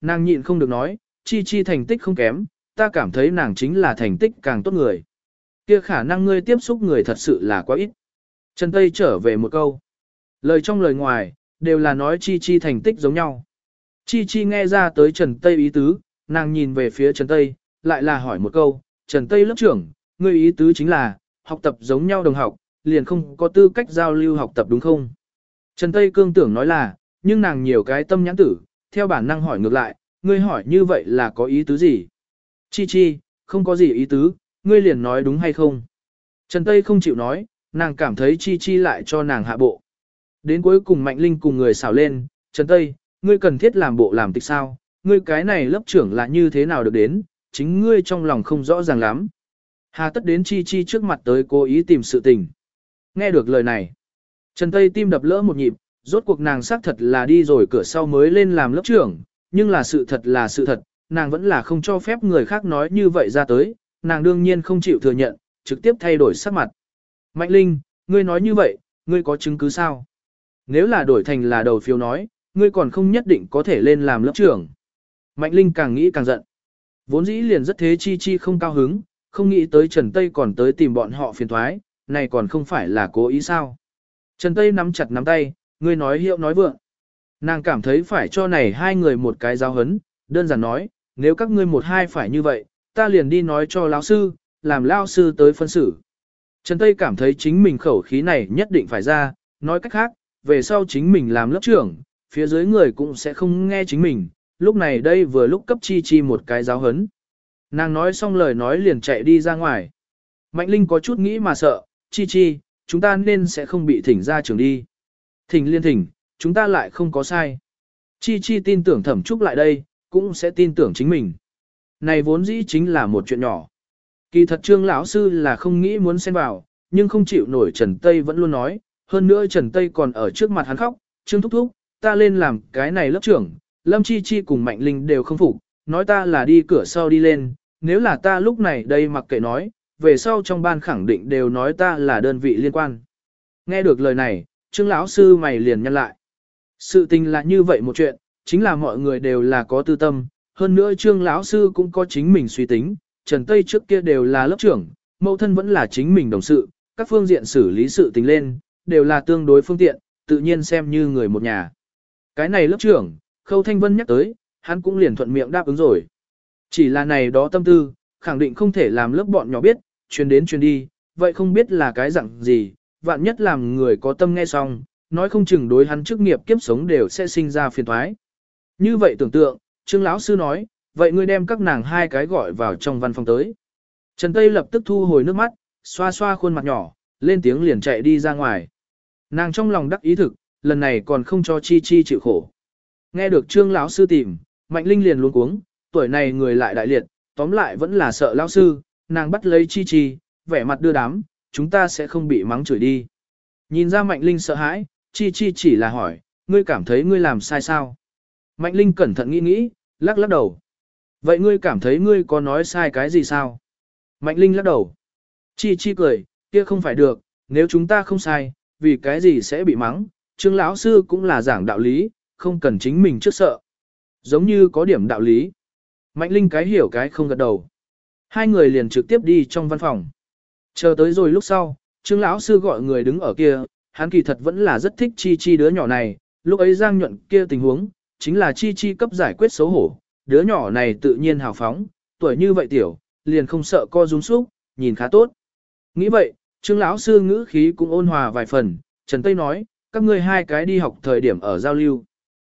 Nàng nhịn không được nói, chi chi thành tích không kém, ta cảm thấy nàng chính là thành tích càng tốt người. Kia khả năng ngươi tiếp xúc người thật sự là quá ít. Trần Tây trở về một câu. Lời trong lời ngoài, đều là nói chi chi thành tích giống nhau. Chi chi nghe ra tới Trần Tây ý tứ, nàng nhìn về phía Trần Tây, lại là hỏi một câu, Trần Tây lớp trưởng, ngươi ý tứ chính là, học tập giống nhau đồng học, liền không có tư cách giao lưu học tập đúng không? Trần Tây cương tưởng nói là, nhưng nàng nhiều cái tâm nhãn tử, theo bản năng hỏi ngược lại, ngươi hỏi như vậy là có ý tứ gì? Chi chi, không có gì ý tứ, ngươi liền nói đúng hay không? Trần Tây không chịu nói, nàng cảm thấy chi chi lại cho nàng hạ bộ. Đến cuối cùng Mạnh Linh cùng người xảo lên, Trần Tây, ngươi cần thiết làm bộ làm tịch sao, ngươi cái này lớp trưởng là như thế nào được đến, chính ngươi trong lòng không rõ ràng lắm. Hà tất đến chi chi trước mặt tới cố ý tìm sự tình. Nghe được lời này, Trần Tây tim đập lỡ một nhịp, rốt cuộc nàng xác thật là đi rồi cửa sau mới lên làm lớp trưởng, nhưng là sự thật là sự thật, nàng vẫn là không cho phép người khác nói như vậy ra tới, nàng đương nhiên không chịu thừa nhận, trực tiếp thay đổi sắc mặt. Mạnh Linh, ngươi nói như vậy, ngươi có chứng cứ sao? Nếu là đổi thành là đầu phiếu nói, ngươi còn không nhất định có thể lên làm lớp trưởng. Mạnh Linh càng nghĩ càng giận. Vốn dĩ liền rất thế chi chi không cao hứng, không nghĩ tới Trần Tây còn tới tìm bọn họ phiền thoái, này còn không phải là cố ý sao. Trần Tây nắm chặt nắm tay, ngươi nói hiệu nói vượng. Nàng cảm thấy phải cho này hai người một cái giáo hấn, đơn giản nói, nếu các ngươi một hai phải như vậy, ta liền đi nói cho lão sư, làm lão sư tới phân xử. Trần Tây cảm thấy chính mình khẩu khí này nhất định phải ra, nói cách khác, về sau chính mình làm lớp trưởng, phía dưới người cũng sẽ không nghe chính mình, lúc này đây vừa lúc cấp chi chi một cái giáo hấn. Nàng nói xong lời nói liền chạy đi ra ngoài. Mạnh Linh có chút nghĩ mà sợ, chi chi, chúng ta nên sẽ không bị thỉnh ra trường đi. Thỉnh liên thỉnh, chúng ta lại không có sai. Chi chi tin tưởng thẩm trúc lại đây, cũng sẽ tin tưởng chính mình. Này vốn dĩ chính là một chuyện nhỏ. Kỳ thật trương lão sư là không nghĩ muốn xen vào, nhưng không chịu nổi Trần Tây vẫn luôn nói, hơn nữa Trần Tây còn ở trước mặt hắn khóc, trương thúc thúc, ta lên làm cái này lớp trưởng, Lâm Chi Chi cùng Mạnh Linh đều không phục, nói ta là đi cửa sau đi lên, nếu là ta lúc này đây mặc kệ nói, về sau trong ban khẳng định đều nói ta là đơn vị liên quan. Nghe được lời này, Trương lão sư mày liền nhăn lại. Sự tình là như vậy một chuyện, chính là mọi người đều là có tư tâm, hơn nữa Trương lão sư cũng có chính mình suy tính, Trần Tây trước kia đều là lớp trưởng, mẫu thân vẫn là chính mình đồng sự, các phương diện xử lý sự tình lên, đều là tương đối phương tiện, tự nhiên xem như người một nhà. Cái này lớp trưởng, Khâu Thanh Vân nhắc tới, hắn cũng liền thuận miệng đáp ứng rồi. Chỉ là này đó tâm tư, khẳng định không thể làm lớp bọn nhỏ biết, truyền đến truyền đi, vậy không biết là cái dạng gì, vạn nhất làm người có tâm nghe xong, nói không chừng đối hắn chức nghiệp kiếp sống đều sẽ sinh ra phiền thoái. Như vậy tưởng tượng, Trương lão sư nói, vậy ngươi đem các nàng hai cái gọi vào trong văn phòng tới. Trần Tây lập tức thu hồi nước mắt, xoa xoa khuôn mặt nhỏ, lên tiếng liền chạy đi ra ngoài. Nàng trong lòng đắc ý thực, lần này còn không cho Chi Chi chịu khổ. Nghe được Trương lão sư tìm, Mạnh Linh liền luống cuống, tuổi này người lại đại liệt, tóm lại vẫn là sợ lão sư, nàng bắt lấy Chi Chi, vẻ mặt đưa đám, chúng ta sẽ không bị mắng chửi đi. Nhìn ra Mạnh Linh sợ hãi, Chi Chi chỉ là hỏi, ngươi cảm thấy ngươi làm sai sao? Mạnh Linh cẩn thận nghĩ nghĩ, lắc lắc đầu. Vậy ngươi cảm thấy ngươi có nói sai cái gì sao? Mạnh Linh lắc đầu. Chi Chi cười, kia không phải được, nếu chúng ta không sai, vì cái gì sẽ bị mắng? Trương lão sư cũng là giảng đạo lý, không cần chính mình trước sợ. Giống như có điểm đạo lý. Mạnh Linh cái hiểu cái không gật đầu. Hai người liền trực tiếp đi trong văn phòng. Chờ tới rồi lúc sau, Trương lão sư gọi người đứng ở kia, hắn kỳ thật vẫn là rất thích Chi Chi đứa nhỏ này, lúc ấy Giang nhuận kia tình huống, chính là Chi Chi cấp giải quyết xấu hổ, đứa nhỏ này tự nhiên hào phóng, tuổi như vậy tiểu, liền không sợ co rúm xúc, nhìn khá tốt. Nghĩ vậy, Trương lão sư ngữ khí cũng ôn hòa vài phần, Trần Tây nói, các ngươi hai cái đi học thời điểm ở giao lưu.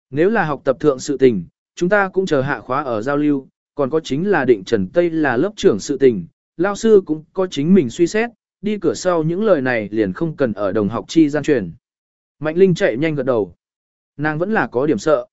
Nếu là học tập thượng sự tình, chúng ta cũng chờ hạ khóa ở giao lưu, còn có chính là định Trần Tây là lớp trưởng sự tình, lao sư cũng có chính mình suy xét, đi cửa sau những lời này liền không cần ở đồng học chi gian truyền. Mạnh Linh chạy nhanh gật đầu. Nàng vẫn là có điểm sợ.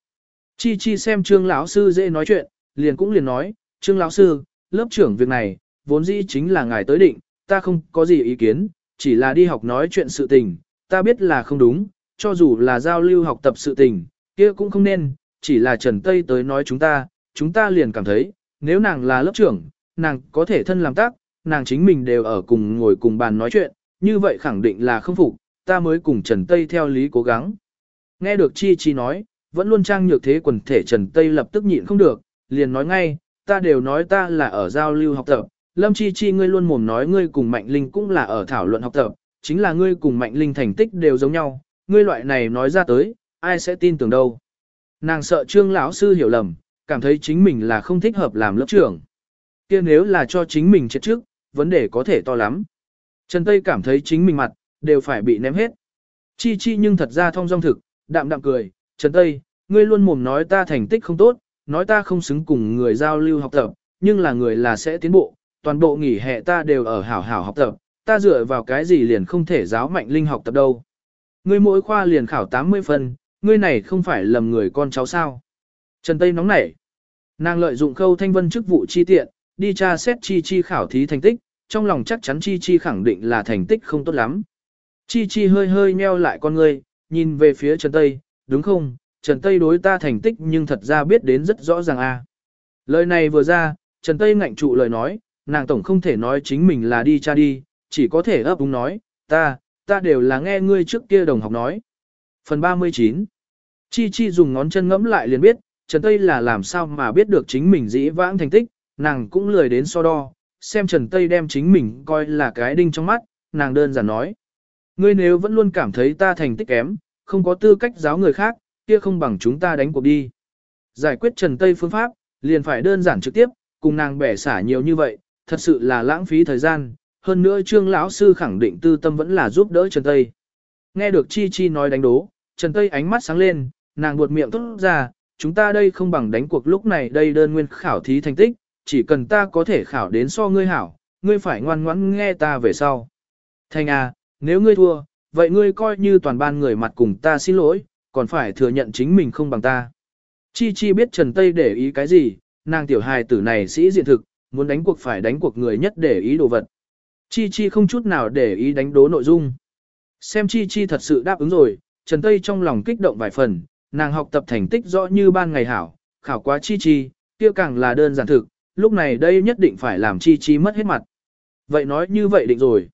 Chi chi xem trương lão sư dễ nói chuyện, liền cũng liền nói, trương lão sư, lớp trưởng việc này, vốn dĩ chính là ngài tới định, ta không có gì ý kiến, chỉ là đi học nói chuyện sự tình, ta biết là không đúng, cho dù là giao lưu học tập sự tình, kia cũng không nên, chỉ là Trần Tây tới nói chúng ta, chúng ta liền cảm thấy, nếu nàng là lớp trưởng, nàng có thể thân làm tác, nàng chính mình đều ở cùng ngồi cùng bàn nói chuyện, như vậy khẳng định là không phục, ta mới cùng Trần Tây theo lý cố gắng. Nghe được Chi Chi nói, vẫn luôn trang nhược thế quần thể Trần Tây lập tức nhịn không được, liền nói ngay, ta đều nói ta là ở giao lưu học tập, Lâm Chi Chi ngươi luôn mồm nói ngươi cùng Mạnh Linh cũng là ở thảo luận học tập, chính là ngươi cùng Mạnh Linh thành tích đều giống nhau, ngươi loại này nói ra tới, ai sẽ tin tưởng đâu. Nàng sợ trương lão sư hiểu lầm, cảm thấy chính mình là không thích hợp làm lớp trưởng kia nếu là cho chính mình chết trước, vấn đề có thể to lắm. Trần Tây cảm thấy chính mình mặt, đều phải bị ném hết. Chi chi nhưng thật ra thông dong thực, đạm đạm cười, Trần Tây, ngươi luôn mồm nói ta thành tích không tốt, nói ta không xứng cùng người giao lưu học tập, nhưng là người là sẽ tiến bộ, toàn bộ nghỉ hè ta đều ở hảo hảo học tập, ta dựa vào cái gì liền không thể giáo mạnh linh học tập đâu. Ngươi mỗi khoa liền khảo 80 phần, ngươi này không phải lầm người con cháu sao. Trần Tây nóng nảy. Nàng lợi dụng khâu thanh vân chức vụ chi tiện, đi tra xét chi chi khảo thí thành tích, trong lòng chắc chắn chi chi khẳng định là thành tích không tốt lắm. Chi chi hơi hơi nheo lại con ngươi, nhìn về phía Trần Tây, đúng không, Trần Tây đối ta thành tích nhưng thật ra biết đến rất rõ ràng a. Lời này vừa ra, Trần Tây ngạnh trụ lời nói, nàng tổng không thể nói chính mình là đi cha đi, chỉ có thể ấp úng nói, ta, ta đều là nghe ngươi trước kia đồng học nói. Phần 39 Chi Chi dùng ngón chân ngẫm lại liền biết, Trần Tây là làm sao mà biết được chính mình dĩ vãng thành tích, nàng cũng lười đến so đo, xem Trần Tây đem chính mình coi là cái đinh trong mắt, nàng đơn giản nói. Ngươi nếu vẫn luôn cảm thấy ta thành tích kém, không có tư cách giáo người khác, kia không bằng chúng ta đánh cuộc đi. Giải quyết Trần Tây phương pháp, liền phải đơn giản trực tiếp, cùng nàng bẻ xả nhiều như vậy, thật sự là lãng phí thời gian, hơn nữa trương lão sư khẳng định tư tâm vẫn là giúp đỡ Trần Tây. Nghe được Chi Chi nói đánh đố, Trần Tây ánh mắt sáng lên, nàng buột miệng tốt ra, chúng ta đây không bằng đánh cuộc lúc này đây đơn nguyên khảo thí thành tích, chỉ cần ta có thể khảo đến so ngươi hảo, ngươi phải ngoan ngoãn nghe ta về sau. Thanh à, nếu ngươi thua, vậy ngươi coi như toàn ban người mặt cùng ta xin lỗi, còn phải thừa nhận chính mình không bằng ta. Chi Chi biết Trần Tây để ý cái gì, nàng tiểu hài tử này sĩ diện thực, muốn đánh cuộc phải đánh cuộc người nhất để ý đồ vật. Chi Chi không chút nào để ý đánh đố nội dung. Xem Chi Chi thật sự đáp ứng rồi, Trần Tây trong lòng kích động vài phần, nàng học tập thành tích rõ như ban ngày hảo, khảo quá Chi Chi, kia càng là đơn giản thực, lúc này đây nhất định phải làm Chi Chi mất hết mặt. Vậy nói như vậy định rồi.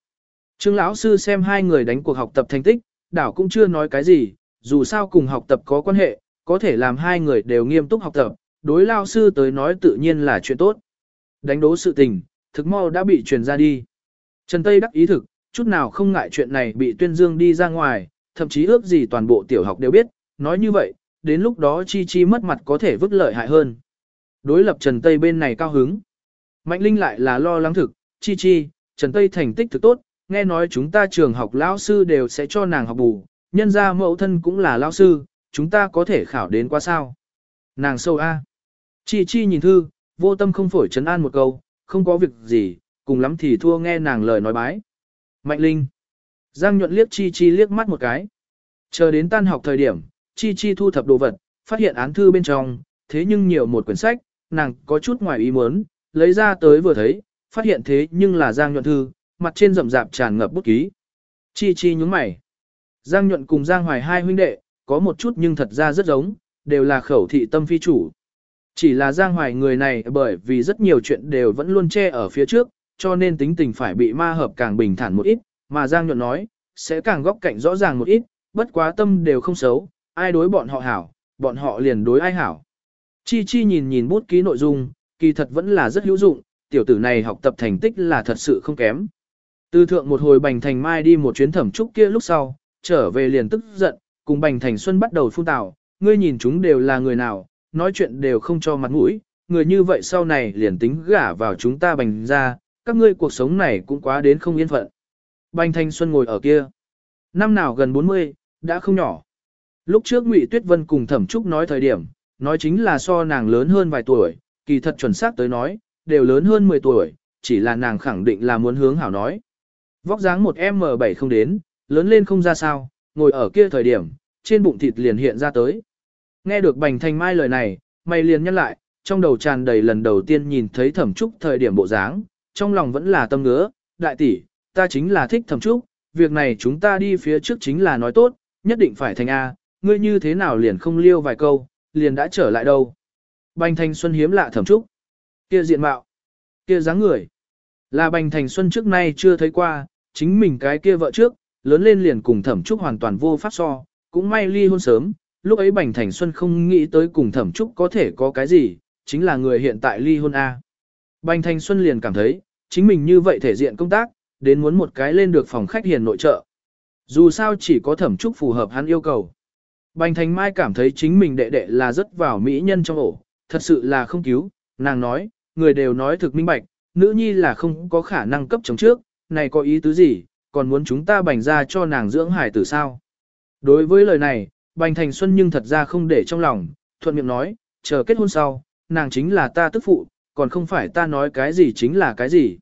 Trương lão sư xem hai người đánh cuộc học tập thành tích, đảo cũng chưa nói cái gì, dù sao cùng học tập có quan hệ, có thể làm hai người đều nghiêm túc học tập, đối lao sư tới nói tự nhiên là chuyện tốt. Đánh đố sự tình, thực mau đã bị truyền ra đi. Trần Tây đắc ý thực, chút nào không ngại chuyện này bị tuyên dương đi ra ngoài, thậm chí ước gì toàn bộ tiểu học đều biết, nói như vậy, đến lúc đó chi chi mất mặt có thể vứt lợi hại hơn. Đối lập Trần Tây bên này cao hứng. Mạnh Linh lại là lo lắng thực, chi chi, Trần Tây thành tích thực tốt, nghe nói chúng ta trường học lão sư đều sẽ cho nàng học bù, nhân ra mẫu thân cũng là lão sư, chúng ta có thể khảo đến qua sao. Nàng sâu A. Chi chi nhìn thư, vô tâm không phổi trấn an một câu, không có việc gì, cùng lắm thì thua nghe nàng lời nói bái. Mạnh Linh. Giang nhuận liếc Chi Chi liếc mắt một cái. Chờ đến tan học thời điểm, Chi Chi thu thập đồ vật, phát hiện án thư bên trong, thế nhưng nhiều một quyển sách, nàng có chút ngoài ý muốn, lấy ra tới vừa thấy, phát hiện thế nhưng là Giang nhuận thư, mặt trên rậm rạp tràn ngập bút ký. Chi Chi nhúng mày. Giang nhuận cùng Giang hoài hai huynh đệ, có một chút nhưng thật ra rất giống, đều là khẩu thị tâm phi chủ. Chỉ là Giang hoài người này bởi vì rất nhiều chuyện đều vẫn luôn che ở phía trước, cho nên tính tình phải bị ma hợp càng bình thản một ít, mà Giang Nhuận nói, sẽ càng góc cạnh rõ ràng một ít, bất quá tâm đều không xấu, ai đối bọn họ hảo, bọn họ liền đối ai hảo. Chi Chi nhìn nhìn bút ký nội dung, kỳ thật vẫn là rất hữu dụng, tiểu tử này học tập thành tích là thật sự không kém. Từ thượng một hồi Bành Thành Mai đi một chuyến thẩm trúc kia lúc sau, trở về liền tức giận, cùng Bành Thành Xuân bắt đầu phun tào, ngươi nhìn chúng đều là người nào, nói chuyện đều không cho mặt mũi, người như vậy sau này liền tính gả vào chúng ta bành ra, các ngươi cuộc sống này cũng quá đến không yên phận. Bành Thanh Xuân ngồi ở kia. Năm nào gần 40, đã không nhỏ. Lúc trước Ngụy Tuyết Vân cùng Thẩm Trúc nói thời điểm, nói chính là so nàng lớn hơn vài tuổi, kỳ thật chuẩn xác tới nói, đều lớn hơn 10 tuổi, chỉ là nàng khẳng định là muốn hướng hảo nói. Vóc dáng một M7 không đến, lớn lên không ra sao, ngồi ở kia thời điểm, trên bụng thịt liền hiện ra tới. Nghe được Bành Thanh Mai lời này, mày liền nhắc lại, trong đầu tràn đầy lần đầu tiên nhìn thấy Thẩm Trúc thời điểm bộ dáng, trong lòng vẫn là tâm ngứa, đại tỷ, ta chính là thích thẩm trúc, việc này chúng ta đi phía trước chính là nói tốt, nhất định phải thành A, ngươi như thế nào liền không liêu vài câu, liền đã trở lại đâu. Bành Thành Xuân hiếm lạ thẩm trúc, kia diện mạo, kia dáng người, là Bành Thành Xuân trước nay chưa thấy qua, chính mình cái kia vợ trước, lớn lên liền cùng thẩm trúc hoàn toàn vô pháp so, cũng may ly hôn sớm, lúc ấy Bành Thành Xuân không nghĩ tới cùng thẩm trúc có thể có cái gì, chính là người hiện tại ly hôn A. Bành Thành Xuân liền cảm thấy, chính mình như vậy thể diện công tác, đến muốn một cái lên được phòng khách hiền nội trợ. Dù sao chỉ có thẩm trúc phù hợp hắn yêu cầu. Bành Thành Mai cảm thấy chính mình đệ đệ là rất vào mỹ nhân trong ổ, thật sự là không cứu, nàng nói, người đều nói thực minh bạch, nữ nhi là không có khả năng cấp chống trước, này có ý tứ gì, còn muốn chúng ta bành ra cho nàng dưỡng hải tử sao. Đối với lời này, Bành Thành Xuân nhưng thật ra không để trong lòng, thuận miệng nói, chờ kết hôn sau, nàng chính là ta tức phụ, còn không phải ta nói cái gì chính là cái gì.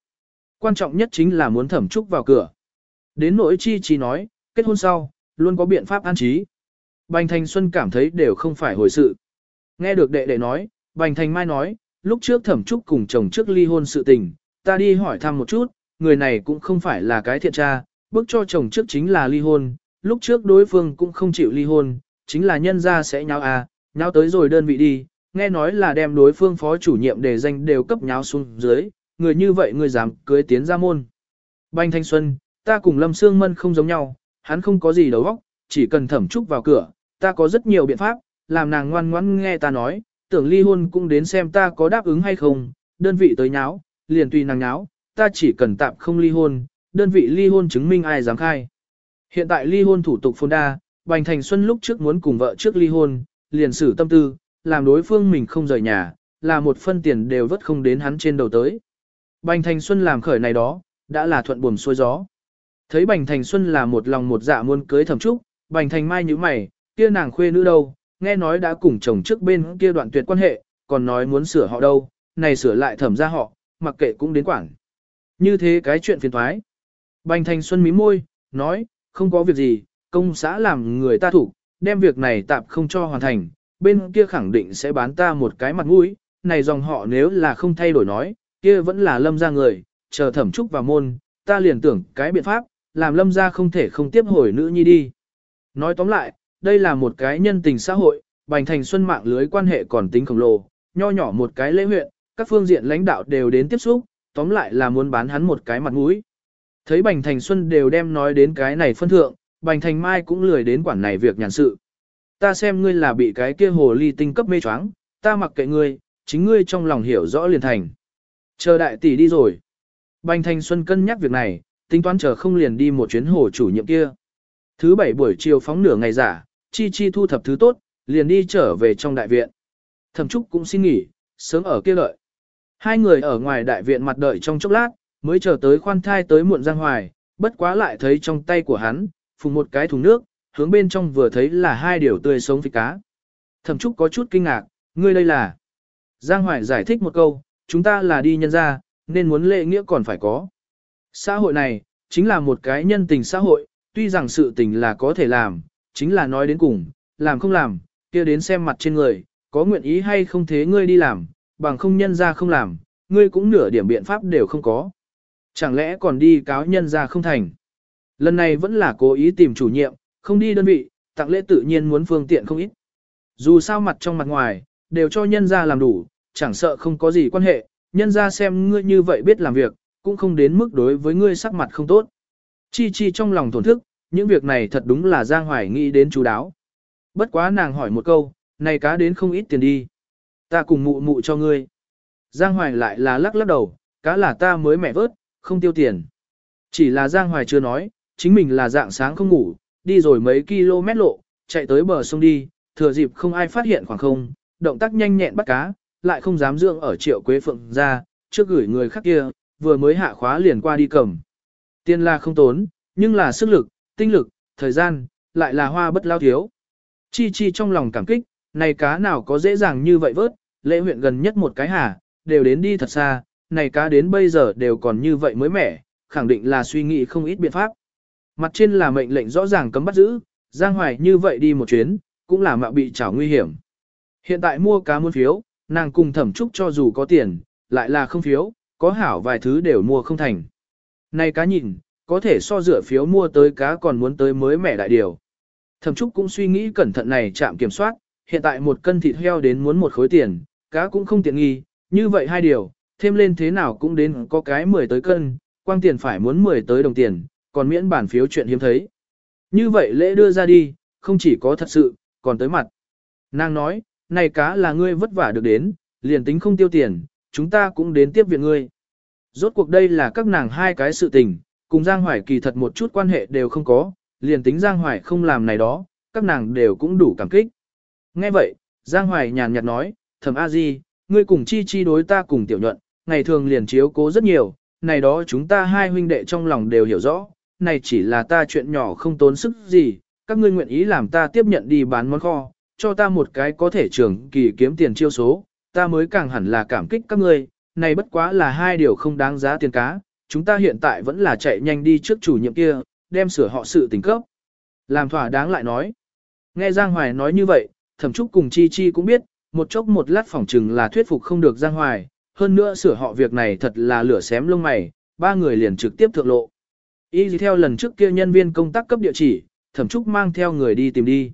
Quan trọng nhất chính là muốn thẩm trúc vào cửa. Đến nỗi chi chi nói, kết hôn sau, luôn có biện pháp an trí. Bành Thành Xuân cảm thấy đều không phải hồi sự. Nghe được đệ đệ nói, Bành Thành Mai nói, lúc trước thẩm trúc cùng chồng trước ly hôn sự tình, ta đi hỏi thăm một chút, người này cũng không phải là cái thiện tra, bước cho chồng trước chính là ly hôn, lúc trước đối phương cũng không chịu ly hôn, chính là nhân ra sẽ nháo à, nháo tới rồi đơn vị đi, nghe nói là đem đối phương phó chủ nhiệm đề danh đều cấp nháo xuống dưới, người như vậy người dám cưới tiến ra môn. Bành Thanh Xuân, ta cùng Lâm Sương Mân không giống nhau, hắn không có gì đầu óc, chỉ cần thẩm trúc vào cửa, ta có rất nhiều biện pháp, làm nàng ngoan ngoãn nghe ta nói, tưởng ly hôn cũng đến xem ta có đáp ứng hay không, đơn vị tới nháo, liền tùy nàng nháo, ta chỉ cần tạm không ly hôn, đơn vị ly hôn chứng minh ai dám khai. Hiện tại ly hôn thủ tục phôn đa, Bành Thành Xuân lúc trước muốn cùng vợ trước ly hôn, liền xử tâm tư, làm đối phương mình không rời nhà, là một phân tiền đều vất không đến hắn trên đầu tới. Bành Thành Xuân làm khởi này đó, đã là thuận buồm xuôi gió. Thấy Bành Thành Xuân là một lòng một dạ muốn cưới thẩm trúc, Bành Thành Mai như mày, kia nàng khuê nữ đâu, nghe nói đã cùng chồng trước bên kia đoạn tuyệt quan hệ, còn nói muốn sửa họ đâu, này sửa lại thẩm ra họ, mặc kệ cũng đến quảng. Như thế cái chuyện phiền thoái. Bành Thành Xuân mím môi, nói, không có việc gì, công xã làm người ta thủ, đem việc này tạm không cho hoàn thành, bên kia khẳng định sẽ bán ta một cái mặt mũi, này dòng họ nếu là không thay đổi nói, kia vẫn là lâm ra người, chờ thẩm trúc vào môn, ta liền tưởng cái biện pháp, làm lâm ra không thể không tiếp hồi nữ nhi đi. Nói tóm lại, đây là một cái nhân tình xã hội, Bành Thành Xuân mạng lưới quan hệ còn tính khổng lồ, nho nhỏ một cái lễ huyện, các phương diện lãnh đạo đều đến tiếp xúc, tóm lại là muốn bán hắn một cái mặt mũi. Thấy Bành Thành Xuân đều đem nói đến cái này phân thượng, Bành Thành Mai cũng lười đến quản này việc nhàn sự. Ta xem ngươi là bị cái kia hồ ly tinh cấp mê choáng, ta mặc kệ ngươi, chính ngươi trong lòng hiểu rõ liền thành. Chờ đại tỷ đi rồi. Bành Thành Xuân cân nhắc việc này, tính toán chờ không liền đi một chuyến hồ chủ nhiệm kia. Thứ bảy buổi chiều phóng nửa ngày giả, Chi Chi thu thập thứ tốt, liền đi trở về trong đại viện. Thẩm Trúc cũng xin nghỉ, sớm ở kia lợi. Hai người ở ngoài đại viện mặt đợi trong chốc lát, mới chờ tới khoan thai tới muộn giang hoài, bất quá lại thấy trong tay của hắn, phùng một cái thùng nước, hướng bên trong vừa thấy là hai điều tươi sống phi cá. Thẩm Trúc có chút kinh ngạc, ngươi đây là. Giang Hoài giải thích một câu, chúng ta là đi nhân ra, nên muốn lệ nghĩa còn phải có. Xã hội này, chính là một cái nhân tình xã hội, tuy rằng sự tình là có thể làm, chính là nói đến cùng, làm không làm, kia đến xem mặt trên người, có nguyện ý hay không thế ngươi đi làm, bằng không nhân ra không làm, ngươi cũng nửa điểm biện pháp đều không có. Chẳng lẽ còn đi cáo nhân ra không thành. Lần này vẫn là cố ý tìm chủ nhiệm, không đi đơn vị, tặng lễ tự nhiên muốn phương tiện không ít. Dù sao mặt trong mặt ngoài, đều cho nhân ra làm đủ, chẳng sợ không có gì quan hệ, nhân ra xem ngươi như vậy biết làm việc, cũng không đến mức đối với ngươi sắc mặt không tốt. Chi chi trong lòng tổn thức, những việc này thật đúng là Giang Hoài nghĩ đến chú đáo. Bất quá nàng hỏi một câu, này cá đến không ít tiền đi. Ta cùng mụ mụ cho ngươi. Giang Hoài lại là lắc lắc đầu, cá là ta mới mẹ vớt, không tiêu tiền. Chỉ là Giang Hoài chưa nói, chính mình là dạng sáng không ngủ, đi rồi mấy km lộ, chạy tới bờ sông đi, thừa dịp không ai phát hiện khoảng không, động tác nhanh nhẹn bắt cá, lại không dám dưỡng ở triệu quế phượng ra, trước gửi người khác kia, vừa mới hạ khóa liền qua đi cầm. Tiền là không tốn, nhưng là sức lực, tinh lực, thời gian, lại là hoa bất lao thiếu. Chi chi trong lòng cảm kích, này cá nào có dễ dàng như vậy vớt, lễ huyện gần nhất một cái hả, đều đến đi thật xa, này cá đến bây giờ đều còn như vậy mới mẻ, khẳng định là suy nghĩ không ít biện pháp. Mặt trên là mệnh lệnh rõ ràng cấm bắt giữ, Giang Hoài như vậy đi một chuyến, cũng là mạo bị trảo nguy hiểm. Hiện tại mua cá muôn phiếu, nàng cùng thẩm trúc cho dù có tiền, lại là không phiếu, có hảo vài thứ đều mua không thành. Này cá nhìn, có thể so dựa phiếu mua tới cá còn muốn tới mới mẻ đại điều. Thẩm trúc cũng suy nghĩ cẩn thận này chạm kiểm soát, hiện tại một cân thịt heo đến muốn một khối tiền, cá cũng không tiện nghi, như vậy hai điều, thêm lên thế nào cũng đến có cái 10 tới cân, quang tiền phải muốn 10 tới đồng tiền, còn miễn bản phiếu chuyện hiếm thấy. Như vậy lễ đưa ra đi, không chỉ có thật sự, còn tới mặt. Nàng nói, này cá là ngươi vất vả được đến, liền tính không tiêu tiền, chúng ta cũng đến tiếp viện ngươi. Rốt cuộc đây là các nàng hai cái sự tình, cùng Giang Hoài kỳ thật một chút quan hệ đều không có, liền tính Giang Hoài không làm này đó, các nàng đều cũng đủ cảm kích. Nghe vậy, Giang Hoài nhàn nhạt nói, thầm A Di, ngươi cùng chi chi đối ta cùng tiểu nhuận, ngày thường liền chiếu cố rất nhiều, này đó chúng ta hai huynh đệ trong lòng đều hiểu rõ, này chỉ là ta chuyện nhỏ không tốn sức gì, các ngươi nguyện ý làm ta tiếp nhận đi bán món kho, cho ta một cái có thể trưởng kỳ kiếm tiền chiêu số, ta mới càng hẳn là cảm kích các ngươi, này bất quá là hai điều không đáng giá tiền cá, chúng ta hiện tại vẫn là chạy nhanh đi trước chủ nhiệm kia, đem sửa họ sự tình cấp. Làm thỏa đáng lại nói. Nghe Giang Hoài nói như vậy, thẩm trúc cùng Chi Chi cũng biết, một chốc một lát phỏng chừng là thuyết phục không được Giang Hoài, hơn nữa sửa họ việc này thật là lửa xém lông mày, ba người liền trực tiếp thượng lộ. Y gì theo lần trước kia nhân viên công tác cấp địa chỉ, thẩm trúc mang theo người đi tìm đi.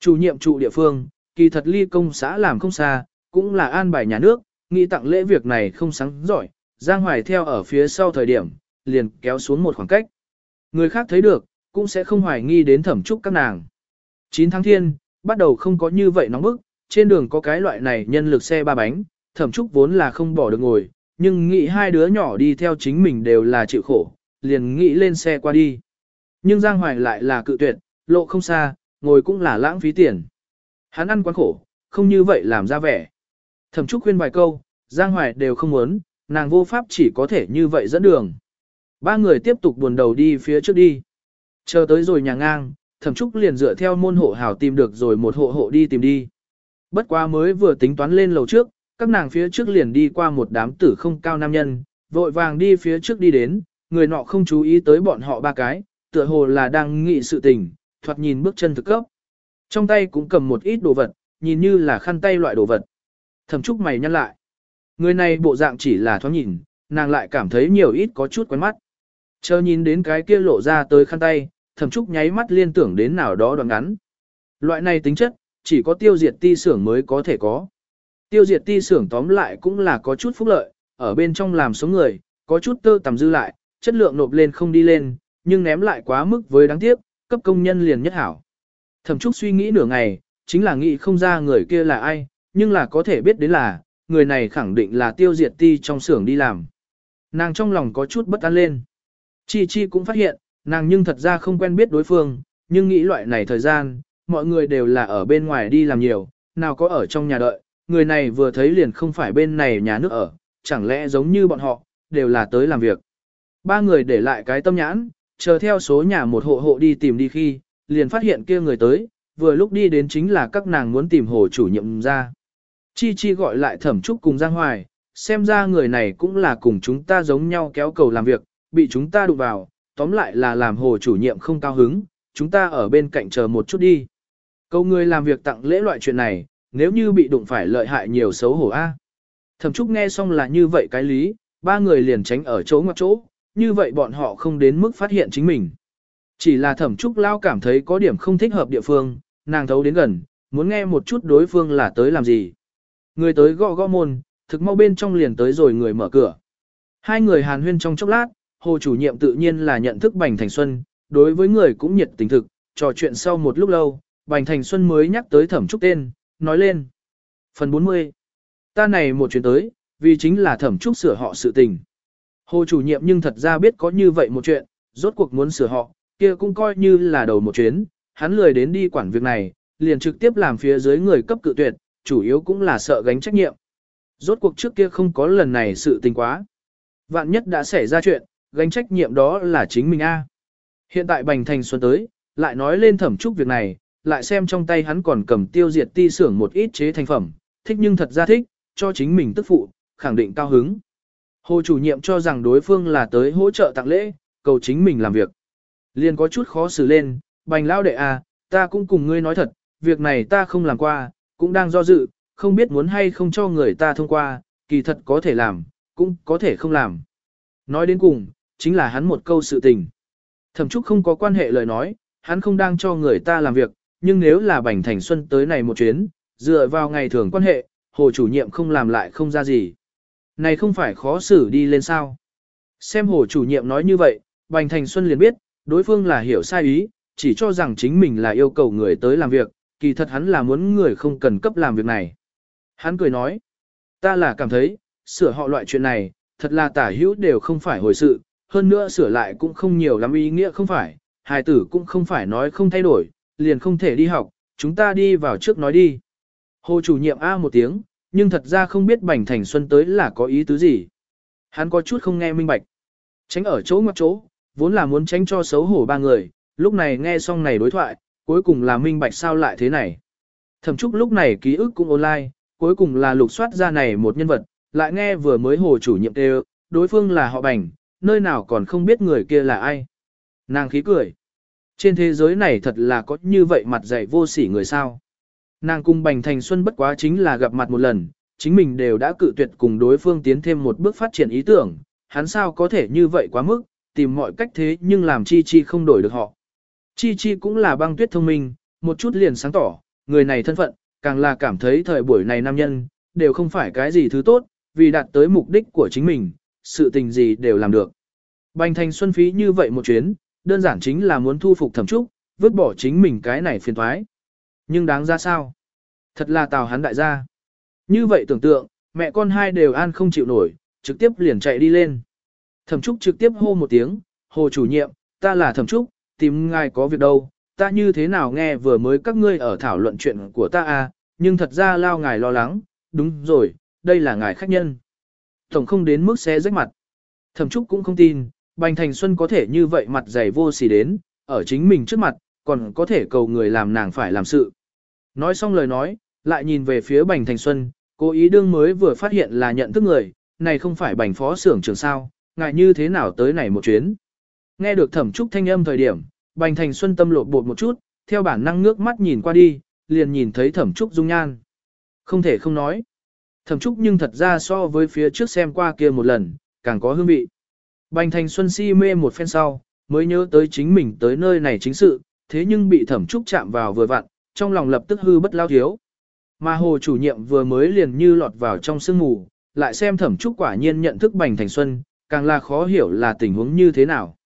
Chủ nhiệm trụ địa phương, kỳ thật ly công xã làm không xa, cũng là an bài nhà nước, nghĩ tặng lễ việc này không sáng giỏi, Giang Hoài theo ở phía sau thời điểm, liền kéo xuống một khoảng cách. Người khác thấy được, cũng sẽ không hoài nghi đến thẩm trúc các nàng. 9 tháng thiên, bắt đầu không có như vậy nóng bức, trên đường có cái loại này nhân lực xe ba bánh, thẩm trúc vốn là không bỏ được ngồi, nhưng nghĩ hai đứa nhỏ đi theo chính mình đều là chịu khổ, liền nghĩ lên xe qua đi. Nhưng Giang Hoài lại là cự tuyệt, lộ không xa, ngồi cũng là lãng phí tiền. Hắn ăn quá khổ, không như vậy làm ra vẻ. Thẩm Trúc khuyên vài câu, Giang Hoài đều không muốn, nàng vô pháp chỉ có thể như vậy dẫn đường. Ba người tiếp tục buồn đầu đi phía trước đi. Chờ tới rồi nhà ngang, Thẩm Trúc liền dựa theo môn hộ hảo tìm được rồi một hộ hộ đi tìm đi. Bất quá mới vừa tính toán lên lầu trước, các nàng phía trước liền đi qua một đám tử không cao nam nhân, vội vàng đi phía trước đi đến, người nọ không chú ý tới bọn họ ba cái, tựa hồ là đang nghị sự tình, thoạt nhìn bước chân thực cấp. Trong tay cũng cầm một ít đồ vật, nhìn như là khăn tay loại đồ vật. Thẩm Trúc mày nhăn lại. Người này bộ dạng chỉ là thoáng nhìn, nàng lại cảm thấy nhiều ít có chút quen mắt. Chờ nhìn đến cái kia lộ ra tới khăn tay, Thẩm Trúc nháy mắt liên tưởng đến nào đó đoạn ngắn. Loại này tính chất, chỉ có tiêu diệt ti xưởng mới có thể có. Tiêu diệt ti xưởng tóm lại cũng là có chút phúc lợi, ở bên trong làm sống người, có chút tơ tầm dư lại, chất lượng nộp lên không đi lên, nhưng ném lại quá mức với đáng tiếc, cấp công nhân liền nhất hảo. Thẩm Trúc suy nghĩ nửa ngày, chính là nghĩ không ra người kia là ai, nhưng là có thể biết đến là, người này khẳng định là tiêu diệt ti trong xưởng đi làm. Nàng trong lòng có chút bất an lên. Chi Chi cũng phát hiện, nàng nhưng thật ra không quen biết đối phương, nhưng nghĩ loại này thời gian, mọi người đều là ở bên ngoài đi làm nhiều, nào có ở trong nhà đợi, người này vừa thấy liền không phải bên này nhà nước ở, chẳng lẽ giống như bọn họ, đều là tới làm việc. Ba người để lại cái tâm nhãn, chờ theo số nhà một hộ hộ đi tìm đi khi, liền phát hiện kia người tới, vừa lúc đi đến chính là các nàng muốn tìm hồ chủ nhiệm ra. Chi Chi gọi lại thẩm trúc cùng Giang Hoài, xem ra người này cũng là cùng chúng ta giống nhau kéo cầu làm việc, bị chúng ta đụng vào, tóm lại là làm hồ chủ nhiệm không cao hứng, chúng ta ở bên cạnh chờ một chút đi. Câu người làm việc tặng lễ loại chuyện này, nếu như bị đụng phải lợi hại nhiều xấu hổ a. Thẩm Trúc nghe xong là như vậy cái lý, ba người liền tránh ở chỗ ngoặc chỗ, như vậy bọn họ không đến mức phát hiện chính mình. Chỉ là Thẩm Trúc lao cảm thấy có điểm không thích hợp địa phương, nàng thấu đến gần, muốn nghe một chút đối phương là tới làm gì. Người tới gõ gõ môn, thực mau bên trong liền tới rồi người mở cửa. Hai người hàn huyên trong chốc lát, hồ chủ nhiệm tự nhiên là nhận thức Bành Thành Xuân, đối với người cũng nhiệt tình thực, trò chuyện sau một lúc lâu, Bành Thành Xuân mới nhắc tới thẩm trúc tên, nói lên. Phần 40. Ta này một chuyện tới, vì chính là thẩm trúc sửa họ sự tình. Hồ chủ nhiệm nhưng thật ra biết có như vậy một chuyện, rốt cuộc muốn sửa họ, kia cũng coi như là đầu một chuyến, hắn lười đến đi quản việc này, liền trực tiếp làm phía dưới người cấp cự tuyệt, chủ yếu cũng là sợ gánh trách nhiệm. Rốt cuộc trước kia không có lần này sự tình quá. Vạn nhất đã xảy ra chuyện, gánh trách nhiệm đó là chính mình A. Hiện tại Bành Thành Xuân tới, lại nói lên thẩm trúc việc này, lại xem trong tay hắn còn cầm tiêu diệt ti xưởng một ít chế thành phẩm, thích nhưng thật ra thích, cho chính mình tức phụ, khẳng định cao hứng. Hồ chủ nhiệm cho rằng đối phương là tới hỗ trợ tặng lễ, cầu chính mình làm việc. Liền có chút khó xử lên, bành lao đệ à, ta cũng cùng ngươi nói thật, việc này ta không làm qua, cũng đang do dự, không biết muốn hay không cho người ta thông qua, kỳ thật có thể làm, cũng có thể không làm. Nói đến cùng, chính là hắn một câu sự tình. Thẩm Trúc không có quan hệ lời nói, hắn không đang cho người ta làm việc, nhưng nếu là Bành Thành Xuân tới này một chuyến, dựa vào ngày thường quan hệ, hồ chủ nhiệm không làm lại không ra gì. Này không phải khó xử đi lên sao. Xem hồ chủ nhiệm nói như vậy, Bành Thành Xuân liền biết, đối phương là hiểu sai ý, chỉ cho rằng chính mình là yêu cầu người tới làm việc, kỳ thật hắn là muốn người không cần cấp làm việc này. Hắn cười nói, ta là cảm thấy, sửa họ loại chuyện này, thật là tả hữu đều không phải hồi sự, hơn nữa sửa lại cũng không nhiều lắm ý nghĩa không phải, hài tử cũng không phải nói không thay đổi, liền không thể đi học, chúng ta đi vào trước nói đi. Hồ chủ nhiệm A một tiếng, nhưng thật ra không biết Bành Thành Xuân tới là có ý tứ gì. Hắn có chút không nghe minh bạch. Tránh ở chỗ ngoặc chỗ, vốn là muốn tránh cho xấu hổ ba người, lúc này nghe xong này đối thoại, cuối cùng là minh bạch sao lại thế này. Thẩm Trúc lúc này ký ức cũng online, cuối cùng là lục soát ra này một nhân vật, lại nghe vừa mới hồ chủ nhiệm đều, đối phương là họ Bành, nơi nào còn không biết người kia là ai. Nàng khí cười. Trên thế giới này thật là có như vậy mặt dày vô sỉ người sao. Nàng cung Bành Thành Xuân bất quá chính là gặp mặt một lần, chính mình đều đã cự tuyệt cùng đối phương tiến thêm một bước phát triển ý tưởng, hắn sao có thể như vậy quá mức, tìm mọi cách thế nhưng làm Chi Chi không đổi được họ. Chi Chi cũng là băng tuyết thông minh, một chút liền sáng tỏ, người này thân phận, càng là cảm thấy thời buổi này nam nhân, đều không phải cái gì thứ tốt, vì đạt tới mục đích của chính mình, sự tình gì đều làm được. Bành thành xuân phí như vậy một chuyến, đơn giản chính là muốn thu phục thẩm trúc, vứt bỏ chính mình cái này phiền thoái. Nhưng đáng ra sao? Thật là tào hắn đại gia. Như vậy tưởng tượng, mẹ con hai đều an không chịu nổi, trực tiếp liền chạy đi lên. Thẩm trúc trực tiếp hô một tiếng, hồ chủ nhiệm, ta là thẩm trúc, tìm ngài có việc đâu, ta như thế nào nghe vừa mới các ngươi ở thảo luận chuyện của ta à, nhưng thật ra lao ngài lo lắng, đúng rồi, đây là ngài khách nhân. Tổng không đến mức xé rách mặt. Thẩm Trúc cũng không tin, Bành Thành Xuân có thể như vậy mặt dày vô sỉ đến, ở chính mình trước mặt, còn có thể cầu người làm nàng phải làm sự. Nói xong lời nói, lại nhìn về phía Bành Thành Xuân, cố ý đương mới vừa phát hiện là nhận thức người, này không phải Bành Phó xưởng trưởng sao, ngại như thế nào tới này một chuyến. Nghe được Thẩm Trúc thanh âm thời điểm, Bành Thành Xuân tâm lộ bột một chút, theo bản năng ngước mắt nhìn qua đi, liền nhìn thấy Thẩm Trúc dung nhan. Không thể không nói. Thẩm Trúc nhưng thật ra so với phía trước xem qua kia một lần, càng có hương vị. Bành Thành Xuân si mê một phen sau, mới nhớ tới chính mình tới nơi này chính sự, thế nhưng bị Thẩm Trúc chạm vào vừa vặn, trong lòng lập tức hư bất lao thiếu. Mà hồ chủ nhiệm vừa mới liền như lọt vào trong sương mù, lại xem Thẩm Trúc quả nhiên nhận thức Bành Thành Xuân, càng là khó hiểu là tình huống như thế nào.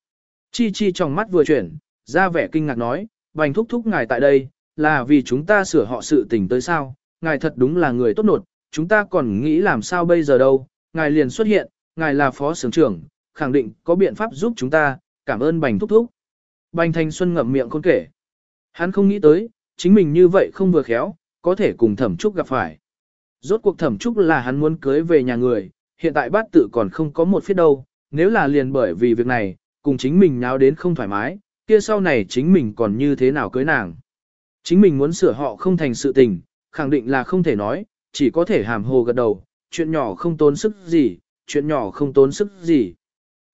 Chi Chi trong mắt vừa chuyển, ra vẻ kinh ngạc nói, Bành thúc thúc ngài tại đây, là vì chúng ta sửa họ sự tình tới sao, ngài thật đúng là người tốt nột, chúng ta còn nghĩ làm sao bây giờ đâu, ngài liền xuất hiện, ngài là phó sưởng trưởng, khẳng định có biện pháp giúp chúng ta, cảm ơn Bành thúc thúc. Bành Thanh Xuân ngậm miệng khôn kể. Hắn không nghĩ tới, chính mình như vậy không vừa khéo, có thể cùng thẩm trúc gặp phải. Rốt cuộc thẩm trúc là hắn muốn cưới về nhà người, hiện tại bát tự còn không có một phía đâu, nếu là liền bởi vì việc này, cùng chính mình nháo đến không thoải mái, kia sau này chính mình còn như thế nào cưới nàng. Chính mình muốn sửa họ không thành sự tình, khẳng định là không thể nói, chỉ có thể hàm hồ gật đầu, chuyện nhỏ không tốn sức gì, chuyện nhỏ không tốn sức gì.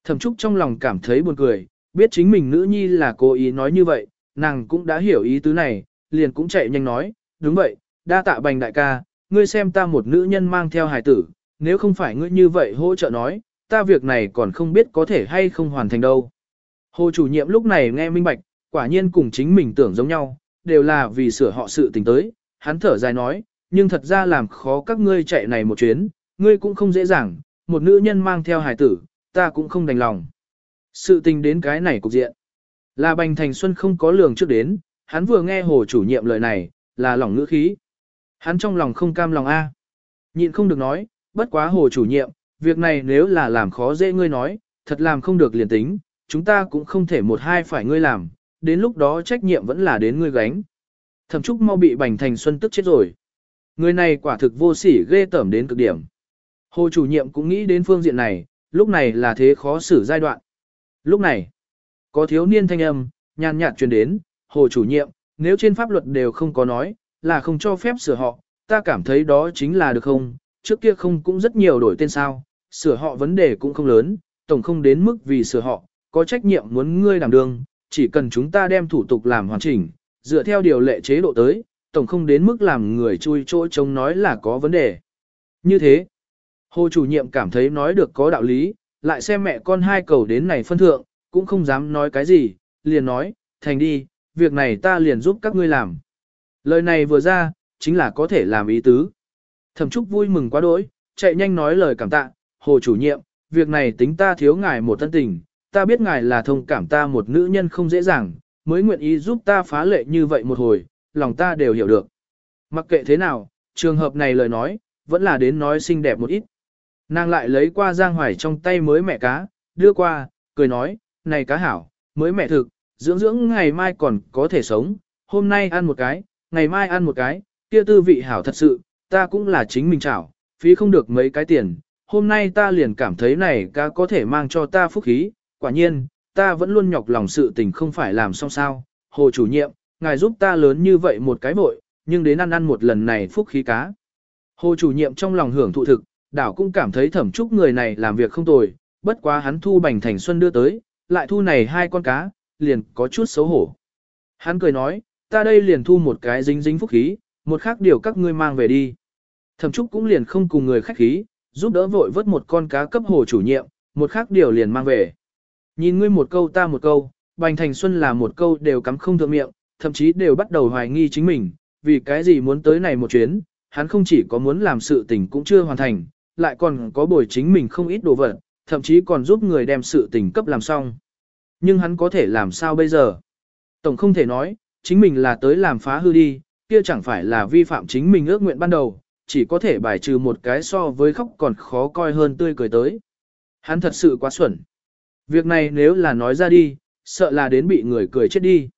Thẩm Trúc trong lòng cảm thấy buồn cười, biết chính mình nữ nhi là cố ý nói như vậy, nàng cũng đã hiểu ý tứ này, liền cũng chạy nhanh nói, đúng vậy, đa tạ bành đại ca, ngươi xem ta một nữ nhân mang theo hài tử, nếu không phải ngươi như vậy hỗ trợ nói, ta việc này còn không biết có thể hay không hoàn thành đâu. Hồ chủ nhiệm lúc này nghe minh bạch, quả nhiên cùng chính mình tưởng giống nhau, đều là vì sửa họ sự tình tới, hắn thở dài nói, nhưng thật ra làm khó các ngươi chạy này một chuyến, ngươi cũng không dễ dàng, một nữ nhân mang theo hài tử, ta cũng không đành lòng. Sự tình đến cái này cục diện. Là Bành Thành Xuân không có lường trước đến, hắn vừa nghe hồ chủ nhiệm lời này, là lòng ngữ khí. Hắn trong lòng không cam lòng A. Nhịn không được nói, bất quá hồ chủ nhiệm, việc này nếu là làm khó dễ ngươi nói, thật làm không được liền tính, chúng ta cũng không thể một hai phải ngươi làm, đến lúc đó trách nhiệm vẫn là đến ngươi gánh. Thẩm Trúc mau bị Bành Thành Xuân tức chết rồi. Người này quả thực vô sỉ ghê tởm đến cực điểm. Hồ chủ nhiệm cũng nghĩ đến phương diện này, lúc này là thế khó xử giai đoạn. Lúc này, có thiếu niên thanh âm, nhàn nhạt truyền đến, hồ chủ nhiệm, nếu trên pháp luật đều không có nói, là không cho phép sửa họ, ta cảm thấy đó chính là được không, trước kia không cũng rất nhiều đổi tên sao, sửa họ vấn đề cũng không lớn, tổng không đến mức vì sửa họ, có trách nhiệm muốn ngươi đảm đương, chỉ cần chúng ta đem thủ tục làm hoàn chỉnh, dựa theo điều lệ chế độ tới, tổng không đến mức làm người chui chỗ trông nói là có vấn đề. Như thế, hồ chủ nhiệm cảm thấy nói được có đạo lý, lại xem mẹ con hai cầu đến này phân thượng, cũng không dám nói cái gì, liền nói, thành đi, việc này ta liền giúp các ngươi làm. Lời này vừa ra, chính là có thể làm ý tứ. Thẩm Trúc vui mừng quá đỗi, chạy nhanh nói lời cảm tạ, hồ chủ nhiệm, việc này tính ta thiếu ngài một thân tình, ta biết ngài là thông cảm ta một nữ nhân không dễ dàng, mới nguyện ý giúp ta phá lệ như vậy một hồi, lòng ta đều hiểu được. Mặc kệ thế nào, trường hợp này lời nói, vẫn là đến nói xinh đẹp một ít. Nàng lại lấy qua Giang Hoài trong tay mới mẹ cá, đưa qua, cười nói, này cá hảo, mới mẹ thực, dưỡng dưỡng ngày mai còn có thể sống, hôm nay ăn một cái, ngày mai ăn một cái, kia tư vị hảo thật sự, ta cũng là chính mình chảo, phí không được mấy cái tiền, hôm nay ta liền cảm thấy này cá có thể mang cho ta phúc khí, quả nhiên, ta vẫn luôn nhọc lòng sự tình không phải làm xong sao, hồ chủ nhiệm, ngài giúp ta lớn như vậy một cái vội, nhưng đến ăn ăn một lần này phúc khí cá. Hồ chủ nhiệm trong lòng hưởng thụ thực, đảo cũng cảm thấy thẩm trúc người này làm việc không tồi, bất quá hắn thu bành thành xuân đưa tới, lại thu này hai con cá, liền có chút xấu hổ. Hắn cười nói, ta đây liền thu một cái dính dính phúc khí, một khác điều các ngươi mang về đi. Thẩm trúc cũng liền không cùng người khách khí, giúp đỡ vội vớt một con cá cấp hồ chủ nhiệm, một khác điều liền mang về. Nhìn ngươi một câu ta một câu, Bành Thành Xuân là một câu đều cắm không thượng miệng, thậm chí đều bắt đầu hoài nghi chính mình, vì cái gì muốn tới này một chuyến, hắn không chỉ có muốn làm sự tình cũng chưa hoàn thành, lại còn có bồi chính mình không ít đồ vật, thậm chí còn giúp người đem sự tình cấp làm xong. Nhưng hắn có thể làm sao bây giờ? Tổng không thể nói, chính mình là tới làm phá hư đi, kia chẳng phải là vi phạm chính mình ước nguyện ban đầu, chỉ có thể bài trừ một cái so với khóc còn khó coi hơn tươi cười tới. Hắn thật sự quá xuẩn. Việc này nếu là nói ra đi, sợ là đến bị người cười chết đi.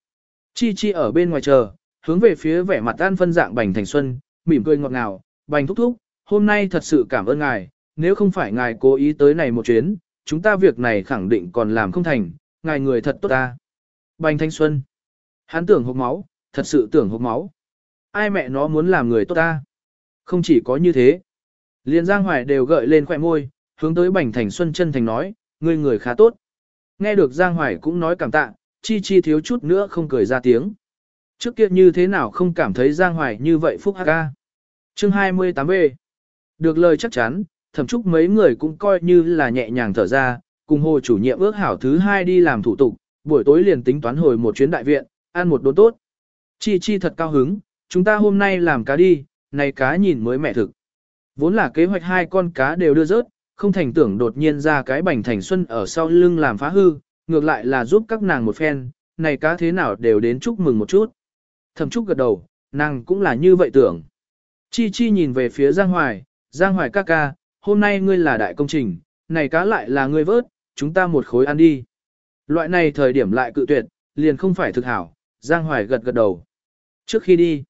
Chi Chi ở bên ngoài chờ, hướng về phía vẻ mặt an phân dạng Bành Thành Xuân, mỉm cười ngọt ngào, Bành thúc thúc, hôm nay thật sự cảm ơn ngài, nếu không phải ngài cố ý tới này một chuyến, chúng ta việc này khẳng định còn làm không thành, ngài người thật tốt ta. Bành Thanh Xuân, hắn tưởng hộp máu, thật sự tưởng hộp máu. Ai mẹ nó muốn làm người tốt ta? Không chỉ có như thế. Liên Giang Hoài đều gợi lên khỏe môi, hướng tới Bành Thành Xuân chân thành nói, ngươi người khá tốt. Nghe được Giang Hoài cũng nói cảm tạ, chi chi thiếu chút nữa không cười ra tiếng. Trước kia như thế nào không cảm thấy Giang Hoài như vậy phúc hắc ca. Chương 28B Được lời chắc chắn, thậm chúc mấy người cũng coi như là nhẹ nhàng thở ra, cùng hồ chủ nhiệm ước hảo thứ hai đi làm thủ tục, buổi tối liền tính toán hồi một chuyến đại viện, ăn một đốn tốt. Chi chi thật cao hứng, chúng ta hôm nay làm cá đi, này cá nhìn mới mẹ thực. Vốn là kế hoạch hai con cá đều đưa rớt, không thành tưởng đột nhiên ra cái bành thành xuân ở sau lưng làm phá hư, ngược lại là giúp các nàng một phen, này cá thế nào đều đến chúc mừng một chút. Thẩm Trúc gật đầu, nàng cũng là như vậy tưởng. Chi Chi nhìn về phía Giang Hoài, Giang Hoài ca ca, hôm nay ngươi là đại công trình, này cá lại là ngươi vớt, chúng ta một khối ăn đi. Loại này thời điểm lại cự tuyệt, liền không phải thực hảo, Giang Hoài gật gật đầu. Trước khi đi,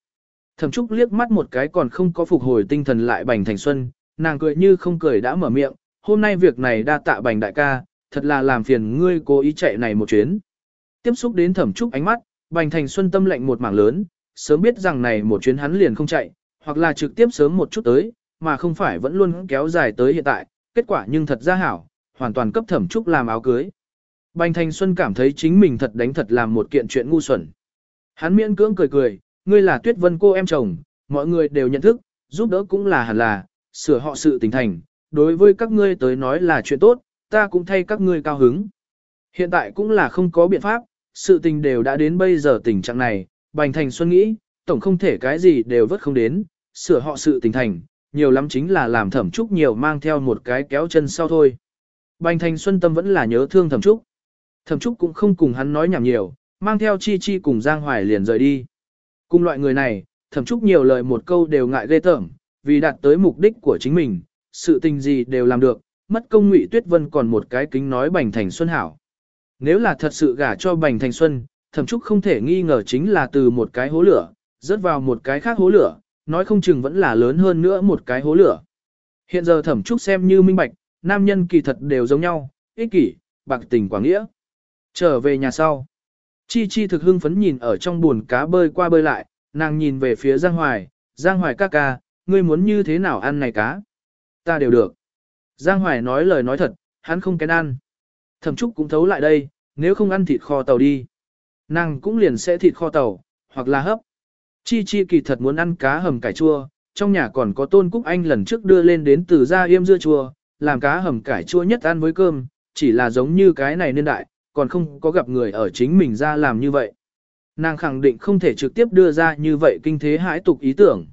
Thẩm Trúc liếc mắt một cái còn không có phục hồi tinh thần lại Bành Thành Xuân, nàng cười như không cười đã mở miệng, hôm nay việc này đa tạ Bành đại ca, thật là làm phiền ngươi cố ý chạy này một chuyến. Tiếp xúc đến Thẩm Trúc ánh mắt, Bành Thành Xuân tâm lệnh một mảng lớn, sớm biết rằng này một chuyến hắn liền không chạy, hoặc là trực tiếp sớm một chút tới, mà không phải vẫn luôn kéo dài tới hiện tại, kết quả nhưng thật ra hảo, hoàn toàn cấp Thẩm Trúc làm áo cưới. Bành Thành Xuân cảm thấy chính mình thật đánh thật làm một kiện chuyện ngu xuẩn. Hắn miễn cưỡng cười cười, ngươi là Tuyết Vân cô em chồng, mọi người đều nhận thức, giúp đỡ cũng là hẳn là, sửa họ sự tình thành, đối với các ngươi tới nói là chuyện tốt, ta cũng thay các ngươi cao hứng. Hiện tại cũng là không có biện pháp, sự tình đều đã đến bây giờ tình trạng này, Bành Thành Xuân nghĩ, tổng không thể cái gì đều vất không đến, sửa họ sự tình thành, nhiều lắm chính là làm thẩm trúc nhiều mang theo một cái kéo chân sau thôi. Bành Thành Xuân tâm vẫn là nhớ thương thẩm trúc. Thẩm trúc cũng không cùng hắn nói nhảm nhiều, mang theo chi chi cùng Giang Hoài liền rời đi. Cùng loại người này, thẩm trúc nhiều lời một câu đều ngại ghê tởm, vì đạt tới mục đích của chính mình, sự tình gì đều làm được, mất công ngụy tuyết vân còn một cái kính nói Bành Thành Xuân hảo. Nếu là thật sự gả cho Bành Thành Xuân, thậm trúc không thể nghi ngờ chính là từ một cái hố lửa, rớt vào một cái khác hố lửa, nói không chừng vẫn là lớn hơn nữa một cái hố lửa. Hiện giờ thẩm trúc xem như minh bạch, nam nhân kỳ thật đều giống nhau, ích kỷ, bạc tình quảng nghĩa. Trở về nhà sau. Chi Chi thực hưng phấn nhìn ở trong buồn cá bơi qua bơi lại, nàng nhìn về phía Giang Hoài, Giang Hoài ca ca, ngươi muốn như thế nào ăn này cá? Ta đều được. Giang Hoài nói lời nói thật, hắn không kén ăn. Thẩm Trúc cũng thấu lại đây, nếu không ăn thịt kho tàu đi. Nàng cũng liền sẽ thịt kho tàu, hoặc là hấp. Chi Chi kỳ thật muốn ăn cá hầm cải chua, trong nhà còn có tôn cúc anh lần trước đưa lên đến từ gia yêm dưa chua, làm cá hầm cải chua nhất ăn với cơm, chỉ là giống như cái này nên đại, còn không có gặp người ở chính mình ra làm như vậy. Nàng khẳng định không thể trực tiếp đưa ra như vậy kinh thế hãi tục ý tưởng.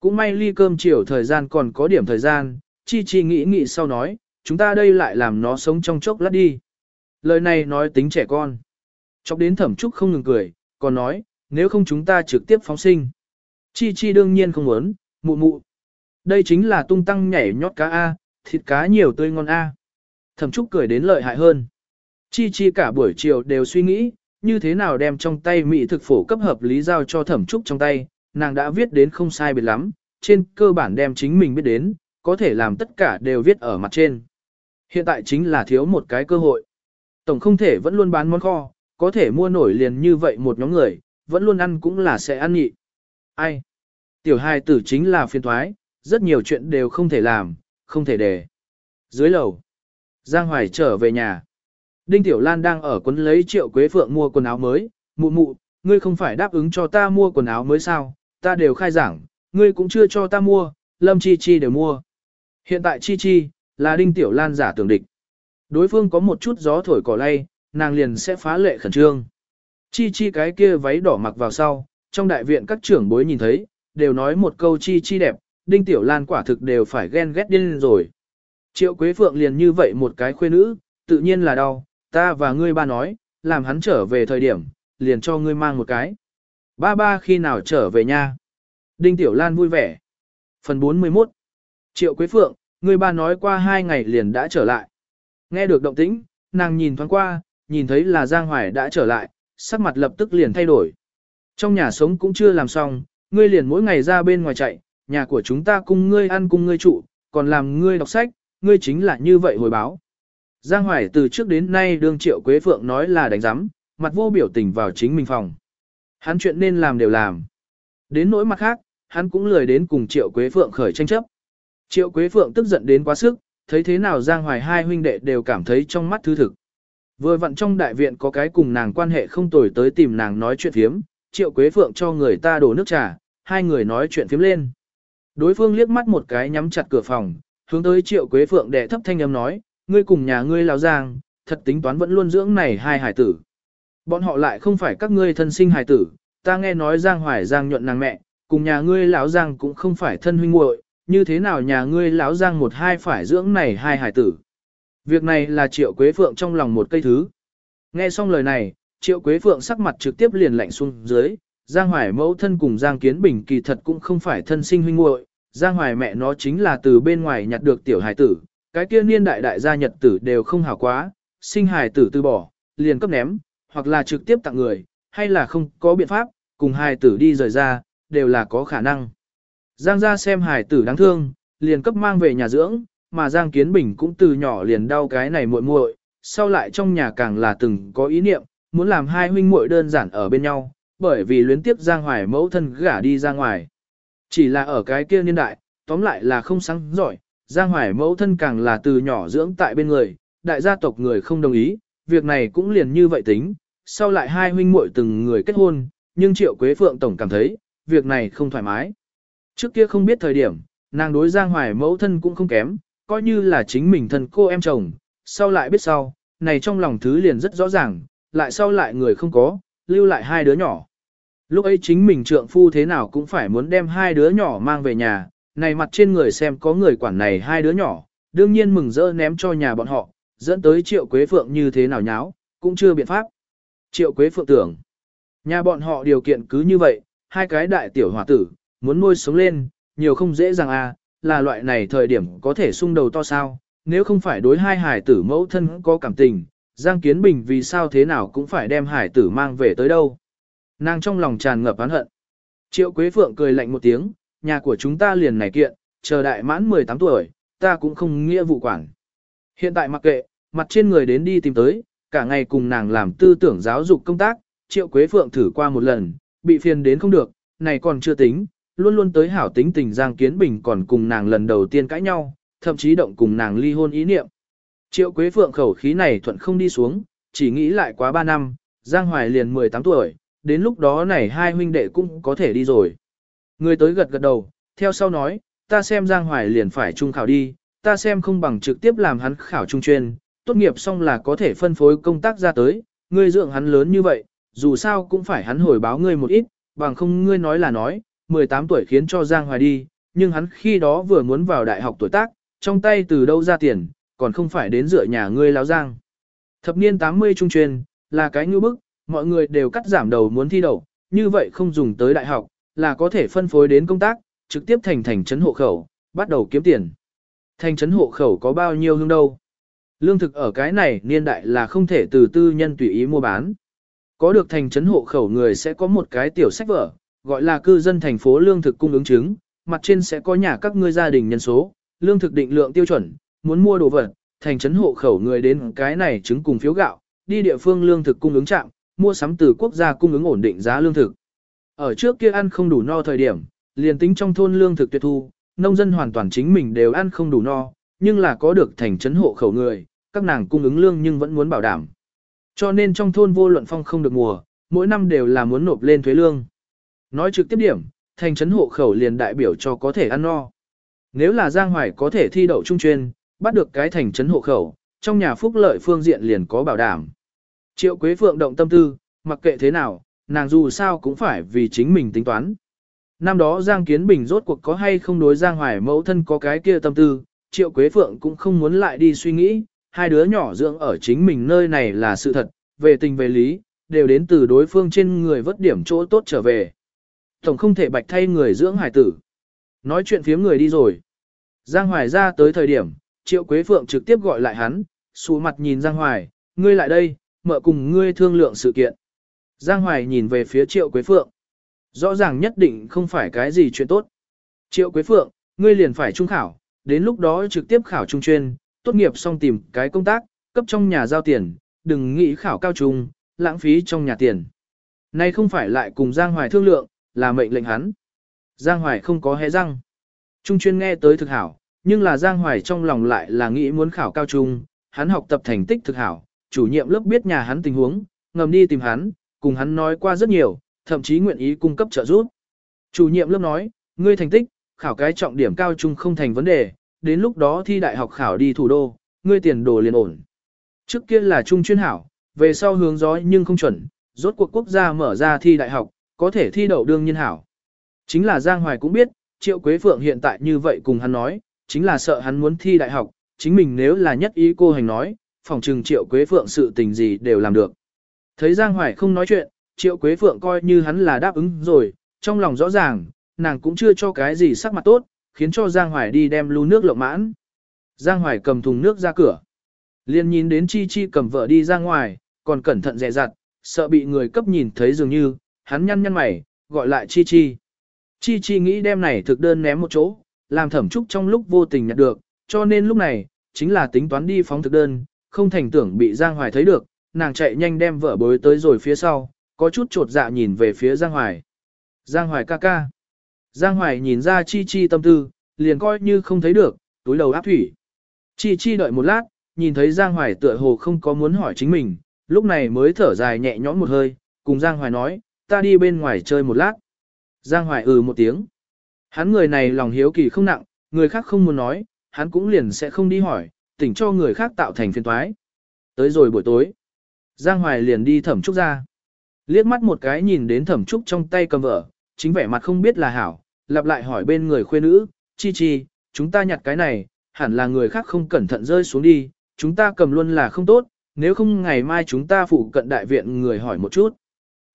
Cũng may ly cơm chiều thời gian còn có điểm thời gian, Chi Chi nghĩ nghĩ sau nói, chúng ta đây lại làm nó sống trong chốc lát đi. Lời này nói tính trẻ con. Chọc đến thẩm trúc không ngừng cười, còn nói, nếu không chúng ta trực tiếp phóng sinh. Chi Chi đương nhiên không muốn, mụ mụ. Đây chính là tung tăng nhảy nhót cá A, thịt cá nhiều tươi ngon A. Thẩm Trúc cười đến lợi hại hơn. Chi Chi cả buổi chiều đều suy nghĩ, như thế nào đem trong tay mỹ thực phổ cấp hợp lý giao cho Thẩm Trúc trong tay, nàng đã viết đến không sai biệt lắm, trên cơ bản đem chính mình biết đến, có thể làm tất cả đều viết ở mặt trên. Hiện tại chính là thiếu một cái cơ hội. Tổng không thể vẫn luôn bán món kho, có thể mua nổi liền như vậy một nhóm người, vẫn luôn ăn cũng là sẽ ăn nhị. Ai? Tiểu hài tử chính là phiền thoái, rất nhiều chuyện đều không thể làm, không thể để. Dưới lầu, Giang Hoài trở về nhà. Đinh Tiểu Lan đang ở quấn lấy triệu quế phượng mua quần áo mới, mụ mụ, ngươi không phải đáp ứng cho ta mua quần áo mới sao, ta đều khai giảng, ngươi cũng chưa cho ta mua, Lâm Chi Chi đều mua. Hiện tại Chi Chi, là Đinh Tiểu Lan giả tưởng địch. Đối phương có một chút gió thổi cỏ lay, nàng liền sẽ phá lệ khẩn trương. Chi Chi cái kia váy đỏ mặc vào sau, trong đại viện các trưởng bối nhìn thấy, đều nói một câu Chi Chi đẹp, Đinh Tiểu Lan quả thực đều phải ghen ghét điên rồi. Triệu Quế Phượng liền như vậy một cái khuê nữ, tự nhiên là đau, ta và ngươi ba nói, làm hắn trở về thời điểm, liền cho ngươi mang một cái. Ba ba khi nào trở về nha? Đinh Tiểu Lan vui vẻ. Phần 41 Triệu Quế Phượng, người ba nói qua hai ngày liền đã trở lại. Nghe được động tĩnh, nàng nhìn thoáng qua, nhìn thấy là Giang Hoài đã trở lại, sắc mặt lập tức liền thay đổi. Trong nhà sống cũng chưa làm xong, ngươi liền mỗi ngày ra bên ngoài chạy, nhà của chúng ta cùng ngươi ăn cùng ngươi trụ, còn làm ngươi đọc sách, ngươi chính là như vậy hồi báo. Giang Hoài từ trước đến nay đương Triệu Quế Phượng nói là đánh giám, mặt vô biểu tình vào chính mình phòng. Hắn chuyện nên làm đều làm. Đến nỗi mặt khác, hắn cũng lười đến cùng Triệu Quế Phượng khởi tranh chấp. Triệu Quế Phượng tức giận đến quá sức, thấy thế nào Giang Hoài hai huynh đệ đều cảm thấy trong mắt thứ thực. Vừa vặn trong đại viện có cái cùng nàng quan hệ không tồi tới tìm nàng nói chuyện phiếm, Triệu Quế Phượng cho người ta đổ nước trà, hai người nói chuyện phiếm lên. Đối phương liếc mắt một cái nhắm chặt cửa phòng, hướng tới Triệu Quế Phượng đệ thấp thanh âm nói, ngươi cùng nhà ngươi lão Giang, thật tính toán vẫn luôn dưỡng này hai hải tử. Bọn họ lại không phải các ngươi thân sinh hải tử, ta nghe nói Giang Hoài Giang nhuận nàng mẹ, cùng nhà ngươi lão Giang cũng không phải thân huynh muội, như thế nào nhà ngươi lão Giang một hai phải dưỡng này hai hải tử. Việc này là Triệu Quế Phượng trong lòng một cây thứ. Nghe xong lời này, Triệu Quế Phượng sắc mặt trực tiếp liền lạnh xuống dưới, Giang Hoài mẫu thân cùng Giang Kiến Bình kỳ thật cũng không phải thân sinh huynh muội, Giang Hoài mẹ nó chính là từ bên ngoài nhặt được tiểu hải tử, cái kia niên đại đại gia nhật tử đều không hảo quá, sinh hải tử từ bỏ, liền cấp ném, hoặc là trực tiếp tặng người, hay là không có biện pháp, cùng hài tử đi rời ra, đều là có khả năng. Giang gia xem hải tử đáng thương, liền cấp mang về nhà dưỡng, mà Giang Kiến Bình cũng từ nhỏ liền đau cái này muội muội, sau lại trong nhà càng là từng có ý niệm, muốn làm hai huynh muội đơn giản ở bên nhau, bởi vì luyến tiếp Giang Hoài mẫu thân gả đi ra ngoài. Chỉ là ở cái kia niên đại, tóm lại là không sáng giỏi, Giang Hoài mẫu thân càng là từ nhỏ dưỡng tại bên người, đại gia tộc người không đồng ý, việc này cũng liền như vậy tính, sau lại hai huynh muội từng người kết hôn, nhưng Triệu Quế Phượng tổng cảm thấy, việc này không thoải mái. Trước kia không biết thời điểm, nàng đối Giang Hoài mẫu thân cũng không kém, coi như là chính mình thân cô em chồng, sau lại biết sau, này trong lòng thứ liền rất rõ ràng, lại sau lại người không có, lưu lại hai đứa nhỏ. Lúc ấy chính mình trượng phu thế nào cũng phải muốn đem hai đứa nhỏ mang về nhà, này mặt trên người xem có người quản này hai đứa nhỏ, đương nhiên mừng rỡ ném cho nhà bọn họ, dẫn tới Triệu Quế Phượng như thế nào nháo, cũng chưa biện pháp. Triệu Quế Phượng tưởng, nhà bọn họ điều kiện cứ như vậy, hai cái đại tiểu hòa tử, muốn nuôi sống lên, nhiều không dễ dàng à, là loại này thời điểm có thể sung đầu to sao, nếu không phải đối hai hải tử mẫu thân có cảm tình, Giang Kiến Bình vì sao thế nào cũng phải đem hải tử mang về tới đâu. Nàng trong lòng tràn ngập oán hận. Triệu Quế Phượng cười lạnh một tiếng, nhà của chúng ta liền này kiện, chờ đại mãn 18 tuổi, ta cũng không nghĩa vụ quản. Hiện tại mặc kệ, mặt trên người đến đi tìm tới, cả ngày cùng nàng làm tư tưởng giáo dục công tác, Triệu Quế Phượng thử qua một lần, bị phiền đến không được, này còn chưa tính, luôn luôn tới hảo tính tình Giang Kiến Bình còn cùng nàng lần đầu tiên cãi nhau, thậm chí động cùng nàng ly hôn ý niệm. Triệu Quế Phượng khẩu khí này thuận không đi xuống, chỉ nghĩ lại quá 3 năm, Giang Hoài liền 18 tuổi, đến lúc đó này hai huynh đệ cũng có thể đi rồi. Người tới gật gật đầu, theo sau nói, ta xem Giang Hoài liền phải trung khảo đi, ta xem không bằng trực tiếp làm hắn khảo trung chuyên, tốt nghiệp xong là có thể phân phối công tác ra tới, ngươi dưỡng hắn lớn như vậy, dù sao cũng phải hắn hồi báo ngươi một ít, bằng không ngươi nói là nói, 18 tuổi khiến cho Giang Hoài đi, nhưng hắn khi đó vừa muốn vào đại học tuổi tác, trong tay từ đâu ra tiền, còn không phải đến dựa nhà ngươi láo Giang. Thập niên 80 trung chuyên, là cái ngư bức, mọi người đều cắt giảm đầu muốn thi đậu, như vậy không dùng tới đại học, là có thể phân phối đến công tác, trực tiếp thành thành trấn hộ khẩu, bắt đầu kiếm tiền. Thành trấn hộ khẩu có bao nhiêu hương đâu. Lương thực ở cái này niên đại là không thể từ tư nhân tùy ý mua bán. Có được thành trấn hộ khẩu người sẽ có một cái tiểu sách vở, gọi là cư dân thành phố lương thực cung ứng chứng, mặt trên sẽ có nhà các ngươi gia đình nhân số, lương thực định lượng tiêu chuẩn, muốn mua đồ vật, thành trấn hộ khẩu người đến cái này chứng cùng phiếu gạo, đi địa phương lương thực cung ứng trạm, mua sắm từ quốc gia cung ứng ổn định giá lương thực. Ở trước kia ăn không đủ no thời điểm, liền tính trong thôn lương thực tuyệt thu, nông dân hoàn toàn chính mình đều ăn không đủ no, nhưng là có được thành trấn hộ khẩu người, các nàng cung ứng lương nhưng vẫn muốn bảo đảm. Cho nên trong thôn vô luận phong không được mùa, mỗi năm đều là muốn nộp lên thuế lương. Nói trực tiếp điểm, thành trấn hộ khẩu liền đại biểu cho có thể ăn no. Nếu là Giang Hoài có thể thi đậu trung chuyên, bắt được cái thành trấn hộ khẩu, trong nhà phúc lợi phương diện liền có bảo đảm. Triệu Quế Phượng động tâm tư, mặc kệ thế nào, nàng dù sao cũng phải vì chính mình tính toán. Năm đó Giang Kiến Bình rốt cuộc có hay không đối Giang Hoài mẫu thân có cái kia tâm tư, Triệu Quế Phượng cũng không muốn lại đi suy nghĩ, hai đứa nhỏ dưỡng ở chính mình nơi này là sự thật, về tình về lý, đều đến từ đối phương trên người vất điểm chỗ tốt trở về. Tổng không thể bạch thay người dưỡng hải tử. Nói chuyện phía người đi rồi. Giang Hoài ra tới thời điểm, Triệu Quế Phượng trực tiếp gọi lại hắn, xù mặt nhìn Giang Hoài, ngươi lại đây, mợ cùng ngươi thương lượng sự kiện. Giang Hoài nhìn về phía Triệu Quế Phượng. Rõ ràng nhất định không phải cái gì chuyện tốt. Triệu Quế Phượng, ngươi liền phải trung khảo, đến lúc đó trực tiếp khảo trung chuyên, tốt nghiệp xong tìm cái công tác, cấp trong nhà giao tiền, đừng nghĩ khảo cao trung, lãng phí trong nhà tiền. Nay không phải lại cùng Giang Hoài thương lượng, là mệnh lệnh hắn. Giang Hoài không có hé răng. Trung chuyên nghe tới thực hảo, nhưng là Giang Hoài trong lòng lại là nghĩ muốn khảo cao trung, hắn học tập thành tích thực hảo, chủ nhiệm lớp biết nhà hắn tình huống, ngầm đi tìm hắn, cùng hắn nói qua rất nhiều, thậm chí nguyện ý cung cấp trợ giúp. Chủ nhiệm lớp nói, ngươi thành tích, khảo cái trọng điểm cao trung không thành vấn đề, đến lúc đó thi đại học khảo đi thủ đô, ngươi tiền đồ liền ổn. Trước kia là trung chuyên hảo, về sau hướng gió nhưng không chuẩn, rốt cuộc quốc gia mở ra thi đại học, có thể thi đậu đương nhiên hảo. Chính là Giang Hoài cũng biết, Triệu Quế Phượng hiện tại như vậy cùng hắn nói, chính là sợ hắn muốn thi đại học, chính mình nếu là nhất ý cô hành nói, phòng trừng Triệu Quế Phượng sự tình gì đều làm được. Thấy Giang Hoài không nói chuyện, Triệu Quế Phượng coi như hắn là đáp ứng rồi, trong lòng rõ ràng, nàng cũng chưa cho cái gì sắc mặt tốt, khiến cho Giang Hoài đi đem lưu nước lộng mãn. Giang Hoài cầm thùng nước ra cửa. Liên nhìn đến Chi Chi cầm vợ đi ra ngoài, còn cẩn thận dè dặt, sợ bị người cấp nhìn thấy dường như, hắn nhăn nhăn mày, gọi lại Chi Chi. Chi Chi nghĩ đem này thực đơn ném một chỗ, làm thẩm trúc trong lúc vô tình nhặt được, cho nên lúc này, chính là tính toán đi phóng thực đơn, không thành tưởng bị Giang Hoài thấy được, nàng chạy nhanh đem vợ bối tới rồi phía sau, có chút trột dạ nhìn về phía Giang Hoài. Giang Hoài ca ca. Giang Hoài nhìn ra Chi Chi tâm tư, liền coi như không thấy được, túi đầu áp thủy. Chi Chi đợi một lát, nhìn thấy Giang Hoài tựa hồ không có muốn hỏi chính mình, lúc này mới thở dài nhẹ nhõm một hơi, cùng Giang Hoài nói, ta đi bên ngoài chơi một lát. Giang Hoài ừ một tiếng. Hắn người này lòng hiếu kỳ không nặng, người khác không muốn nói, hắn cũng liền sẽ không đi hỏi, tỉnh cho người khác tạo thành phiền toái. Tới rồi buổi tối, Giang Hoài liền đi thẩm trúc ra. Liếc mắt một cái nhìn đến thẩm trúc trong tay cầm vợ, chính vẻ mặt không biết là hảo, lặp lại hỏi bên người khuê nữ, chi chi, chúng ta nhặt cái này, hẳn là người khác không cẩn thận rơi xuống đi, chúng ta cầm luôn là không tốt, nếu không ngày mai chúng ta phụ cận đại viện người hỏi một chút.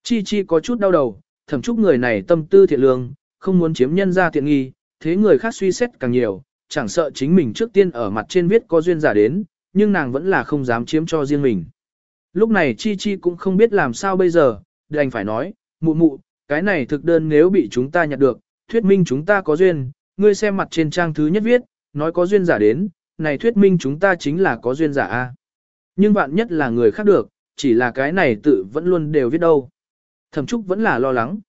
Chi chi có chút đau đầu, thẩm trúc người này tâm tư thiện lương, không muốn chiếm nhân ra tiện nghi, thế người khác suy xét càng nhiều, chẳng sợ chính mình trước tiên ở mặt trên viết có duyên giả đến, nhưng nàng vẫn là không dám chiếm cho riêng mình. Lúc này Chi Chi cũng không biết làm sao bây giờ, đành phải nói, mụ mụ, cái này thực đơn nếu bị chúng ta nhặt được, thuyết minh chúng ta có duyên, ngươi xem mặt trên trang thứ nhất viết, nói có duyên giả đến, này thuyết minh chúng ta chính là có duyên giả a. Nhưng bạn nhất là người khác được, chỉ là cái này tự vẫn luôn đều viết đâu. Thẩm Trúc vẫn là lo lắng.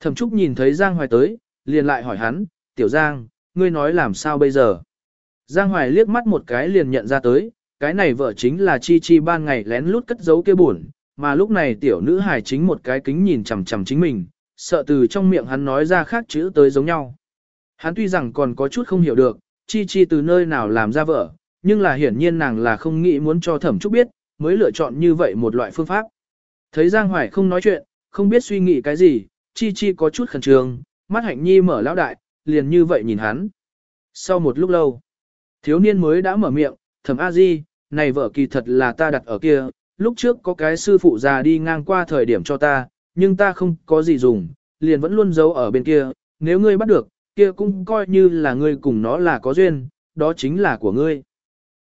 Thẩm Trúc nhìn thấy Giang Hoài tới, liền lại hỏi hắn, Tiểu Giang, ngươi nói làm sao bây giờ? Giang Hoài liếc mắt một cái liền nhận ra tới, cái này vợ chính là Chi Chi ban ngày lén lút cất giấu kia buồn, mà lúc này tiểu nữ hài chính một cái kính nhìn chằm chằm chính mình, sợ từ trong miệng hắn nói ra khác chữ tới giống nhau. Hắn tuy rằng còn có chút không hiểu được, Chi Chi từ nơi nào làm ra vợ, nhưng là hiển nhiên nàng là không nghĩ muốn cho Thẩm Trúc biết, mới lựa chọn như vậy một loại phương pháp. Thấy Giang Hoài không nói chuyện, không biết suy nghĩ cái gì, Chi Chi có chút khẩn trương, mắt hạnh nhi mở lão đại, liền như vậy nhìn hắn. Sau một lúc lâu, thiếu niên mới đã mở miệng, thẩm A Di, này vợ kỳ thật là ta đặt ở kia, lúc trước có cái sư phụ già đi ngang qua thời điểm cho ta, nhưng ta không có gì dùng, liền vẫn luôn giấu ở bên kia, nếu ngươi bắt được, kia cũng coi như là ngươi cùng nó là có duyên, đó chính là của ngươi.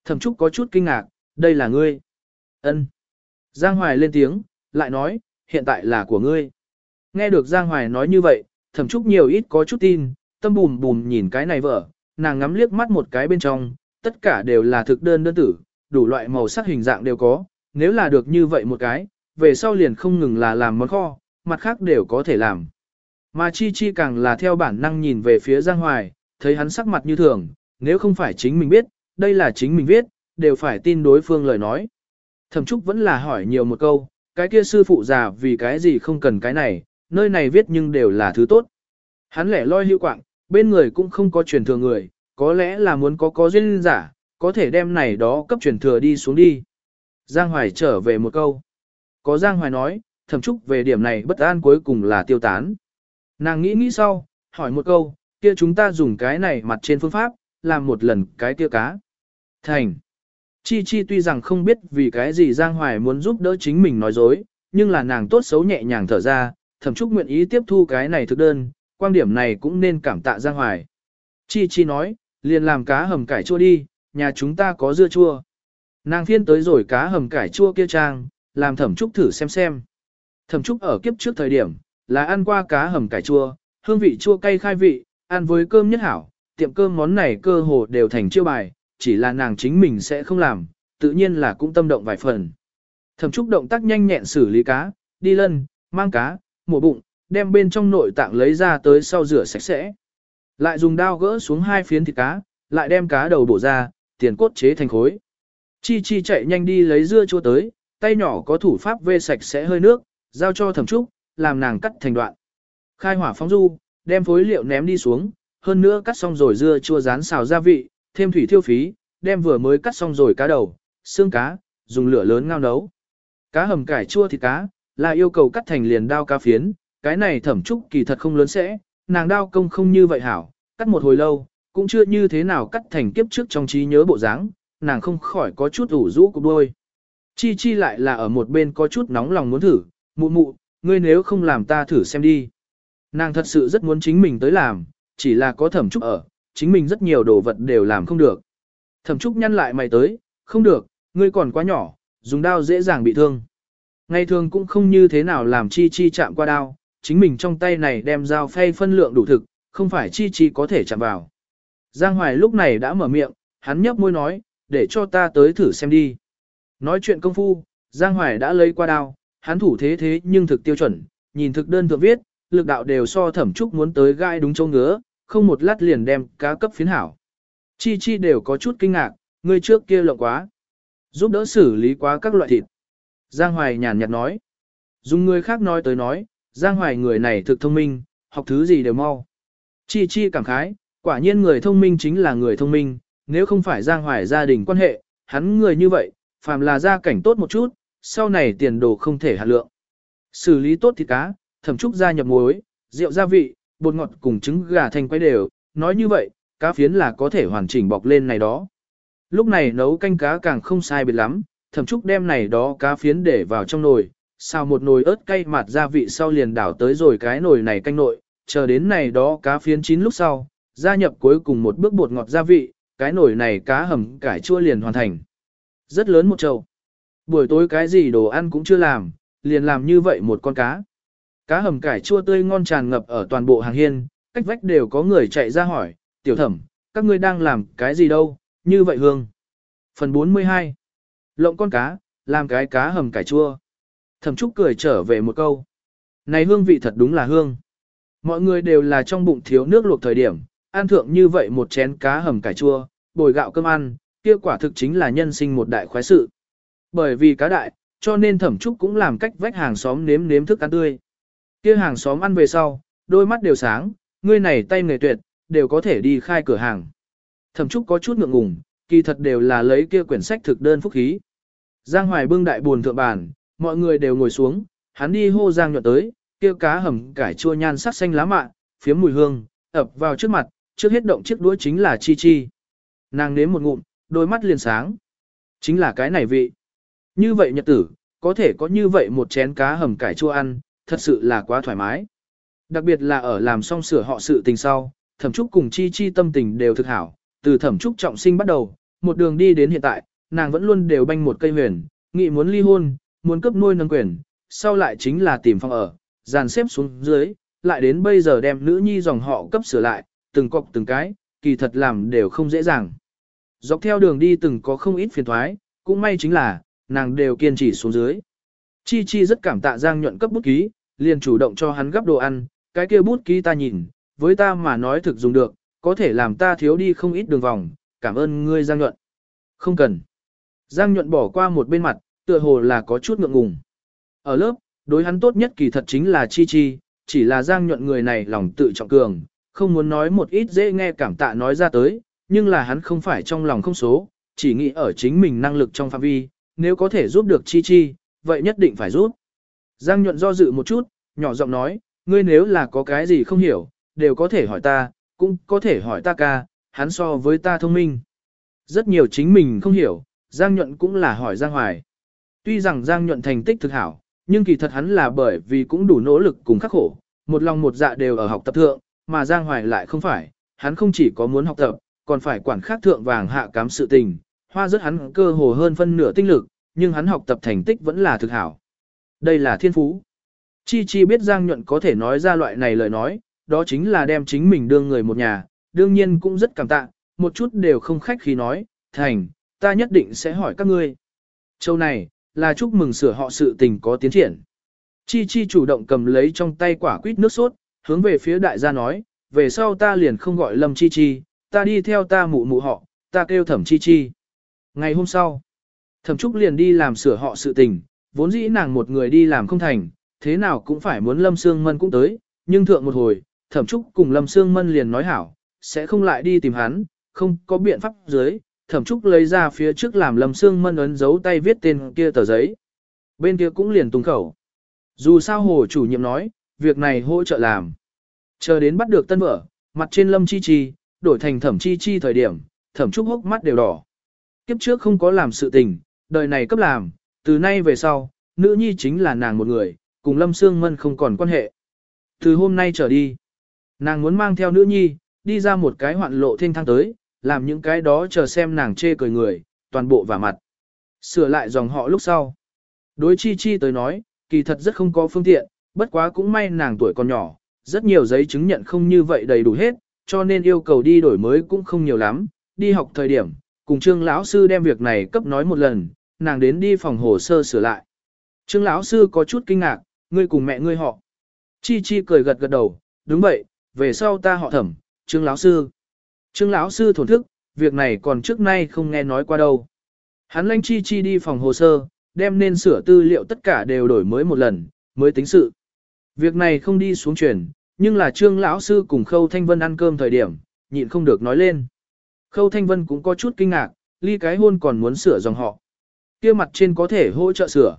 Thẩm Trúc có chút kinh ngạc, đây là ngươi. Ân. Giang Hoài lên tiếng, lại nói, hiện tại là của ngươi. Nghe được Giang Hoài nói như vậy, Thẩm Trúc nhiều ít có chút tin, tâm bùm bùm nhìn cái này vợ, nàng ngắm liếc mắt một cái bên trong, tất cả đều là thực đơn đơn tử, đủ loại màu sắc hình dạng đều có, nếu là được như vậy một cái, về sau liền không ngừng là làm món kho, mặt khác đều có thể làm. Mà Chi Chi càng là theo bản năng nhìn về phía Giang Hoài, thấy hắn sắc mặt như thường, nếu không phải chính mình biết, đây là chính mình viết, đều phải tin đối phương lời nói. Thẩm Trúc vẫn là hỏi nhiều một câu, cái kia sư phụ già vì cái gì không cần cái này, nơi này viết nhưng đều là thứ tốt. Hắn lẻ loi hưu quạng, bên người cũng không có truyền thừa người, có lẽ là muốn có có duyên giả, có thể đem này đó cấp truyền thừa đi xuống đi. Giang Hoài trở về một câu. Có Giang Hoài nói, thẩm trúc về điểm này bất an cuối cùng là tiêu tán. Nàng nghĩ nghĩ sau, hỏi một câu, kia chúng ta dùng cái này mặt trên phương pháp, làm một lần cái kia cá. Thành. Chi Chi tuy rằng không biết vì cái gì Giang Hoài muốn giúp đỡ chính mình nói dối, nhưng là nàng tốt xấu nhẹ nhàng thở ra, thẩm trúc nguyện ý tiếp thu cái này thực đơn, quan điểm này cũng nên cảm tạ Giang Hoài. Chi Chi nói, liền làm cá hầm cải chua đi, nhà chúng ta có dưa chua. Nàng phiên tới rồi cá hầm cải chua kia trang, làm thẩm trúc thử xem xem. Thẩm trúc ở kiếp trước thời điểm, là ăn qua cá hầm cải chua, hương vị chua cay khai vị, ăn với cơm nhất hảo, tiệm cơm món này cơ hồ đều thành chiêu bài, chỉ là nàng chính mình sẽ không làm, tự nhiên là cũng tâm động vài phần. Thẩm trúc động tác nhanh nhẹn xử lý cá, đi lân, mang cá, mổ bụng, đem bên trong nội tạng lấy ra tới sau rửa sạch sẽ. Lại dùng dao gỡ xuống hai phiến thịt cá, lại đem cá đầu bổ ra, tiền cốt chế thành khối. Chi Chi chạy nhanh đi lấy dưa chua tới, tay nhỏ có thủ pháp vê sạch sẽ hơi nước, giao cho thẩm trúc, làm nàng cắt thành đoạn. Khai hỏa phóng du, đem phối liệu ném đi xuống, hơn nữa cắt xong rồi dưa chua rán xào gia vị, thêm thủy thiêu phí, đem vừa mới cắt xong rồi cá đầu, xương cá, dùng lửa lớn ngao nấu. Cá hầm cải chua thịt cá, là yêu cầu cắt thành liền đao cá phiến, cái này thẩm trúc kỳ thật không lớn sẽ, nàng đao công không như vậy hảo, cắt một hồi lâu, cũng chưa như thế nào cắt thành kiếp trước trong trí nhớ bộ dáng, nàng không khỏi có chút ủ rũ cục đôi. Chi chi lại là ở một bên có chút nóng lòng muốn thử, mụ mụ, ngươi nếu không làm ta thử xem đi. Nàng thật sự rất muốn chính mình tới làm, chỉ là có thẩm trúc ở, chính mình rất nhiều đồ vật đều làm không được. Thẩm trúc nhăn lại mày tới, không được, ngươi còn quá nhỏ, dùng đao dễ dàng bị thương. Ngày thường cũng không như thế nào làm chi chi chạm qua đao, chính mình trong tay này đem dao phay phân lượng đủ thực, không phải chi chi có thể chạm vào. Giang Hoài lúc này đã mở miệng, hắn nhấp môi nói, để cho ta tới thử xem đi. Nói chuyện công phu, Giang Hoài đã lấy qua đao, hắn thủ thế thế nhưng thực tiêu chuẩn, nhìn thực đơn thượng viết, lực đạo đều so thẩm trúc muốn tới gai đúng châu ngứa, không một lát liền đem cá cấp phiến hảo. Chi chi đều có chút kinh ngạc, người trước kia lộng quá. Giúp đỡ xử lý quá các loại thịt. Giang Hoài nhàn nhạt nói. Dùng người khác nói tới nói, Giang Hoài người này thực thông minh, học thứ gì đều mau. Chi chi cảm khái, quả nhiên người thông minh chính là người thông minh, nếu không phải Giang Hoài gia đình quan hệ, hắn người như vậy, phàm là gia cảnh tốt một chút, sau này tiền đồ không thể hạt lượng. Xử lý tốt thịt cá, thẩm trúc gia nhập muối, rượu gia vị, bột ngọt cùng trứng gà thành quay đều, nói như vậy, cá phiến là có thể hoàn chỉnh bọc lên này đó. Lúc này nấu canh cá càng không sai biệt lắm, thẩm trúc đem này đó cá phiến để vào trong nồi, xào một nồi ớt cay mạt gia vị sau liền đảo tới rồi cái nồi này canh nội, chờ đến này đó cá phiến chín lúc sau, gia nhập cuối cùng một bước bột ngọt gia vị, cái nồi này cá hầm cải chua liền hoàn thành. Rất lớn một chậu. Buổi tối cái gì đồ ăn cũng chưa làm, liền làm như vậy một con cá. Cá hầm cải chua tươi ngon tràn ngập ở toàn bộ hàng hiên, cách vách đều có người chạy ra hỏi, tiểu thẩm, các ngươi đang làm cái gì đâu, như vậy hương. Phần 42 Lộng con cá, làm cái cá hầm cải chua. Thẩm Trúc cười trở về một câu. Này hương vị thật đúng là hương. Mọi người đều là trong bụng thiếu nước luộc thời điểm, ăn thượng như vậy một chén cá hầm cải chua, bồi gạo cơm ăn, kia quả thực chính là nhân sinh một đại khoái sự. Bởi vì cá đại, cho nên thẩm trúc cũng làm cách vách hàng xóm nếm nếm thức ăn tươi. Kia hàng xóm ăn về sau, đôi mắt đều sáng, ngươi này tay nghề tuyệt, đều có thể đi khai cửa hàng. Thẩm trúc có chút ngượng ngùng, kỳ thật đều là lấy kia quyển sách thực đơn phúc khí. Giang Hoài bưng đại buồn thượng bàn, mọi người đều ngồi xuống, hắn đi hô Giang nhuận tới, kia cá hầm cải chua nhan sắc xanh lá mạ, phía mùi hương, ập vào trước mặt, trước hết động chiếc đũa chính là chi chi. Nàng nếm một ngụm, đôi mắt liền sáng. Chính là cái này vị. Như vậy nhật tử, có thể có như vậy một chén cá hầm cải chua ăn, thật sự là quá thoải mái. Đặc biệt là ở làm xong sửa họ sự tình sau, thẩm trúc cùng chi chi tâm tình đều thực hảo, từ thẩm trúc trọng sinh bắt đầu, một đường đi đến hiện tại, nàng vẫn luôn đều banh một cây huyền, nghị muốn ly hôn, muốn cấp nuôi nâng quyền, sau lại chính là tìm phòng ở, dàn xếp xuống dưới, lại đến bây giờ đem nữ nhi dòng họ cấp sửa lại, từng cọc từng cái, kỳ thật làm đều không dễ dàng. Dọc theo đường đi từng có không ít phiền thoái, cũng may chính là, nàng đều kiên trì xuống dưới. Chi Chi rất cảm tạ Giang nhuận cấp bút ký, liền chủ động cho hắn gấp đồ ăn, cái kia bút ký ta nhìn, với ta mà nói thực dùng được, có thể làm ta thiếu đi không ít đường vòng, cảm ơn ngươi Giang nhuận. Không cần. Giang nhuận bỏ qua một bên mặt, tựa hồ là có chút ngượng ngùng. Ở lớp, đối hắn tốt nhất kỳ thật chính là Chi Chi, chỉ là Giang nhuận người này lòng tự trọng cường, không muốn nói một ít dễ nghe cảm tạ nói ra tới, nhưng là hắn không phải trong lòng không số, chỉ nghĩ ở chính mình năng lực trong phạm vi, nếu có thể giúp được Chi Chi, vậy nhất định phải giúp. Giang nhuận do dự một chút, nhỏ giọng nói, ngươi nếu là có cái gì không hiểu, đều có thể hỏi ta, cũng có thể hỏi ta ca, hắn so với ta thông minh. Rất nhiều chính mình không hiểu, Giang nhuận cũng là hỏi Giang Hoài. Tuy rằng Giang nhuận thành tích thực hảo, nhưng kỳ thật hắn là bởi vì cũng đủ nỗ lực cùng khắc khổ, một lòng một dạ đều ở học tập thượng, mà Giang Hoài lại không phải, hắn không chỉ có muốn học tập, còn phải quản khác thượng vàng hạ cám sự tình, hoa rất hắn cơ hồ hơn phân nửa tinh lực, nhưng hắn học tập thành tích vẫn là thực hảo. Đây là thiên phú. Chi Chi biết Giang Nhuận có thể nói ra loại này lời nói, đó chính là đem chính mình đương người một nhà, đương nhiên cũng rất cảm tạ, một chút đều không khách khí nói, thành, ta nhất định sẽ hỏi các ngươi. Châu này, là chúc mừng sửa họ sự tình có tiến triển. Chi Chi chủ động cầm lấy trong tay quả quýt nước sốt, hướng về phía đại gia nói, về sau ta liền không gọi Lâm Chi Chi, ta đi theo ta mụ mụ họ, ta kêu thẩm Chi Chi. Ngày hôm sau, thẩm Trúc liền đi làm sửa họ sự tình, vốn dĩ nàng một người đi làm không thành, thế nào cũng phải muốn Lâm Sương Mân cũng tới, nhưng thượng một hồi, thẩm Trúc cùng Lâm Sương Mân liền nói hảo, sẽ không lại đi tìm hắn, không có biện pháp dưới, thẩm Trúc lấy ra phía trước làm Lâm Sương Mân ấn dấu tay viết tên kia tờ giấy. Bên kia cũng liền tung khẩu. Dù sao hồ chủ nhiệm nói, việc này hỗ trợ làm. Chờ đến bắt được tân vợ, mặt trên lâm chi chi, đổi thành thẩm chi chi thời điểm, thẩm trúc hốc mắt đều đỏ. Kiếp trước không có làm sự tình, đời này cấp làm, từ nay về sau, nữ nhi chính là nàng một người, cùng lâm sương mân không còn quan hệ. Từ hôm nay trở đi, nàng muốn mang theo nữ nhi, đi ra một cái hoạn lộ thênh thang tới, làm những cái đó chờ xem nàng chê cười người, toàn bộ và mặt. Sửa lại dòng họ lúc sau. Đối chi chi tới nói, kỳ thật rất không có phương tiện, bất quá cũng may nàng tuổi còn nhỏ, rất nhiều giấy chứng nhận không như vậy đầy đủ hết, cho nên yêu cầu đi đổi mới cũng không nhiều lắm. Đi học thời điểm, cùng trương lão sư đem việc này cấp nói một lần, nàng đến đi phòng hồ sơ sửa lại. Trương lão sư có chút kinh ngạc, ngươi cùng mẹ ngươi họ. Chi chi cười gật gật đầu, đúng vậy, về sau ta họ thẩm, trương lão sư. Trương lão sư thổn thức, việc này còn trước nay không nghe nói qua đâu. Hắn lanh chi chi đi phòng hồ sơ, đem nên sửa tư liệu tất cả đều đổi mới một lần, mới tính sự. Việc này không đi xuống truyền, nhưng là trương lão sư cùng Khâu Thanh Vân ăn cơm thời điểm, nhịn không được nói lên. Khâu Thanh Vân cũng có chút kinh ngạc, ly cái hôn còn muốn sửa dòng họ. kia mặt trên có thể hỗ trợ sửa.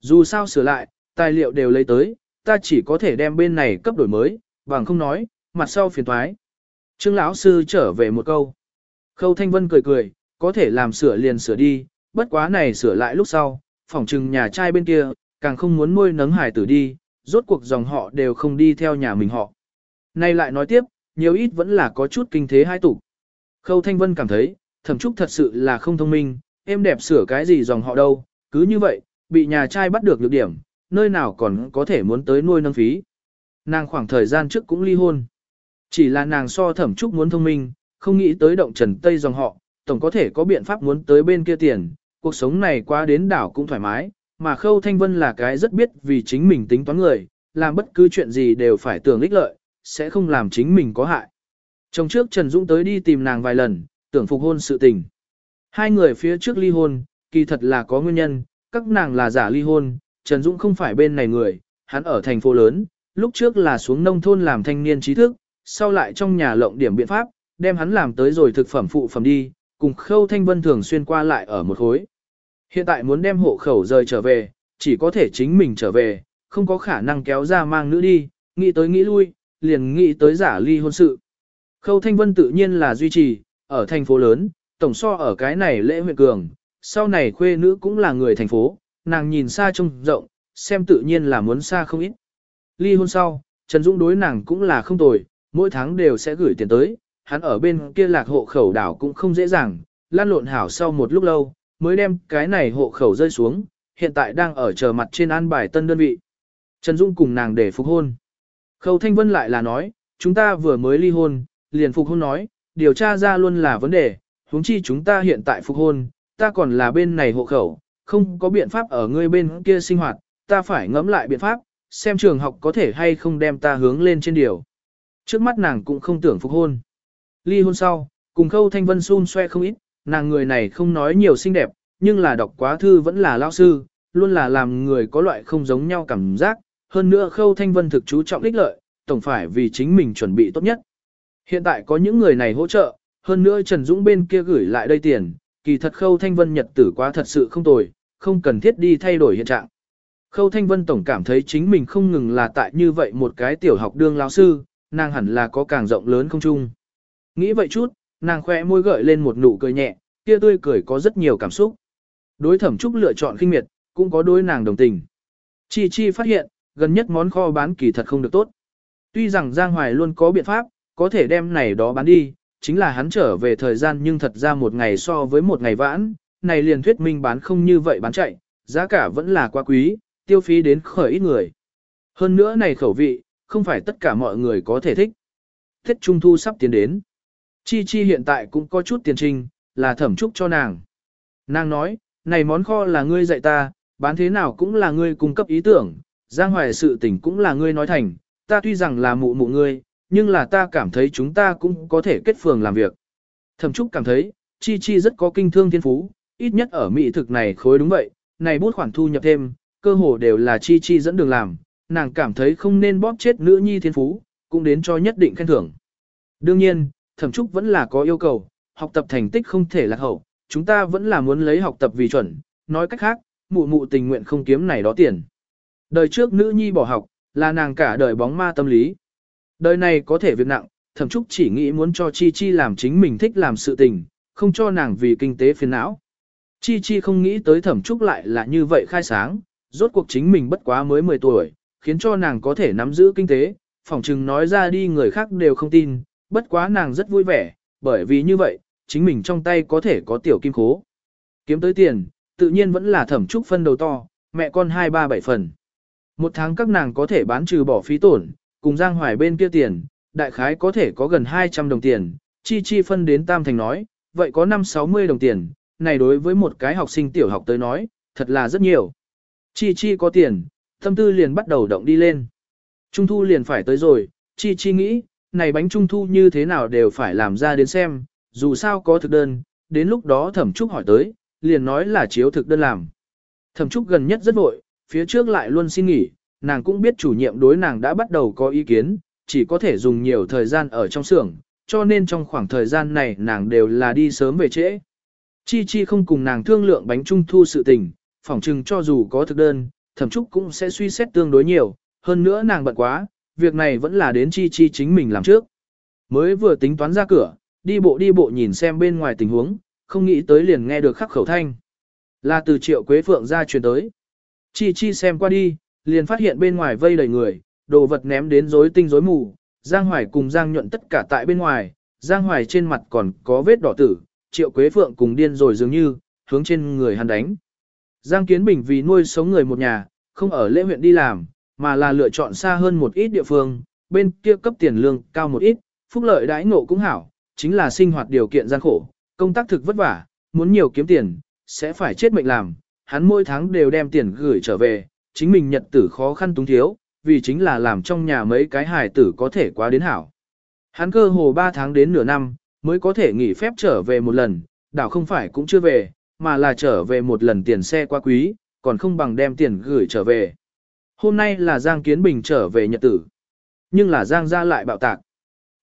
Dù sao sửa lại, tài liệu đều lấy tới, ta chỉ có thể đem bên này cấp đổi mới, bằng không nói, mặt sau phiền thoái. Trương lão sư trở về một câu. Khâu Thanh Vân cười cười, có thể làm sửa liền sửa đi, bất quá này sửa lại lúc sau, phỏng chừng nhà trai bên kia, càng không muốn nuôi nấng hải tử đi, rốt cuộc dòng họ đều không đi theo nhà mình họ. Nay lại nói tiếp, nhiều ít vẫn là có chút kinh thế hai tục. Khâu Thanh Vân cảm thấy, thẩm trúc thật sự là không thông minh, em đẹp sửa cái gì dòng họ đâu, cứ như vậy, bị nhà trai bắt được lược điểm, nơi nào còn có thể muốn tới nuôi nâng phí. Nàng khoảng thời gian trước cũng ly hôn. Chỉ là nàng so thẩm trúc muốn thông minh, không nghĩ tới động trần tây dòng họ, tổng có thể có biện pháp muốn tới bên kia tiền, cuộc sống này qua đến đảo cũng thoải mái, mà Khâu Thanh Vân là cái rất biết vì chính mình tính toán người, làm bất cứ chuyện gì đều phải tưởng ích lợi, sẽ không làm chính mình có hại. Trong trước Trần Dũng tới đi tìm nàng vài lần, tưởng phục hôn sự tình. Hai người phía trước ly hôn, kỳ thật là có nguyên nhân, các nàng là giả ly hôn, Trần Dũng không phải bên này người, hắn ở thành phố lớn, lúc trước là xuống nông thôn làm thanh niên trí thức, sau lại trong nhà lộng điểm biện pháp, đem hắn làm tới rồi thực phẩm phụ phẩm đi, cùng Khâu Thanh Vân thường xuyên qua lại ở một khối. Hiện tại muốn đem hộ khẩu rời trở về, chỉ có thể chính mình trở về, không có khả năng kéo ra mang nữ đi, nghĩ tới nghĩ lui, liền nghĩ tới giả ly hôn sự. Khâu Thanh Vân tự nhiên là duy trì, ở thành phố lớn, tổng so ở cái này lễ huyện cường, sau này khuê nữ cũng là người thành phố, nàng nhìn xa trông rộng, xem tự nhiên là muốn xa không ít. Ly hôn sau, Trần Dũng đối nàng cũng là không tồi, mỗi tháng đều sẽ gửi tiền tới, hắn ở bên kia lạc hộ khẩu đảo cũng không dễ dàng, lan lộn hảo sau một lúc lâu, mới đem cái này hộ khẩu rơi xuống, hiện tại đang ở chờ mặt trên an bài tân đơn vị. Trần Dung cùng nàng để phục hôn. Khâu Thanh Vân lại là nói, chúng ta vừa mới ly hôn, liền phục hôn nói, điều tra ra luôn là vấn đề, huống chi chúng ta hiện tại phục hôn, ta còn là bên này hộ khẩu, không có biện pháp ở ngươi bên kia sinh hoạt, ta phải ngẫm lại biện pháp, xem trường học có thể hay không đem ta hướng lên trên điều. Trước mắt nàng cũng không tưởng phục hôn. Ly hôn sau, cùng khâu thanh vân xun xoe không ít, nàng người này không nói nhiều xinh đẹp, nhưng là đọc quá thư vẫn là lao sư, luôn là làm người có loại không giống nhau cảm giác, hơn nữa khâu thanh vân thực chú trọng ích lợi, tổng phải vì chính mình chuẩn bị tốt nhất. Hiện tại có những người này hỗ trợ, hơn nữa Trần Dũng bên kia gửi lại đây tiền, kỳ thật khâu thanh vân nhật tử quá thật sự không tồi, không cần thiết đi thay đổi hiện trạng. Khâu Thanh Vân Tổng cảm thấy chính mình không ngừng là tại như vậy một cái tiểu học đương lao sư, nàng hẳn là có càng rộng lớn không chung. Nghĩ vậy chút, nàng khoe môi gợi lên một nụ cười nhẹ, kia tươi cười có rất nhiều cảm xúc. Đối thẩm trúc lựa chọn khinh miệt, cũng có đối nàng đồng tình. Chi Chi phát hiện, gần nhất món kho bán kỳ thật không được tốt. Tuy rằng Giang Hoài luôn có biện pháp, có thể đem này đó bán đi, chính là hắn trở về thời gian nhưng thật ra một ngày so với một ngày vãn, này liền thuyết minh bán không như vậy bán chạy, giá cả vẫn là quá quý, tiêu phí đến khởi ít người. Hơn nữa này khẩu vị, không phải tất cả mọi người có thể thích. Tết Trung Thu sắp tiến đến. Chi Chi hiện tại cũng có chút tiền trình là thẩm trúc cho nàng. Nàng nói, này món kho là ngươi dạy ta, bán thế nào cũng là ngươi cung cấp ý tưởng, giang hoài sự tình cũng là ngươi nói thành, ta tuy rằng là mụ mụ ngươi, nhưng là ta cảm thấy chúng ta cũng có thể kết phường làm việc. Thẩm trúc cảm thấy, Chi Chi rất có kinh thương thiên phú, ít nhất ở mỹ thực này khối đúng vậy, này bút khoản thu nhập thêm, cơ hồ đều là chi chi dẫn đường làm, nàng cảm thấy không nên bóp chết nữ nhi thiên phú, cũng đến cho nhất định khen thưởng. Đương nhiên, thẩm trúc vẫn là có yêu cầu, học tập thành tích không thể lạc hậu, chúng ta vẫn là muốn lấy học tập vì chuẩn, nói cách khác, mụ mụ tình nguyện không kiếm này đó tiền. Đời trước nữ nhi bỏ học, là nàng cả đời bóng ma tâm lý. Đời này có thể việc nặng, thẩm trúc chỉ nghĩ muốn cho chi chi làm chính mình thích làm sự tình, không cho nàng vì kinh tế phiền não. Chi chi không nghĩ tới thẩm trúc lại là như vậy khai sáng, rốt cuộc chính mình bất quá mới 10 tuổi, khiến cho nàng có thể nắm giữ kinh tế, phỏng chừng nói ra đi người khác đều không tin, bất quá nàng rất vui vẻ, bởi vì như vậy, chính mình trong tay có thể có tiểu kim khố. Kiếm tới tiền, tự nhiên vẫn là thẩm trúc phân đầu to, mẹ con hai ba bảy phần. Một tháng các nàng có thể bán trừ bỏ phí tổn, cùng Giang Hoài bên kia tiền, đại khái có thể có gần 200 đồng tiền, chi chi phân đến Tam Thành nói, vậy có 5-60 đồng tiền, này đối với một cái học sinh tiểu học tới nói, thật là rất nhiều. Chi Chi có tiền, tâm tư liền bắt đầu động đi lên. Trung thu liền phải tới rồi, Chi Chi nghĩ, này bánh trung thu như thế nào đều phải làm ra đến xem, dù sao có thực đơn, đến lúc đó thẩm trúc hỏi tới, liền nói là chiếu thực đơn làm. Thẩm trúc gần nhất rất vội, phía trước lại luôn xin nghỉ, nàng cũng biết chủ nhiệm đối nàng đã bắt đầu có ý kiến, chỉ có thể dùng nhiều thời gian ở trong xưởng, cho nên trong khoảng thời gian này nàng đều là đi sớm về trễ. Chi Chi không cùng nàng thương lượng bánh trung thu sự tình, phỏng chừng cho dù có thực đơn, thẩm trúc cũng sẽ suy xét tương đối nhiều, hơn nữa nàng bận quá, việc này vẫn là đến chi chi chính mình làm trước. Mới vừa tính toán ra cửa, đi bộ đi bộ nhìn xem bên ngoài tình huống, không nghĩ tới liền nghe được khắc khẩu thanh. Là từ triệu quế phượng ra truyền tới. Chi chi xem qua đi, liền phát hiện bên ngoài vây đầy người, đồ vật ném đến rối tinh rối mù, Giang Hoài cùng Giang nhuận tất cả tại bên ngoài, Giang Hoài trên mặt còn có vết đỏ tử, triệu quế phượng cùng điên rồi dường như, hướng trên người hắn đánh. Giang Kiến Bình vì nuôi sống người một nhà, không ở lễ huyện đi làm, mà là lựa chọn xa hơn một ít địa phương, bên kia cấp tiền lương cao một ít, phúc lợi đãi ngộ cũng hảo, chính là sinh hoạt điều kiện gian khổ, công tác thực vất vả, muốn nhiều kiếm tiền, sẽ phải chết mệnh làm, hắn mỗi tháng đều đem tiền gửi trở về, chính mình nhật tử khó khăn túng thiếu, vì chính là làm trong nhà mấy cái hài tử có thể quá đến hảo. Hắn cơ hồ 3 tháng đến nửa năm, mới có thể nghỉ phép trở về một lần, đảo không phải cũng chưa về, mà là trở về một lần tiền xe quá quý, còn không bằng đem tiền gửi trở về. Hôm nay là Giang Kiến Bình trở về nhật tử. Nhưng là Giang ra lại bạo tạc.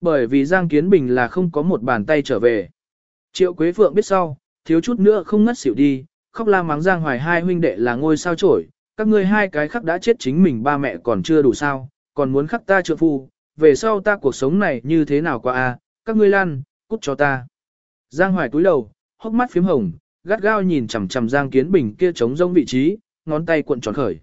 Bởi vì Giang Kiến Bình là không có một bàn tay trở về. Triệu Quế Phượng biết sau, thiếu chút nữa không ngất xỉu đi, khóc la mắng Giang Hoài hai huynh đệ là ngôi sao trổi, các ngươi hai cái khắc đã chết chính mình ba mẹ còn chưa đủ sao, còn muốn khắc ta trợ phu, về sau ta cuộc sống này như thế nào qua a? các ngươi lan, cút cho ta. Giang Hoài cúi đầu, hốc mắt phím hồng, gắt gao nhìn chằm chằm Giang Kiến Bình kia chống rông vị trí, ngón tay cuộn tròn khởi.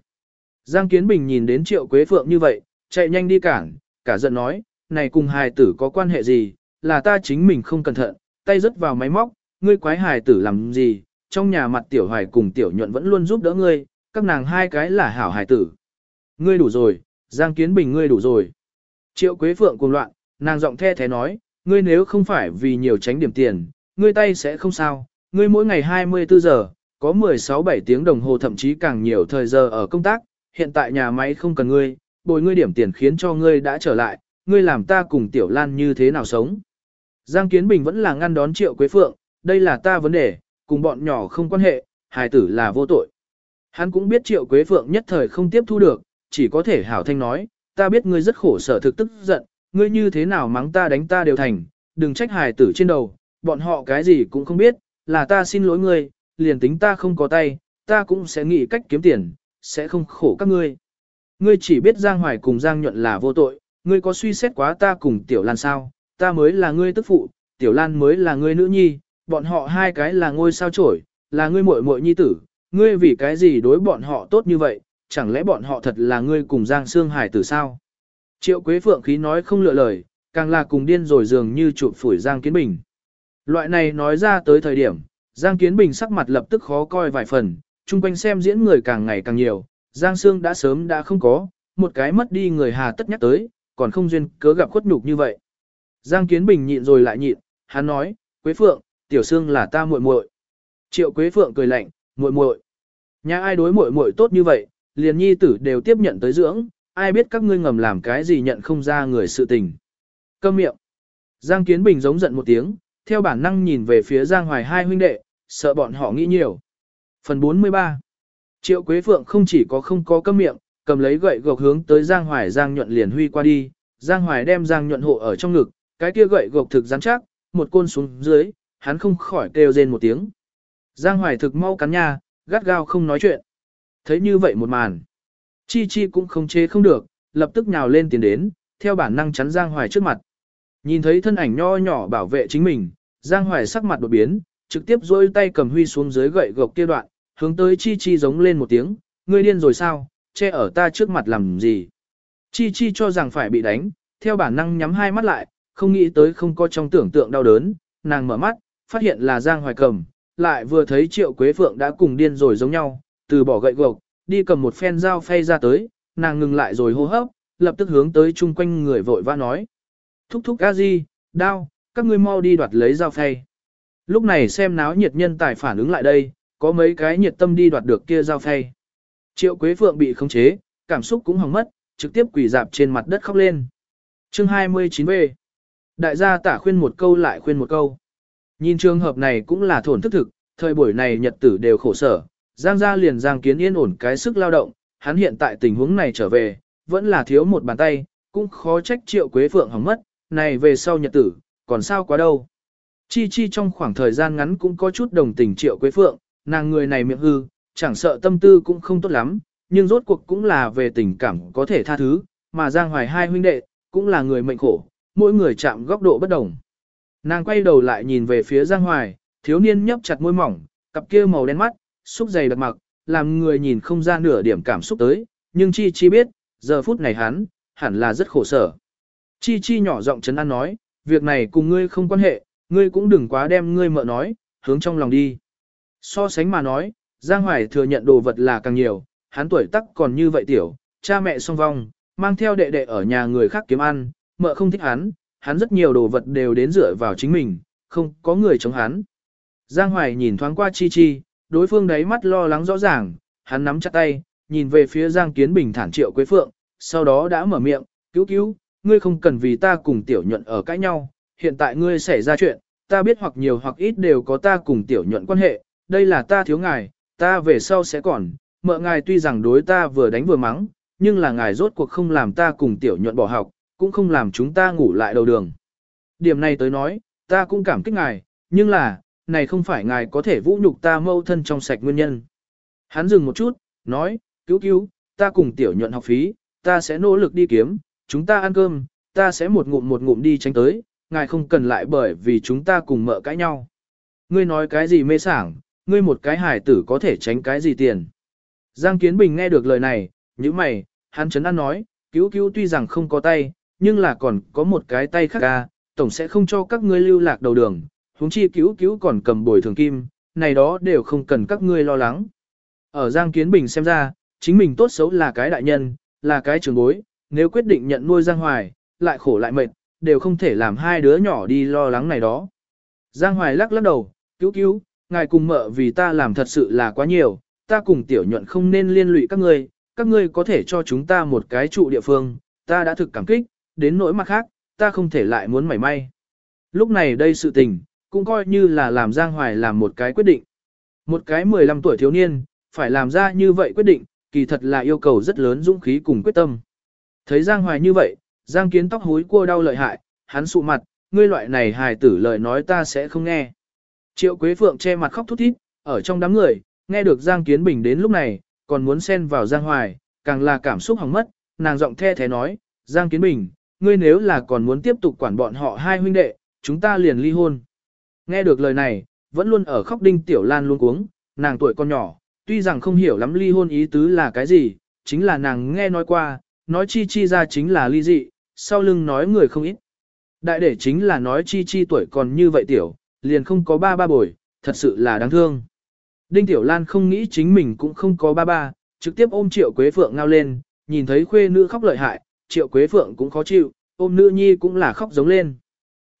Giang Kiến Bình nhìn đến Triệu Quế Phượng như vậy, chạy nhanh đi cản, cả giận nói, này cùng hài tử có quan hệ gì, là ta chính mình không cẩn thận, tay rớt vào máy móc, ngươi quái hài tử làm gì, trong nhà mặt tiểu hoài cùng tiểu nhuận vẫn luôn giúp đỡ ngươi, các nàng hai cái là hảo hài tử. Ngươi đủ rồi, Giang Kiến Bình ngươi đủ rồi. Triệu Quế Phượng cuồng loạn, nàng giọng the thế nói, ngươi nếu không phải vì nhiều tránh điểm tiền, ngươi tay sẽ không sao, ngươi mỗi ngày 24 giờ, có 16-7 tiếng đồng hồ thậm chí càng nhiều thời giờ ở công tác, hiện tại nhà máy không cần ngươi, bồi ngươi điểm tiền khiến cho ngươi đã trở lại, ngươi làm ta cùng Tiểu Lan như thế nào sống. Giang Kiến Bình vẫn là ngăn đón Triệu Quế Phượng, đây là ta vấn đề, cùng bọn nhỏ không quan hệ, hài tử là vô tội. Hắn cũng biết Triệu Quế Phượng nhất thời không tiếp thu được, chỉ có thể hảo thanh nói, ta biết ngươi rất khổ sở thực tức giận, ngươi như thế nào mắng ta đánh ta đều thành, đừng trách hài tử trên đầu, bọn họ cái gì cũng không biết, là ta xin lỗi ngươi, liền tính ta không có tay, ta cũng sẽ nghĩ cách kiếm tiền, sẽ không khổ các ngươi. Ngươi chỉ biết Giang Hoài cùng Giang Nhuận là vô tội, ngươi có suy xét quá ta cùng Tiểu Lan sao, ta mới là ngươi tức phụ, Tiểu Lan mới là ngươi nữ nhi, bọn họ hai cái là ngôi sao trổi, là ngươi muội muội nhi tử, ngươi vì cái gì đối bọn họ tốt như vậy, chẳng lẽ bọn họ thật là ngươi cùng Giang Sương Hải tử sao? Triệu Quế Phượng khí nói không lựa lời, càng là cùng điên rồi dường như chụp phủi Giang Kiến Bình. Loại này nói ra tới thời điểm, Giang Kiến Bình sắc mặt lập tức khó coi vài phần, chung quanh xem diễn người càng ngày càng nhiều, Giang Sương đã sớm đã không có, một cái mất đi người hà tất nhắc tới, còn không duyên cớ gặp khuất nhục như vậy. Giang Kiến Bình nhịn rồi lại nhịn, hắn nói, Quế Phượng, Tiểu Sương là ta muội muội. Triệu Quế Phượng cười lạnh, muội muội. Nhà ai đối muội muội tốt như vậy, liền nhi tử đều tiếp nhận tới dưỡng, ai biết các ngươi ngầm làm cái gì nhận không ra người sự tình. Câm miệng. Giang Kiến Bình giống giận một tiếng, theo bản năng nhìn về phía Giang Hoài hai huynh đệ, sợ bọn họ nghĩ nhiều. Phần 43 Triệu Quế Phượng không chỉ có không có cấm miệng, cầm lấy gậy gộc hướng tới Giang Hoài Giang nhuận liền huy qua đi, Giang Hoài đem Giang nhuận hộ ở trong ngực, cái kia gậy gộc thực rắn chắc, một côn xuống dưới, hắn không khỏi kêu rên một tiếng. Giang Hoài thực mau cắn nha, gắt gao không nói chuyện. Thấy như vậy một màn, Chi Chi cũng không chế không được, lập tức nhào lên tiến đến, theo bản năng chắn Giang Hoài trước mặt. Nhìn thấy thân ảnh nho nhỏ bảo vệ chính mình, Giang Hoài sắc mặt đột biến, trực tiếp giơ tay cầm huy xuống dưới gậy gộc kia đoạn, hướng tới Chi Chi giống lên một tiếng, ngươi điên rồi sao, che ở ta trước mặt làm gì. Chi Chi cho rằng phải bị đánh, theo bản năng nhắm hai mắt lại, không nghĩ tới không có trong tưởng tượng đau đớn, nàng mở mắt, phát hiện là Giang Hoài cầm, lại vừa thấy Triệu Quế Phượng đã cùng điên rồi giống nhau, từ bỏ gậy gộc, đi cầm một phen dao phay ra tới, nàng ngừng lại rồi hô hấp, lập tức hướng tới chung quanh người vội vã nói. Thúc thúc a di, đao, các ngươi mau đi đoạt lấy dao phay. Lúc này xem náo nhiệt nhân tài phản ứng lại đây, có mấy cái nhiệt tâm đi đoạt được kia giao phay. Triệu Quế Phượng bị khống chế, cảm xúc cũng hỏng mất, trực tiếp quỳ dạp trên mặt đất khóc lên. Chương 29B Đại gia tả khuyên một câu lại khuyên một câu. Nhìn trường hợp này cũng là thổn thức thực, thời buổi này nhật tử đều khổ sở, Giang gia liền Giang Kiến yên ổn cái sức lao động, hắn hiện tại tình huống này trở về, vẫn là thiếu một bàn tay, cũng khó trách triệu quế phượng hỏng mất, này về sau nhật tử, còn sao quá đâu. Chi Chi trong khoảng thời gian ngắn cũng có chút đồng tình triệu quế phượng, nàng người này miệng hư, chẳng sợ tâm tư cũng không tốt lắm, nhưng rốt cuộc cũng là về tình cảm có thể tha thứ, mà Giang Hoài hai huynh đệ, cũng là người mệnh khổ, mỗi người chạm góc độ bất đồng. Nàng quay đầu lại nhìn về phía Giang Hoài, thiếu niên nhấp chặt môi mỏng, cặp kia màu đen mắt, xúc dày đặc mặc, làm người nhìn không ra nửa điểm cảm xúc tới, nhưng Chi Chi biết, giờ phút này hắn, hẳn là rất khổ sở. Chi Chi nhỏ giọng chấn an nói, việc này cùng ngươi không quan hệ, ngươi cũng đừng quá đem ngươi mợ nói, hướng trong lòng đi. So sánh mà nói, Giang Hoài thừa nhận đồ vật là càng nhiều, hắn tuổi tắc còn như vậy tiểu, cha mẹ song vong, mang theo đệ đệ ở nhà người khác kiếm ăn, mợ không thích hắn, hắn rất nhiều đồ vật đều đến dựa vào chính mình, không có người chống hắn. Giang Hoài nhìn thoáng qua Chi Chi, đối phương đáy mắt lo lắng rõ ràng, hắn nắm chặt tay, nhìn về phía Giang Kiến Bình thản triệu Quế Phượng, sau đó đã mở miệng, cứu cứu, ngươi không cần vì ta cùng tiểu nhuận ở cãi nhau, hiện tại ngươi xảy ra chuyện, ta biết hoặc nhiều hoặc ít đều có ta cùng tiểu nhuận quan hệ, đây là ta thiếu ngài, ta về sau sẽ còn, mợ ngài tuy rằng đối ta vừa đánh vừa mắng, nhưng là ngài rốt cuộc không làm ta cùng tiểu nhuận bỏ học, cũng không làm chúng ta ngủ lại đầu đường. Điểm này tới nói, ta cũng cảm kích ngài, nhưng là, này không phải ngài có thể vũ nhục ta mâu thân trong sạch nguyên nhân. Hắn dừng một chút, nói, cứu cứu, ta cùng tiểu nhuận học phí, ta sẽ nỗ lực đi kiếm, chúng ta ăn cơm, ta sẽ một ngụm một ngụm đi tránh tới, ngài không cần lại bởi vì chúng ta cùng mợ cãi nhau. Ngươi nói cái gì mê sảng, ngươi một cái hải tử có thể tránh cái gì tiền. Giang Kiến Bình nghe được lời này, như mày, hắn chấn an nói, cứu cứu tuy rằng không có tay, nhưng là còn có một cái tay khác ca, tổng sẽ không cho các ngươi lưu lạc đầu đường, huống chi cứu cứu còn cầm bồi thường kim, này đó đều không cần các ngươi lo lắng. Ở Giang Kiến Bình xem ra, chính mình tốt xấu là cái đại nhân, là cái trường bối, nếu quyết định nhận nuôi Giang Hoài, lại khổ lại mệt, đều không thể làm hai đứa nhỏ đi lo lắng này đó. Giang Hoài lắc lắc đầu, cứu cứu, ngài cùng mợ vì ta làm thật sự là quá nhiều, ta cùng tiểu nhuận không nên liên lụy các ngươi, các ngươi có thể cho chúng ta một cái trụ địa phương, ta đã thực cảm kích, đến nỗi mặt khác, ta không thể lại muốn mảy may. Lúc này đây sự tình, cũng coi như là làm Giang Hoài làm một cái quyết định. Một cái 15 tuổi thiếu niên, phải làm ra như vậy quyết định, kỳ thật là yêu cầu rất lớn dũng khí cùng quyết tâm. Thấy Giang Hoài như vậy, Giang Kiến tóc hối cua đau lợi hại, hắn sụ mặt, ngươi loại này hài tử lời nói ta sẽ không nghe. Triệu Quế Phượng che mặt khóc thút thít, ở trong đám người, nghe được Giang Kiến Bình đến lúc này, còn muốn xen vào Giang Hoài, càng là cảm xúc hỏng mất, nàng giọng the thế nói, Giang Kiến Bình, ngươi nếu là còn muốn tiếp tục quản bọn họ hai huynh đệ, chúng ta liền ly hôn. Nghe được lời này, vẫn luôn ở khóc đinh tiểu lan luôn cuống, nàng tuổi con nhỏ, tuy rằng không hiểu lắm ly hôn ý tứ là cái gì, chính là nàng nghe nói qua, nói chi chi ra chính là ly dị, sau lưng nói người không ít. Đại để chính là nói chi chi tuổi còn như vậy tiểu, liền không có ba ba bồi, thật sự là đáng thương. Đinh Tiểu Lan không nghĩ chính mình cũng không có ba ba, trực tiếp ôm Triệu Quế Phượng ngao lên, nhìn thấy khuê nữ khóc lợi hại, Triệu Quế Phượng cũng khó chịu, ôm nữ nhi cũng là khóc giống lên.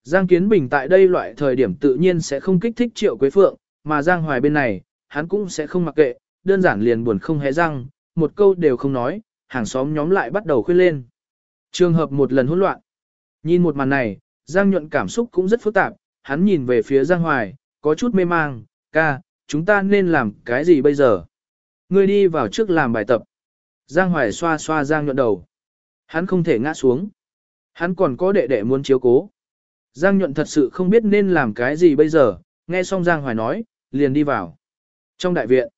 Giang Kiến Bình tại đây loại thời điểm tự nhiên sẽ không kích thích Triệu Quế Phượng, mà Giang Hoài bên này, hắn cũng sẽ không mặc kệ, đơn giản liền buồn không hé răng, một câu đều không nói, hàng xóm nhóm lại bắt đầu khuyên lên. Trường hợp một lần hỗn loạn. Nhìn một màn này, Giang Nhuận cảm xúc cũng rất phức tạp, hắn nhìn về phía Giang Hoài, có chút mê mang, ca, chúng ta nên làm cái gì bây giờ? Ngươi đi vào trước làm bài tập. Giang Hoài xoa xoa Giang Nhuận đầu. Hắn không thể ngã xuống. Hắn còn có đệ đệ muốn chiếu cố. Giang Nhuận thật sự không biết nên làm cái gì bây giờ, nghe xong Giang Hoài nói, liền đi vào. Trong đại viện,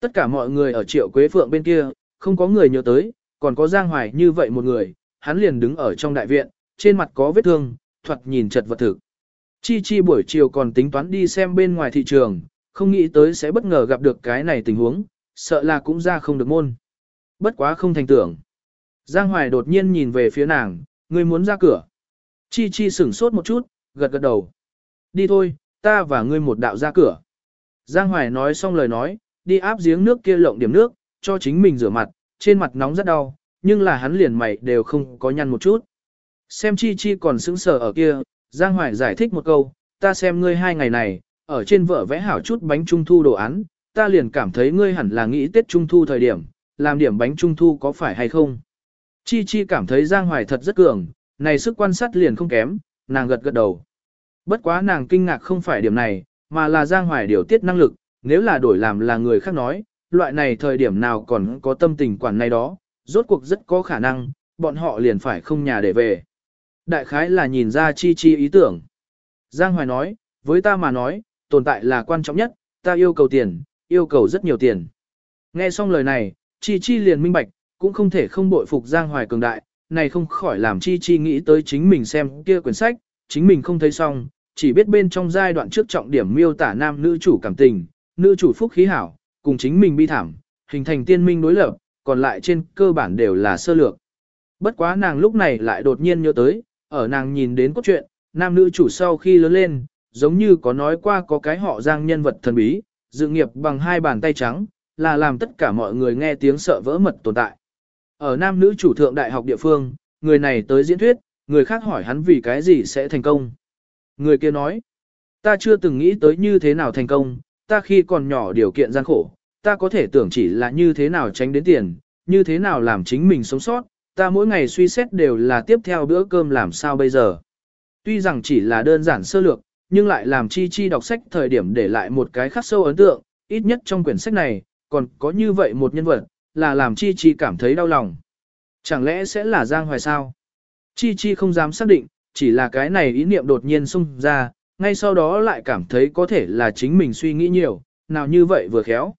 tất cả mọi người ở triệu quế phượng bên kia, không có người nhớ tới, còn có Giang Hoài như vậy một người, hắn liền đứng ở trong đại viện, trên mặt có vết thương, thuật nhìn chật vật thực. Chi Chi buổi chiều còn tính toán đi xem bên ngoài thị trường, không nghĩ tới sẽ bất ngờ gặp được cái này tình huống, sợ là cũng ra không được môn. Bất quá không thành tưởng. Giang Hoài đột nhiên nhìn về phía nàng, người muốn ra cửa. Chi Chi sửng sốt một chút, gật gật đầu. Đi thôi, ta và ngươi một đạo ra cửa. Giang Hoài nói xong lời nói, đi áp giếng nước kia lộng điểm nước, cho chính mình rửa mặt, trên mặt nóng rất đau, nhưng là hắn liền mày đều không có nhăn một chút. Xem Chi Chi còn sững sờ ở kia, Giang Hoài giải thích một câu, ta xem ngươi hai ngày này, ở trên vợ vẽ hảo chút bánh trung thu đồ án, ta liền cảm thấy ngươi hẳn là nghĩ Tết trung thu thời điểm, làm điểm bánh trung thu có phải hay không. Chi Chi cảm thấy Giang Hoài thật rất cường, này sức quan sát liền không kém, nàng gật gật đầu. Bất quá nàng kinh ngạc không phải điểm này, mà là Giang Hoài điều tiết năng lực, nếu là đổi làm là người khác nói, loại này thời điểm nào còn có tâm tình quản này đó, rốt cuộc rất có khả năng, bọn họ liền phải không nhà để về. Đại khái là nhìn ra chi chi ý tưởng. Giang Hoài nói, với ta mà nói, tồn tại là quan trọng nhất, ta yêu cầu tiền, yêu cầu rất nhiều tiền. Nghe xong lời này, chi chi liền minh bạch, cũng không thể không bội phục Giang Hoài cường đại, này không khỏi làm chi chi nghĩ tới chính mình xem kia quyển sách, chính mình không thấy xong, chỉ biết bên trong giai đoạn trước trọng điểm miêu tả nam nữ chủ cảm tình, nữ chủ phúc khí hảo, cùng chính mình bi thảm, hình thành tiên minh đối lập, còn lại trên cơ bản đều là sơ lược. Bất quá nàng lúc này lại đột nhiên nhớ tới, ở nàng nhìn đến cốt truyện, nam nữ chủ sau khi lớn lên, giống như có nói qua có cái họ giang nhân vật thần bí, dự nghiệp bằng hai bàn tay trắng, là làm tất cả mọi người nghe tiếng sợ vỡ mật tồn tại. Ở nam nữ chủ thượng đại học địa phương, người này tới diễn thuyết, người khác hỏi hắn vì cái gì sẽ thành công. Người kia nói, ta chưa từng nghĩ tới như thế nào thành công, ta khi còn nhỏ điều kiện gian khổ, ta có thể tưởng chỉ là như thế nào tránh đến tiền, như thế nào làm chính mình sống sót, ta mỗi ngày suy xét đều là tiếp theo bữa cơm làm sao bây giờ. Tuy rằng chỉ là đơn giản sơ lược, nhưng lại làm chi chi đọc sách thời điểm để lại một cái khắc sâu ấn tượng, ít nhất trong quyển sách này, còn có như vậy một nhân vật, là làm chi chi cảm thấy đau lòng. Chẳng lẽ sẽ là Giang Hoài sao? Chi chi không dám xác định, chỉ là cái này ý niệm đột nhiên xung ra, ngay sau đó lại cảm thấy có thể là chính mình suy nghĩ nhiều, nào như vậy vừa khéo.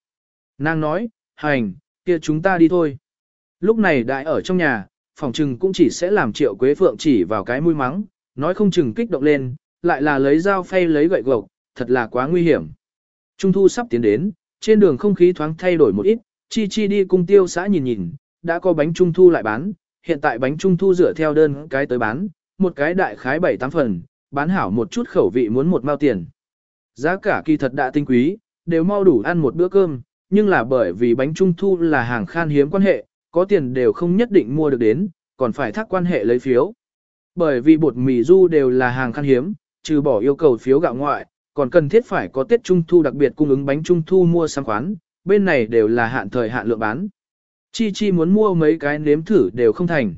Nàng nói, hành, kia chúng ta đi thôi. Lúc này đại ở trong nhà, phòng trừng cũng chỉ sẽ làm triệu quế phượng chỉ vào cái mũi mắng, nói không chừng kích động lên, lại là lấy dao phay lấy gậy gộc, thật là quá nguy hiểm. Trung thu sắp tiến đến, trên đường không khí thoáng thay đổi một ít, chi chi đi cung tiêu xã nhìn nhìn, đã có bánh trung thu lại bán, hiện tại bánh trung thu rửa theo đơn cái tới bán, một cái đại khái 7-8 phần, bán hảo một chút khẩu vị muốn một mao tiền. Giá cả kỳ thật đã tinh quý, đều mau đủ ăn một bữa cơm, nhưng là bởi vì bánh trung thu là hàng khan hiếm quan hệ, có tiền đều không nhất định mua được đến, còn phải thác quan hệ lấy phiếu. Bởi vì bột mì du đều là hàng khan hiếm, trừ bỏ yêu cầu phiếu gạo ngoại, còn cần thiết phải có Tết Trung Thu đặc biệt cung ứng bánh Trung Thu mua sắm khoán, bên này đều là hạn thời hạn lượng bán. Chi Chi muốn mua mấy cái nếm thử đều không thành.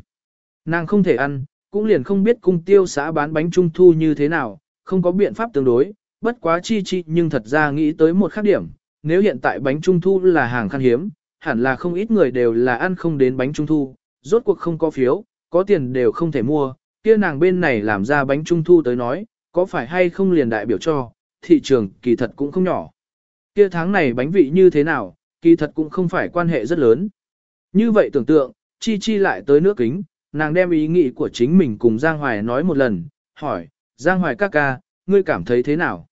Nàng không thể ăn, cũng liền không biết cung tiêu xã bán bánh Trung Thu như thế nào, không có biện pháp tương đối, bất quá Chi Chi nhưng thật ra nghĩ tới một khác điểm, nếu hiện tại bánh Trung Thu là hàng khan hiếm, hẳn là không ít người đều là ăn không đến bánh Trung Thu, rốt cuộc không có phiếu, có tiền đều không thể mua, kia nàng bên này làm ra bánh Trung Thu tới nói, có phải hay không liền đại biểu cho, thị trường kỳ thật cũng không nhỏ. Kia tháng này bánh vị như thế nào, kỳ thật cũng không phải quan hệ rất lớn. Như vậy tưởng tượng, Chi Chi lại tới nước kính, nàng đem ý nghĩ của chính mình cùng Giang Hoài nói một lần, hỏi, Giang Hoài ca ca, ngươi cảm thấy thế nào?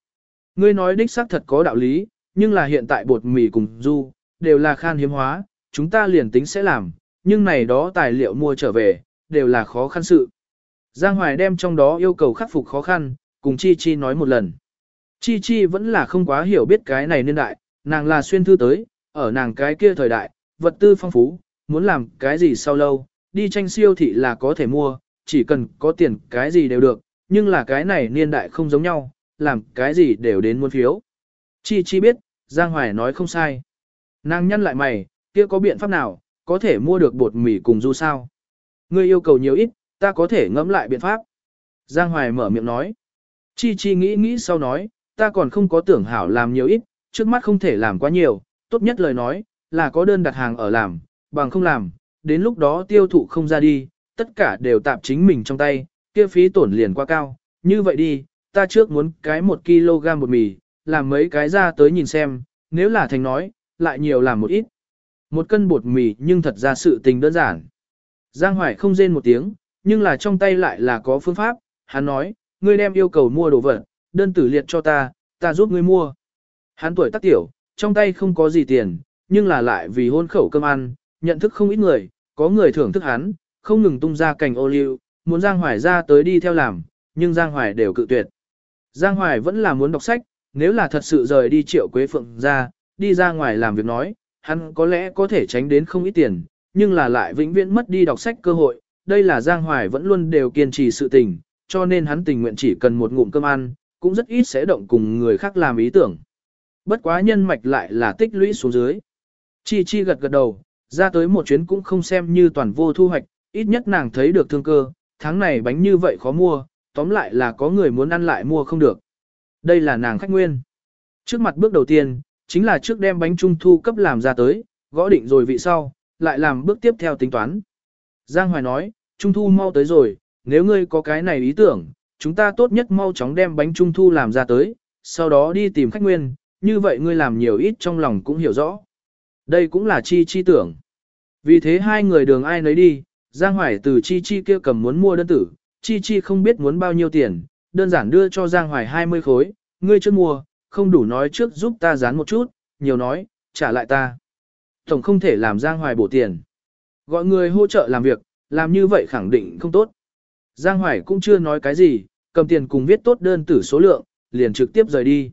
Ngươi nói đích xác thật có đạo lý, nhưng là hiện tại bột mì cùng du, đều là khan hiếm hóa, chúng ta liền tính sẽ làm, nhưng này đó tài liệu mua trở về, đều là khó khăn sự. Giang Hoài đem trong đó yêu cầu khắc phục khó khăn, cùng Chi Chi nói một lần. Chi Chi vẫn là không quá hiểu biết cái này niên đại, nàng là xuyên thư tới, ở nàng cái kia thời đại, vật tư phong phú, muốn làm cái gì sau lâu, đi tranh siêu thị là có thể mua, chỉ cần có tiền cái gì đều được, nhưng là cái này niên đại không giống nhau, làm cái gì đều đến muốn phiếu. Chi Chi biết, Giang Hoài nói không sai. Nàng nhăn lại mày, kia có biện pháp nào, có thể mua được bột mì cùng du sao? Ngươi yêu cầu nhiều ít, ta có thể ngẫm lại biện pháp. Giang Hoài mở miệng nói. Chi Chi nghĩ nghĩ sau nói, ta còn không có tưởng hảo làm nhiều ít, trước mắt không thể làm quá nhiều, tốt nhất lời nói, là có đơn đặt hàng ở làm, bằng không làm, đến lúc đó tiêu thụ không ra đi, tất cả đều tạp chính mình trong tay, kia phí tổn liền quá cao, như vậy đi, ta trước muốn cái 1 kg bột mì, làm mấy cái ra tới nhìn xem, nếu là thành nói, lại nhiều làm một ít. Một cân bột mì nhưng thật ra sự tình đơn giản. Giang Hoài không rên một tiếng, nhưng là trong tay lại là có phương pháp, hắn nói, ngươi đem yêu cầu mua đồ vật, đơn tử liệt cho ta, ta giúp ngươi mua. Hắn tuổi tác tiểu, trong tay không có gì tiền, nhưng là lại vì hôn khẩu cơm ăn, nhận thức không ít người, có người thưởng thức hắn, không ngừng tung ra cành ô liu, muốn Giang Hoài ra tới đi theo làm, nhưng Giang Hoài đều cự tuyệt. Giang Hoài vẫn là muốn đọc sách, nếu là thật sự rời đi triệu quế phượng ra, đi ra ngoài làm việc nói, hắn có lẽ có thể tránh đến không ít tiền, nhưng là lại vĩnh viễn mất đi đọc sách cơ hội, đây là Giang Hoài vẫn luôn đều kiên trì sự tình, cho nên hắn tình nguyện chỉ cần một ngụm cơm ăn, cũng rất ít sẽ động cùng người khác làm ý tưởng. Bất quá nhân mạch lại là tích lũy xuống dưới. Chi Chi gật gật đầu, ra tới một chuyến cũng không xem như toàn vô thu hoạch, ít nhất nàng thấy được thương cơ, tháng này bánh như vậy khó mua, tóm lại là có người muốn ăn lại mua không được. Đây là nàng khách nguyên. Trước mặt bước đầu tiên, chính là trước đem bánh trung thu cấp làm ra tới, gõ định rồi vị sau, lại làm bước tiếp theo tính toán. Giang Hoài nói, trung thu mau tới rồi, nếu ngươi có cái này ý tưởng, chúng ta tốt nhất mau chóng đem bánh trung thu làm ra tới, sau đó đi tìm khách nguyên, như vậy ngươi làm nhiều ít trong lòng cũng hiểu rõ. Đây cũng là chi chi tưởng. Vì thế hai người đường ai nấy đi, Giang Hoài từ chi chi kia cầm muốn mua đơn tử, chi chi không biết muốn bao nhiêu tiền, đơn giản đưa cho Giang Hoài 20 khối, ngươi chưa mua, không đủ nói trước giúp ta dán một chút, nhiều nói, trả lại ta. Tổng không thể làm Giang Hoài bổ tiền. Gọi người hỗ trợ làm việc, làm như vậy khẳng định không tốt. Giang Hoài cũng chưa nói cái gì, cầm tiền cùng viết tốt đơn tử số lượng, liền trực tiếp rời đi.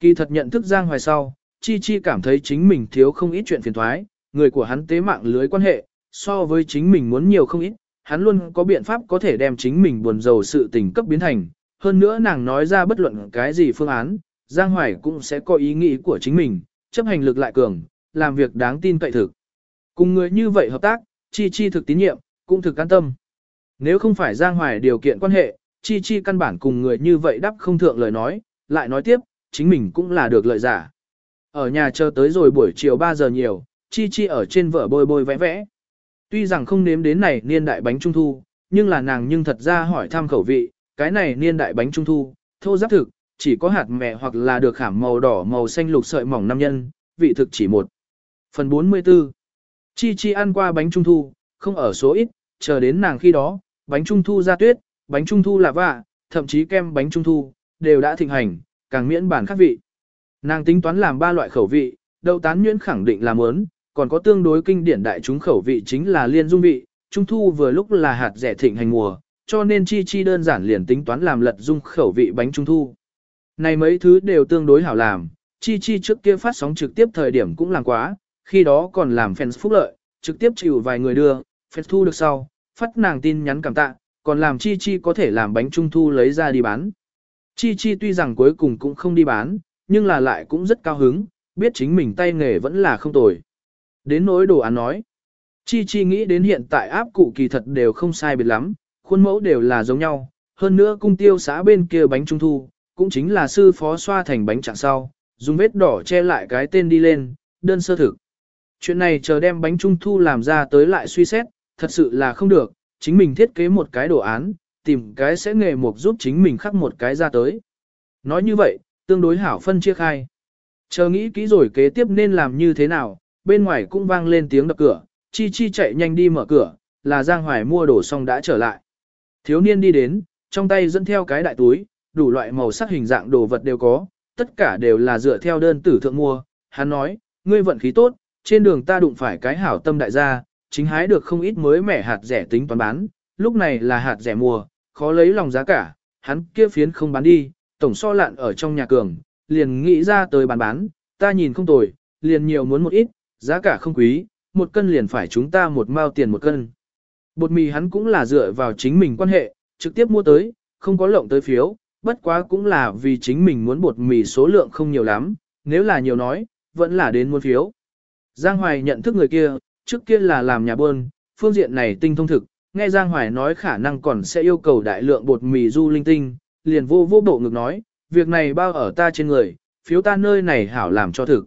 Kỳ thật nhận thức Giang Hoài sau, Chi Chi cảm thấy chính mình thiếu không ít chuyện phiền thoái, người của hắn tế mạng lưới quan hệ, so với chính mình muốn nhiều không ít, hắn luôn có biện pháp có thể đem chính mình buồn rầu sự tình cấp biến thành. Hơn nữa nàng nói ra bất luận cái gì phương án, Giang Hoài cũng sẽ có ý nghĩ của chính mình, chấp hành lực lại cường, làm việc đáng tin cậy thực. Cùng người như vậy hợp tác, Chi Chi thực tín nhiệm, cũng thực an tâm. Nếu không phải Giang Hoài điều kiện quan hệ, Chi Chi căn bản cùng người như vậy đáp không thượng lời nói, lại nói tiếp, chính mình cũng là được lợi giả. Ở nhà chờ tới rồi buổi chiều 3 giờ nhiều, Chi Chi ở trên vở bôi bôi vẽ vẽ. Tuy rằng không nếm đến này niên đại bánh trung thu, nhưng là nàng nhưng thật ra hỏi thăm khẩu vị, cái này niên đại bánh trung thu, thô giáp thực, chỉ có hạt mẹ hoặc là được khảm màu đỏ màu xanh lục sợi mỏng năm nhân, vị thực chỉ một. Phần 44 Chi Chi ăn qua bánh trung thu, không ở số ít, chờ đến nàng khi đó, bánh trung thu ra tuyết, bánh trung thu là vạ, thậm chí kem bánh trung thu, đều đã thịnh hành, càng miễn bản khác vị. Nàng tính toán làm ba loại khẩu vị, đậu tán nhuyễn khẳng định là muốn, còn có tương đối kinh điển đại chúng khẩu vị chính là liên dung vị, trung thu vừa lúc là hạt rẻ thịnh hành mùa, cho nên Chi Chi đơn giản liền tính toán làm lật dung khẩu vị bánh trung thu. Này mấy thứ đều tương đối hảo làm, Chi Chi trước kia phát sóng trực tiếp thời điểm cũng làm quá, khi đó còn làm fans phúc lợi, trực tiếp chịu vài người đưa, fans thu được sau, phát nàng tin nhắn cảm tạ, còn làm Chi Chi có thể làm bánh trung thu lấy ra đi bán. Chi Chi tuy rằng cuối cùng cũng không đi bán, nhưng là lại cũng rất cao hứng, biết chính mình tay nghề vẫn là không tồi. Đến nỗi đồ ăn nói. Chi Chi nghĩ đến hiện tại áp cụ kỳ thật đều không sai biệt lắm, khuôn mẫu đều là giống nhau, hơn nữa cung tiêu xã bên kia bánh trung thu, cũng chính là sư phó xoa thành bánh trạng sau, dùng vết đỏ che lại cái tên đi lên, đơn sơ thực. Chuyện này chờ đem bánh trung thu làm ra tới lại suy xét, thật sự là không được, chính mình thiết kế một cái đồ án, tìm cái sẽ nghề mục giúp chính mình khắc một cái ra tới. Nói như vậy, tương đối hảo phân chia khai. Chờ nghĩ kỹ rồi kế tiếp nên làm như thế nào, bên ngoài cũng vang lên tiếng đập cửa, Chi Chi chạy nhanh đi mở cửa, là Giang Hoài mua đồ xong đã trở lại. Thiếu niên đi đến, trong tay dẫn theo cái đại túi, đủ loại màu sắc hình dạng đồ vật đều có, tất cả đều là dựa theo đơn tử thượng mua. Hắn nói, ngươi vận khí tốt, trên đường ta đụng phải cái hảo tâm đại gia, chính hái được không ít mới mẻ hạt rẻ tính toán bán, lúc này là hạt rẻ mùa, khó lấy lòng giá cả, hắn kia phiến không bán đi, tổng so lạn ở trong nhà cường, liền nghĩ ra tới bán bán, ta nhìn không tồi, liền nhiều muốn một ít, giá cả không quý, một cân liền phải chúng ta một mao tiền một cân. Bột mì hắn cũng là dựa vào chính mình quan hệ, trực tiếp mua tới, không có lộng tới phiếu, bất quá cũng là vì chính mình muốn bột mì số lượng không nhiều lắm, nếu là nhiều nói, vẫn là đến muốn phiếu. Giang Hoài nhận thức người kia, trước kia là làm nhà buôn, phương diện này tinh thông thực, nghe Giang Hoài nói khả năng còn sẽ yêu cầu đại lượng bột mì du linh tinh, liền vô vô bộ ngực nói, việc này bao ở ta trên người, phiếu ta nơi này hảo làm cho thực.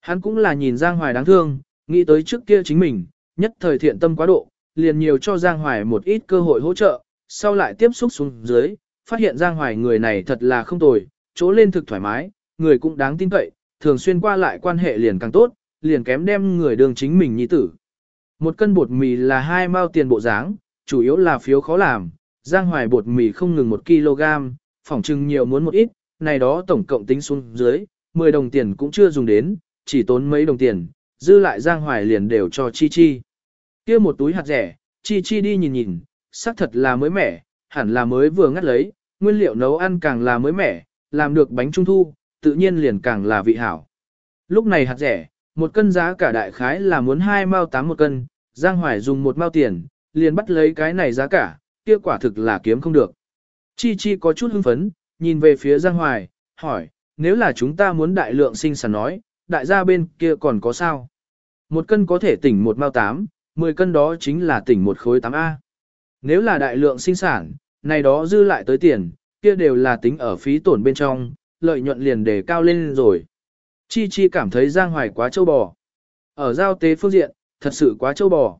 Hắn cũng là nhìn Giang Hoài đáng thương, nghĩ tới trước kia chính mình, nhất thời thiện tâm quá độ, liền nhiều cho Giang Hoài một ít cơ hội hỗ trợ, sau lại tiếp xúc xuống dưới, phát hiện Giang Hoài người này thật là không tồi, chỗ lên thực thoải mái, người cũng đáng tin cậy, thường xuyên qua lại quan hệ liền càng tốt, liền kém đem người đường chính mình nhi tử. Một cân bột mì là hai mao tiền bộ dáng, chủ yếu là phiếu khó làm, Giang Hoài bột mì không ngừng 1 kg, phỏng chừng nhiều muốn một ít, này đó tổng cộng tính xuống dưới, 10 đồng tiền cũng chưa dùng đến, chỉ tốn mấy đồng tiền, dư lại Giang Hoài liền đều cho Chi Chi. kia một túi hạt rẻ, Chi Chi đi nhìn nhìn, xác thật là mới mẻ, hẳn là mới vừa ngắt lấy, nguyên liệu nấu ăn càng là mới mẻ, làm được bánh trung thu, tự nhiên liền càng là vị hảo. Lúc này hạt rẻ, một cân giá cả đại khái là muốn hai mao tám một cân, Giang Hoài dùng một mao tiền, liền bắt lấy cái này giá cả, kia quả thực là kiếm không được. Chi Chi có chút hưng phấn, nhìn về phía Giang Hoài, hỏi, nếu là chúng ta muốn đại lượng sinh sản nói, đại gia bên kia còn có sao? Một cân có thể tỉnh một mao tám, mười cân đó chính là tỉnh một khối 8A. Nếu là đại lượng sinh sản, này đó dư lại tới tiền, kia đều là tính ở phí tổn bên trong, lợi nhuận liền đề cao lên rồi. Chi Chi cảm thấy Giang Hoài quá châu bò. Ở giao tế phương diện, thật sự quá châu bò.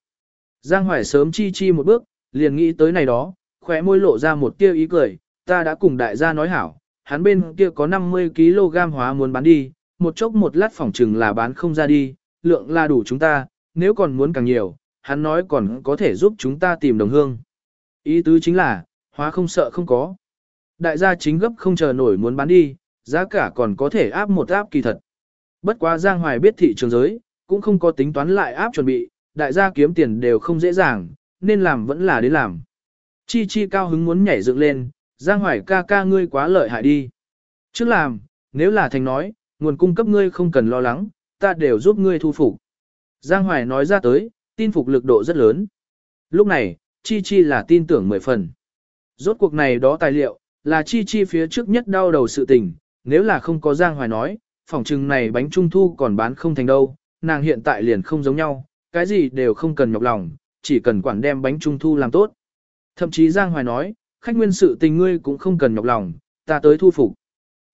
Giang Hoài sớm Chi Chi một bước, liền nghĩ tới này đó, khóe môi lộ ra một tia ý cười, ta đã cùng đại gia nói hảo, hắn bên kia có 50kg hóa muốn bán đi, một chốc một lát phỏng chừng là bán không ra đi, lượng là đủ chúng ta, nếu còn muốn càng nhiều, hắn nói còn có thể giúp chúng ta tìm đồng hương. Ý tứ chính là, hóa không sợ không có. Đại gia chính gấp không chờ nổi muốn bán đi, giá cả còn có thể áp một áp kỳ thật. Bất quá Giang Hoài biết thị trường giới, cũng không có tính toán lại áp chuẩn bị, đại gia kiếm tiền đều không dễ dàng, nên làm vẫn là đến làm. Chi Chi cao hứng muốn nhảy dựng lên, Giang Hoài ca ca ngươi quá lợi hại đi. Trước làm, nếu là thành nói, nguồn cung cấp ngươi không cần lo lắng, ta đều giúp ngươi thu phục. Giang Hoài nói ra tới, tin phục lực độ rất lớn. Lúc này, Chi Chi là tin tưởng mười phần. Rốt cuộc này đó tài liệu, là Chi Chi phía trước nhất đau đầu sự tình, nếu là không có Giang Hoài nói, phòng trừng này bánh trung thu còn bán không thành đâu, nàng hiện tại liền không giống nhau, cái gì đều không cần nhọc lòng, chỉ cần quản đem bánh trung thu làm tốt. Thậm chí Giang Hoài nói, khách nguyên sự tình ngươi cũng không cần nhọc lòng, ta tới thu phục.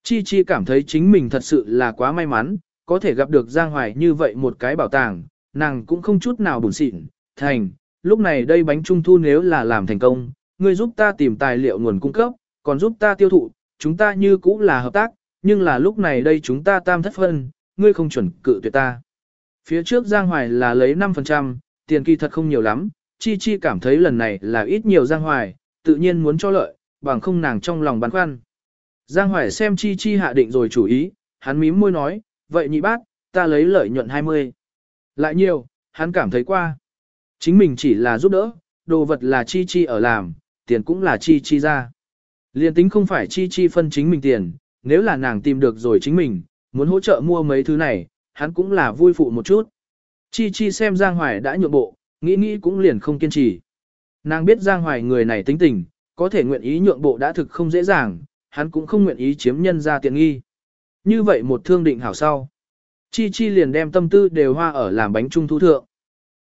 Chi Chi cảm thấy chính mình thật sự là quá may mắn, có thể gặp được Giang Hoài như vậy một cái bảo tàng, nàng cũng không chút nào buồn xịn, thành, lúc này đây bánh trung thu nếu là làm thành công, ngươi giúp ta tìm tài liệu nguồn cung cấp, còn giúp ta tiêu thụ, chúng ta như cũng là hợp tác, nhưng là lúc này đây chúng ta tam thất phân, ngươi không chuẩn cự tuyệt ta. Phía trước Giang Hoài là lấy 5%, tiền kỳ thật không nhiều lắm, Chi Chi cảm thấy lần này là ít nhiều Giang Hoài, tự nhiên muốn cho lợi, bằng không nàng trong lòng băn khoăn. Giang Hoài xem Chi Chi hạ định rồi chủ ý, hắn mím môi nói, vậy nhị bác, ta lấy lợi nhuận 20. Lại nhiều, hắn cảm thấy qua. Chính mình chỉ là giúp đỡ, đồ vật là chi chi ở làm, tiền cũng là chi chi ra. Liên tính không phải chi chi phân chính mình tiền, nếu là nàng tìm được rồi chính mình, muốn hỗ trợ mua mấy thứ này, hắn cũng là vui phụ một chút. Chi chi xem Giang Hoài đã nhượng bộ, nghĩ nghĩ cũng liền không kiên trì. Nàng biết Giang Hoài người này tính tình, có thể nguyện ý nhượng bộ đã thực không dễ dàng, hắn cũng không nguyện ý chiếm nhân ra tiện nghi. Như vậy một thương định hảo sau. Chi Chi liền đem tâm tư đều hoa ở làm bánh trung thu thượng.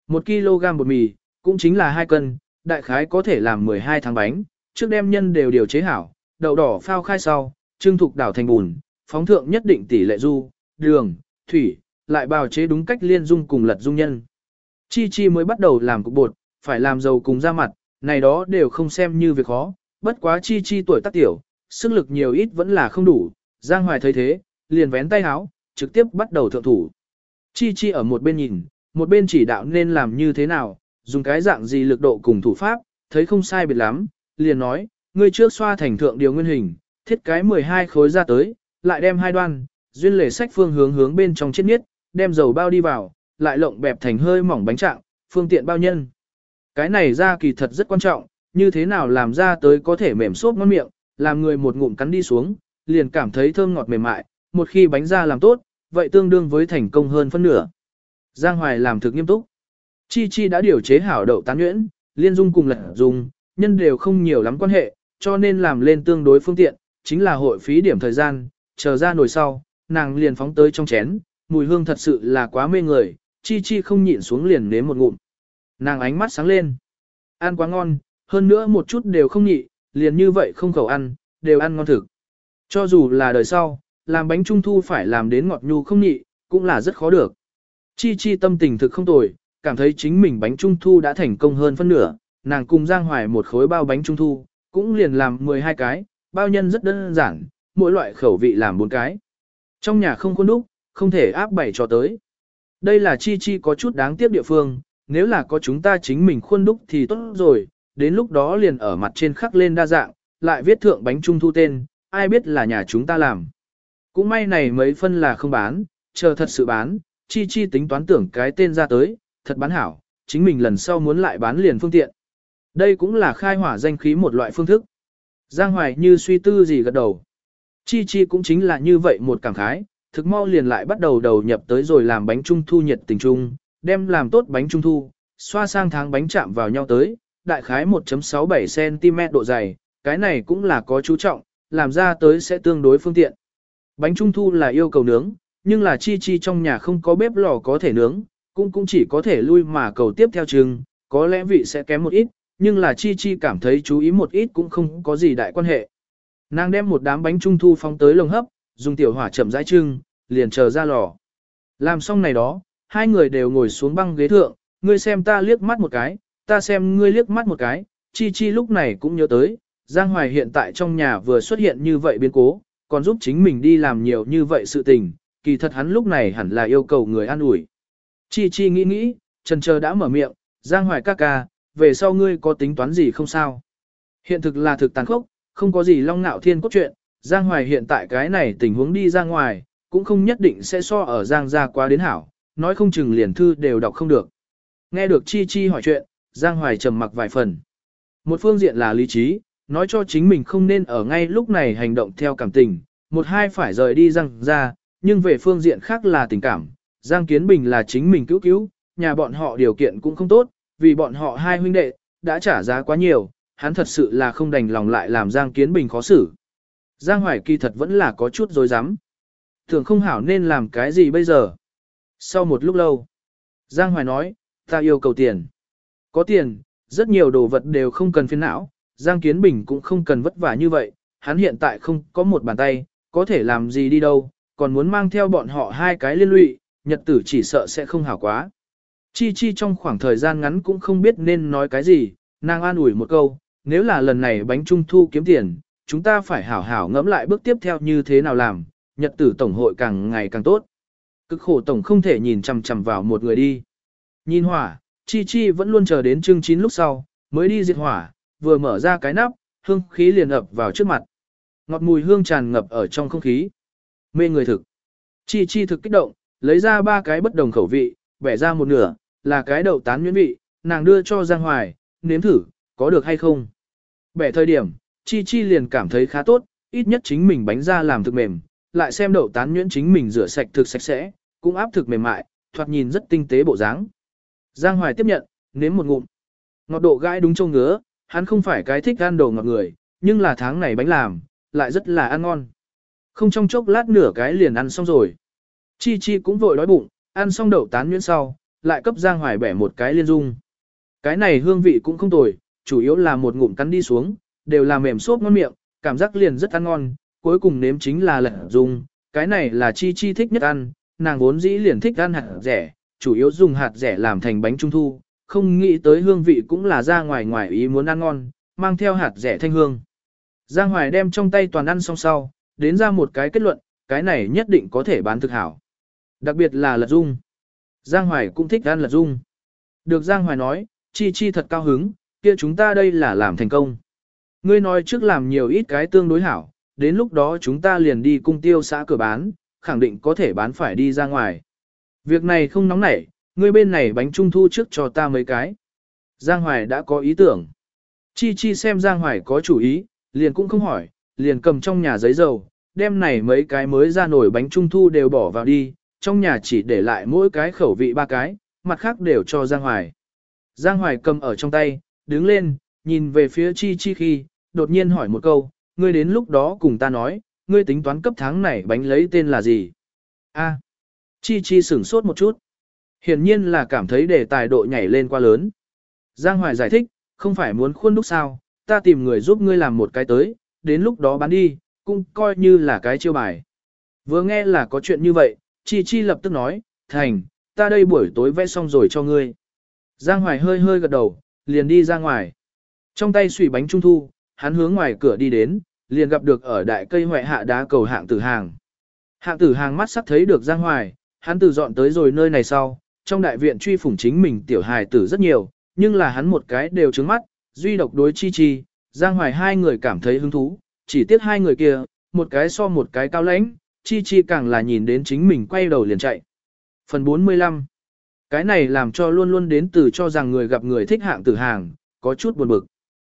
Một kg bột mì, cũng chính là hai cân, đại khái có thể làm 12 tháng bánh, trước đem nhân đều điều chế hảo, đậu đỏ phao khai sau, trưng thục đảo thành bùn, phóng thượng nhất định tỷ lệ du, đường, thủy, lại bào chế đúng cách liên dung cùng lật dung nhân. Chi Chi mới bắt đầu làm cục bột, phải làm dầu cùng ra mặt, này đó đều không xem như việc khó, bất quá Chi Chi tuổi tác tiểu, sức lực nhiều ít vẫn là không đủ, Giang Hoài thấy thế, liền vén tay háo, trực tiếp bắt đầu thượng thủ. Chi Chi ở một bên nhìn, một bên chỉ đạo nên làm như thế nào, dùng cái dạng gì lực độ cùng thủ pháp, thấy không sai biệt lắm, liền nói, ngươi trước xoa thành thượng điều nguyên hình, thiết cái 12 khối ra tới, lại đem hai đoan, duyên lề sách phương hướng hướng bên trong chết niết, đem dầu bao đi vào, lại lộng bẹp thành hơi mỏng bánh trạng, phương tiện bao nhân. Cái này ra kỳ thật rất quan trọng, như thế nào làm ra tới có thể mềm xốp ngon miệng, làm người một ngụm cắn đi xuống, liền cảm thấy thơm ngọt mềm mại, một khi bánh ra làm tốt, vậy tương đương với thành công hơn phân nửa. Giang Hoài làm thực nghiêm túc. Chi Chi đã điều chế hảo đậu tán nhuyễn, liên dung cùng lật dung, nhân đều không nhiều lắm quan hệ, cho nên làm lên tương đối phương tiện, chính là hội phí điểm thời gian, chờ ra nồi sau, nàng liền phóng tới trong chén, mùi hương thật sự là quá mê người, Chi Chi không nhịn xuống liền nếm một ngụm. Nàng ánh mắt sáng lên. Ăn quá ngon, hơn nữa một chút đều không nhị, liền như vậy không khẩu ăn, đều ăn ngon thực. Cho dù là đời sau, làm bánh trung thu phải làm đến ngọt nhu không nhị, cũng là rất khó được. Chi chi tâm tình thực không tồi, cảm thấy chính mình bánh trung thu đã thành công hơn phân nửa, nàng cùng Giang Hoài một khối bao bánh trung thu, cũng liền làm 12 cái, bao nhân rất đơn giản, mỗi loại khẩu vị làm 4 cái. Trong nhà không khuôn đúc, không thể áp bảy cho tới. Đây là chi chi có chút đáng tiếc địa phương, nếu là có chúng ta chính mình khuôn đúc thì tốt rồi, đến lúc đó liền ở mặt trên khắc lên đa dạng, lại viết thượng bánh trung thu tên, ai biết là nhà chúng ta làm. Cũng may này mấy phân là không bán, chờ thật sự bán, chi chi tính toán tưởng cái tên ra tới, thật bán hảo, chính mình lần sau muốn lại bán liền phương tiện. Đây cũng là khai hỏa danh khí một loại phương thức. Giang Hoài như suy tư gì gật đầu. Chi chi cũng chính là như vậy một cảm khái, thực mau liền lại bắt đầu đầu nhập tới rồi làm bánh trung thu nhiệt tình trung, đem làm tốt bánh trung thu, xoa sang tháng bánh chạm vào nhau tới, đại khái 1.67cm độ dày, cái này cũng là có chú trọng, làm ra tới sẽ tương đối phương tiện. Bánh trung thu là yêu cầu nướng, nhưng là chi chi trong nhà không có bếp lò có thể nướng, cũng cũng chỉ có thể lui mà cầu tiếp theo chừng, có lẽ vị sẽ kém một ít, nhưng là chi chi cảm thấy chú ý một ít cũng không có gì đại quan hệ. Nàng đem một đám bánh trung thu phóng tới lồng hấp, dùng tiểu hỏa chậm rãi trưng, liền chờ ra lò. Làm xong này đó, hai người đều ngồi xuống băng ghế thượng, ngươi xem ta liếc mắt một cái, ta xem ngươi liếc mắt một cái, chi chi lúc này cũng nhớ tới, Giang Hoài hiện tại trong nhà vừa xuất hiện như vậy biến cố, còn giúp chính mình đi làm nhiều như vậy sự tình, kỳ thật hắn lúc này hẳn là yêu cầu người an ủi. Chi chi nghĩ nghĩ, trần chờ đã mở miệng, Giang Hoài ca ca, về sau ngươi có tính toán gì không sao? Hiện thực là thực tàn khốc, không có gì long nạo thiên cốt truyện, Giang Hoài hiện tại cái này tình huống đi ra ngoài, cũng không nhất định sẽ so ở Giang gia quá đến hảo, nói không chừng liền thư đều đọc không được. Nghe được Chi Chi hỏi chuyện, Giang Hoài trầm mặc vài phần. Một phương diện là lý trí, nói cho chính mình không nên ở ngay lúc này hành động theo cảm tình, một hai phải rời đi Giang gia, nhưng về phương diện khác là tình cảm. Giang Kiến Bình là chính mình cứu cứu, nhà bọn họ điều kiện cũng không tốt, vì bọn họ hai huynh đệ, đã trả giá quá nhiều, hắn thật sự là không đành lòng lại làm Giang Kiến Bình khó xử. Giang Hoài kỳ thật vẫn là có chút dối rắm Thường không hảo nên làm cái gì bây giờ. Sau một lúc lâu, Giang Hoài nói, ta yêu cầu tiền. Có tiền, rất nhiều đồ vật đều không cần phiền não, Giang Kiến Bình cũng không cần vất vả như vậy, hắn hiện tại không có một bàn tay, có thể làm gì đi đâu, còn muốn mang theo bọn họ hai cái liên lụy, nhật tử chỉ sợ sẽ không hảo quá. Chi Chi trong khoảng thời gian ngắn cũng không biết nên nói cái gì, nàng an ủi một câu, nếu là lần này bánh trung thu kiếm tiền, chúng ta phải hảo hảo ngẫm lại bước tiếp theo như thế nào làm, nhật tử tổng hội càng ngày càng tốt. Cực khổ tổng không thể nhìn chằm chằm vào một người đi. Nhìn hỏa, Chi Chi vẫn luôn chờ đến chương chín lúc sau, mới đi diệt hỏa, vừa mở ra cái nắp, hương khí liền ập vào trước mặt. Ngọt mùi hương tràn ngập ở trong không khí. Mê người thực. Chi Chi thực kích động, lấy ra ba cái bất đồng khẩu vị, bẻ ra một nửa, là cái đậu tán nhuyễn vị, nàng đưa cho Giang Hoài, nếm thử, có được hay không. Bẻ thời điểm, Chi Chi liền cảm thấy khá tốt, ít nhất chính mình bánh ra làm thực mềm, lại xem đậu tán nhuyễn chính mình rửa sạch thực sạch sẽ, cũng áp thực mềm mại, thoạt nhìn rất tinh tế bộ dáng. Giang Hoài tiếp nhận, nếm một ngụm. Ngọt độ gãi đúng châu ngứa, hắn không phải cái thích ăn đồ ngọt người, nhưng là tháng này bánh làm, lại rất là ăn ngon. Không trong chốc lát nửa cái liền ăn xong rồi. Chi Chi cũng vội đói bụng, ăn xong đậu tán nhuyễn sau, lại cấp Giang Hoài bẻ một cái liên dung. Cái này hương vị cũng không tồi, chủ yếu là một ngụm cắn đi xuống, đều là mềm xốp ngon miệng, cảm giác liền rất ăn ngon, cuối cùng nếm chính là lợn dung, cái này là Chi Chi thích nhất ăn, nàng vốn dĩ liền thích ăn hạt rẻ, chủ yếu dùng hạt rẻ làm thành bánh trung thu, không nghĩ tới hương vị cũng là ra ngoài ngoài ý muốn ăn ngon, mang theo hạt rẻ thanh hương. Giang Hoài đem trong tay toàn ăn xong sau, đến ra một cái kết luận, cái này nhất định có thể bán thực hảo. Đặc biệt là lật dung. Giang Hoài cũng thích ăn lật dung. Được Giang Hoài nói, chi chi thật cao hứng, kia chúng ta đây là làm thành công. Ngươi nói trước làm nhiều ít cái tương đối hảo, đến lúc đó chúng ta liền đi cung tiêu xã cửa bán, khẳng định có thể bán phải đi ra ngoài. Việc này không nóng nảy, ngươi bên này bánh trung thu trước cho ta mấy cái. Giang Hoài đã có ý tưởng. Chi Chi xem Giang Hoài có chủ ý, liền cũng không hỏi, liền cầm trong nhà giấy dầu, đem này mấy cái mới ra nổi bánh trung thu đều bỏ vào đi, trong nhà chỉ để lại mỗi cái khẩu vị ba cái, mặt khác đều cho Giang Hoài. Giang Hoài cầm ở trong tay, đứng lên, nhìn về phía Chi Chi khi, đột nhiên hỏi một câu, ngươi đến lúc đó cùng ta nói, ngươi tính toán cấp tháng này bánh lấy tên là gì? A. Chi Chi sửng sốt một chút. Hiển nhiên là cảm thấy đề tài độ nhảy lên quá lớn. Giang Hoài giải thích, không phải muốn khuôn đúc sao, ta tìm người giúp ngươi làm một cái tới, đến lúc đó bán đi, cũng coi như là cái chiêu bài. Vừa nghe là có chuyện như vậy, Chi Chi lập tức nói, thành, ta đây buổi tối vẽ xong rồi cho ngươi. Giang Hoài hơi hơi gật đầu, liền đi ra ngoài. Trong tay xùy bánh trung thu, hắn hướng ngoài cửa đi đến, liền gặp được ở đại cây hoại hạ đá cầu hạng tử hàng. Hạng tử hàng mắt sắp thấy được Giang Hoài, hắn từ dọn tới rồi nơi này sau, trong đại viện truy phủng chính mình tiểu hài tử rất nhiều, nhưng là hắn một cái đều trứng mắt, duy độc đối chi chi, Giang Hoài hai người cảm thấy hứng thú, chỉ tiếc hai người kia, một cái so một cái cao lãnh, chi chi càng là nhìn đến chính mình quay đầu liền chạy. Phần 45 Cái này làm cho luôn luôn đến từ cho rằng người gặp người thích hạng tử hàng, có chút buồn bực.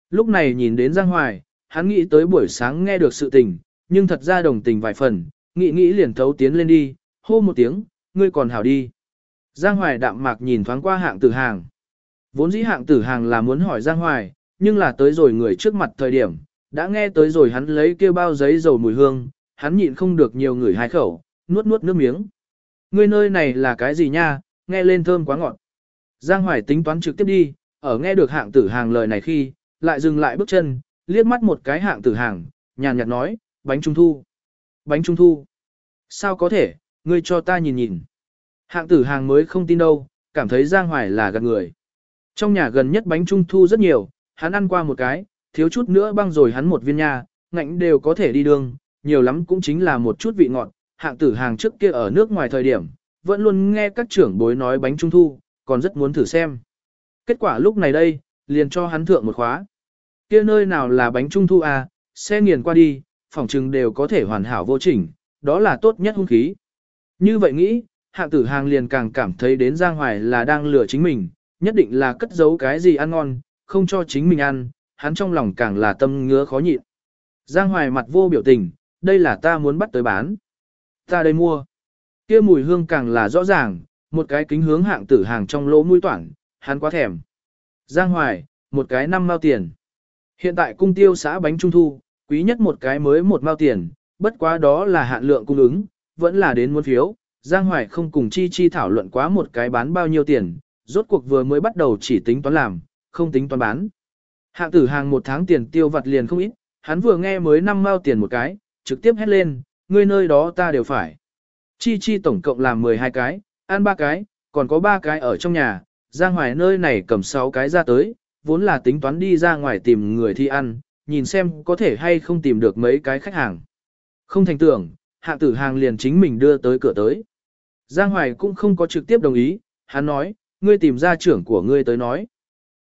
Lúc này nhìn đến Giang Hoài, hắn nghĩ tới buổi sáng nghe được sự tình, nhưng thật ra đồng tình vài phần, nghĩ nghĩ liền thấu tiến lên đi, hô một tiếng, ngươi còn hảo đi. Giang Hoài đạm mạc nhìn thoáng qua hạng tử hàng. Vốn dĩ hạng tử hàng là muốn hỏi Giang Hoài, nhưng là tới rồi người trước mặt thời điểm, đã nghe tới rồi hắn lấy kêu bao giấy dầu mùi hương, hắn nhịn không được nhiều người hai khẩu, nuốt nuốt nước miếng. Ngươi nơi này là cái gì nha, nghe lên thơm quá ngọt. Giang Hoài tính toán trực tiếp đi, ở nghe được hạng tử hàng lời này khi, lại dừng lại bước chân, liếc mắt một cái hạng tử hàng, nhàn nhạt nói, bánh trung thu. Bánh trung thu. Sao có thể, ngươi cho ta nhìn nhìn. Hạng tử hàng mới không tin đâu, cảm thấy Giang Hoài là gạt người. Trong nhà gần nhất bánh trung thu rất nhiều, hắn ăn qua một cái, thiếu chút nữa băng rồi hắn một viên nha, ngạnh đều có thể đi đường, nhiều lắm cũng chính là một chút vị ngọt. Hạng tử hàng trước kia ở nước ngoài thời điểm, vẫn luôn nghe các trưởng bối nói bánh trung thu, còn rất muốn thử xem. Kết quả lúc này đây, liền cho hắn thượng một khóa. Kia nơi nào là bánh trung thu à, xe nghiền qua đi, phòng trừng đều có thể hoàn hảo vô chỉnh, đó là tốt nhất hung khí. Như vậy nghĩ, hạng tử hàng liền càng cảm thấy đến Giang Hoài là đang lừa chính mình, nhất định là cất giấu cái gì ăn ngon, không cho chính mình ăn, hắn trong lòng càng là tâm ngứa khó nhịn. Giang Hoài mặt vô biểu tình, đây là ta muốn bắt tới bán. Ta đây mua. kia mùi hương càng là rõ ràng, một cái kính hướng hạng tử hàng trong lỗ mũi toản, hắn quá thèm. Giang Hoài, một cái năm mao tiền. Hiện tại cung tiêu xã bánh trung thu, quý nhất một cái mới một mao tiền, bất quá đó là hạn lượng cung ứng, vẫn là đến muốn phiếu. Giang Hoài không cùng Chi Chi thảo luận quá một cái bán bao nhiêu tiền, rốt cuộc vừa mới bắt đầu chỉ tính toán làm, không tính toán bán. Hạng tử hàng một tháng tiền tiêu vặt liền không ít, hắn vừa nghe mới năm mao tiền một cái, trực tiếp hét lên, ngươi nơi đó ta đều phải. Chi Chi tổng cộng làm 12 cái, ăn ba cái, còn có ba cái ở trong nhà, Giang Hoài nơi này cầm 6 cái ra tới, vốn là tính toán đi ra ngoài tìm người thi ăn, nhìn xem có thể hay không tìm được mấy cái khách hàng. Không thành tưởng, hạng tử hàng liền chính mình đưa tới cửa tới. Giang Hoài cũng không có trực tiếp đồng ý, hắn nói, ngươi tìm ra trưởng của ngươi tới nói.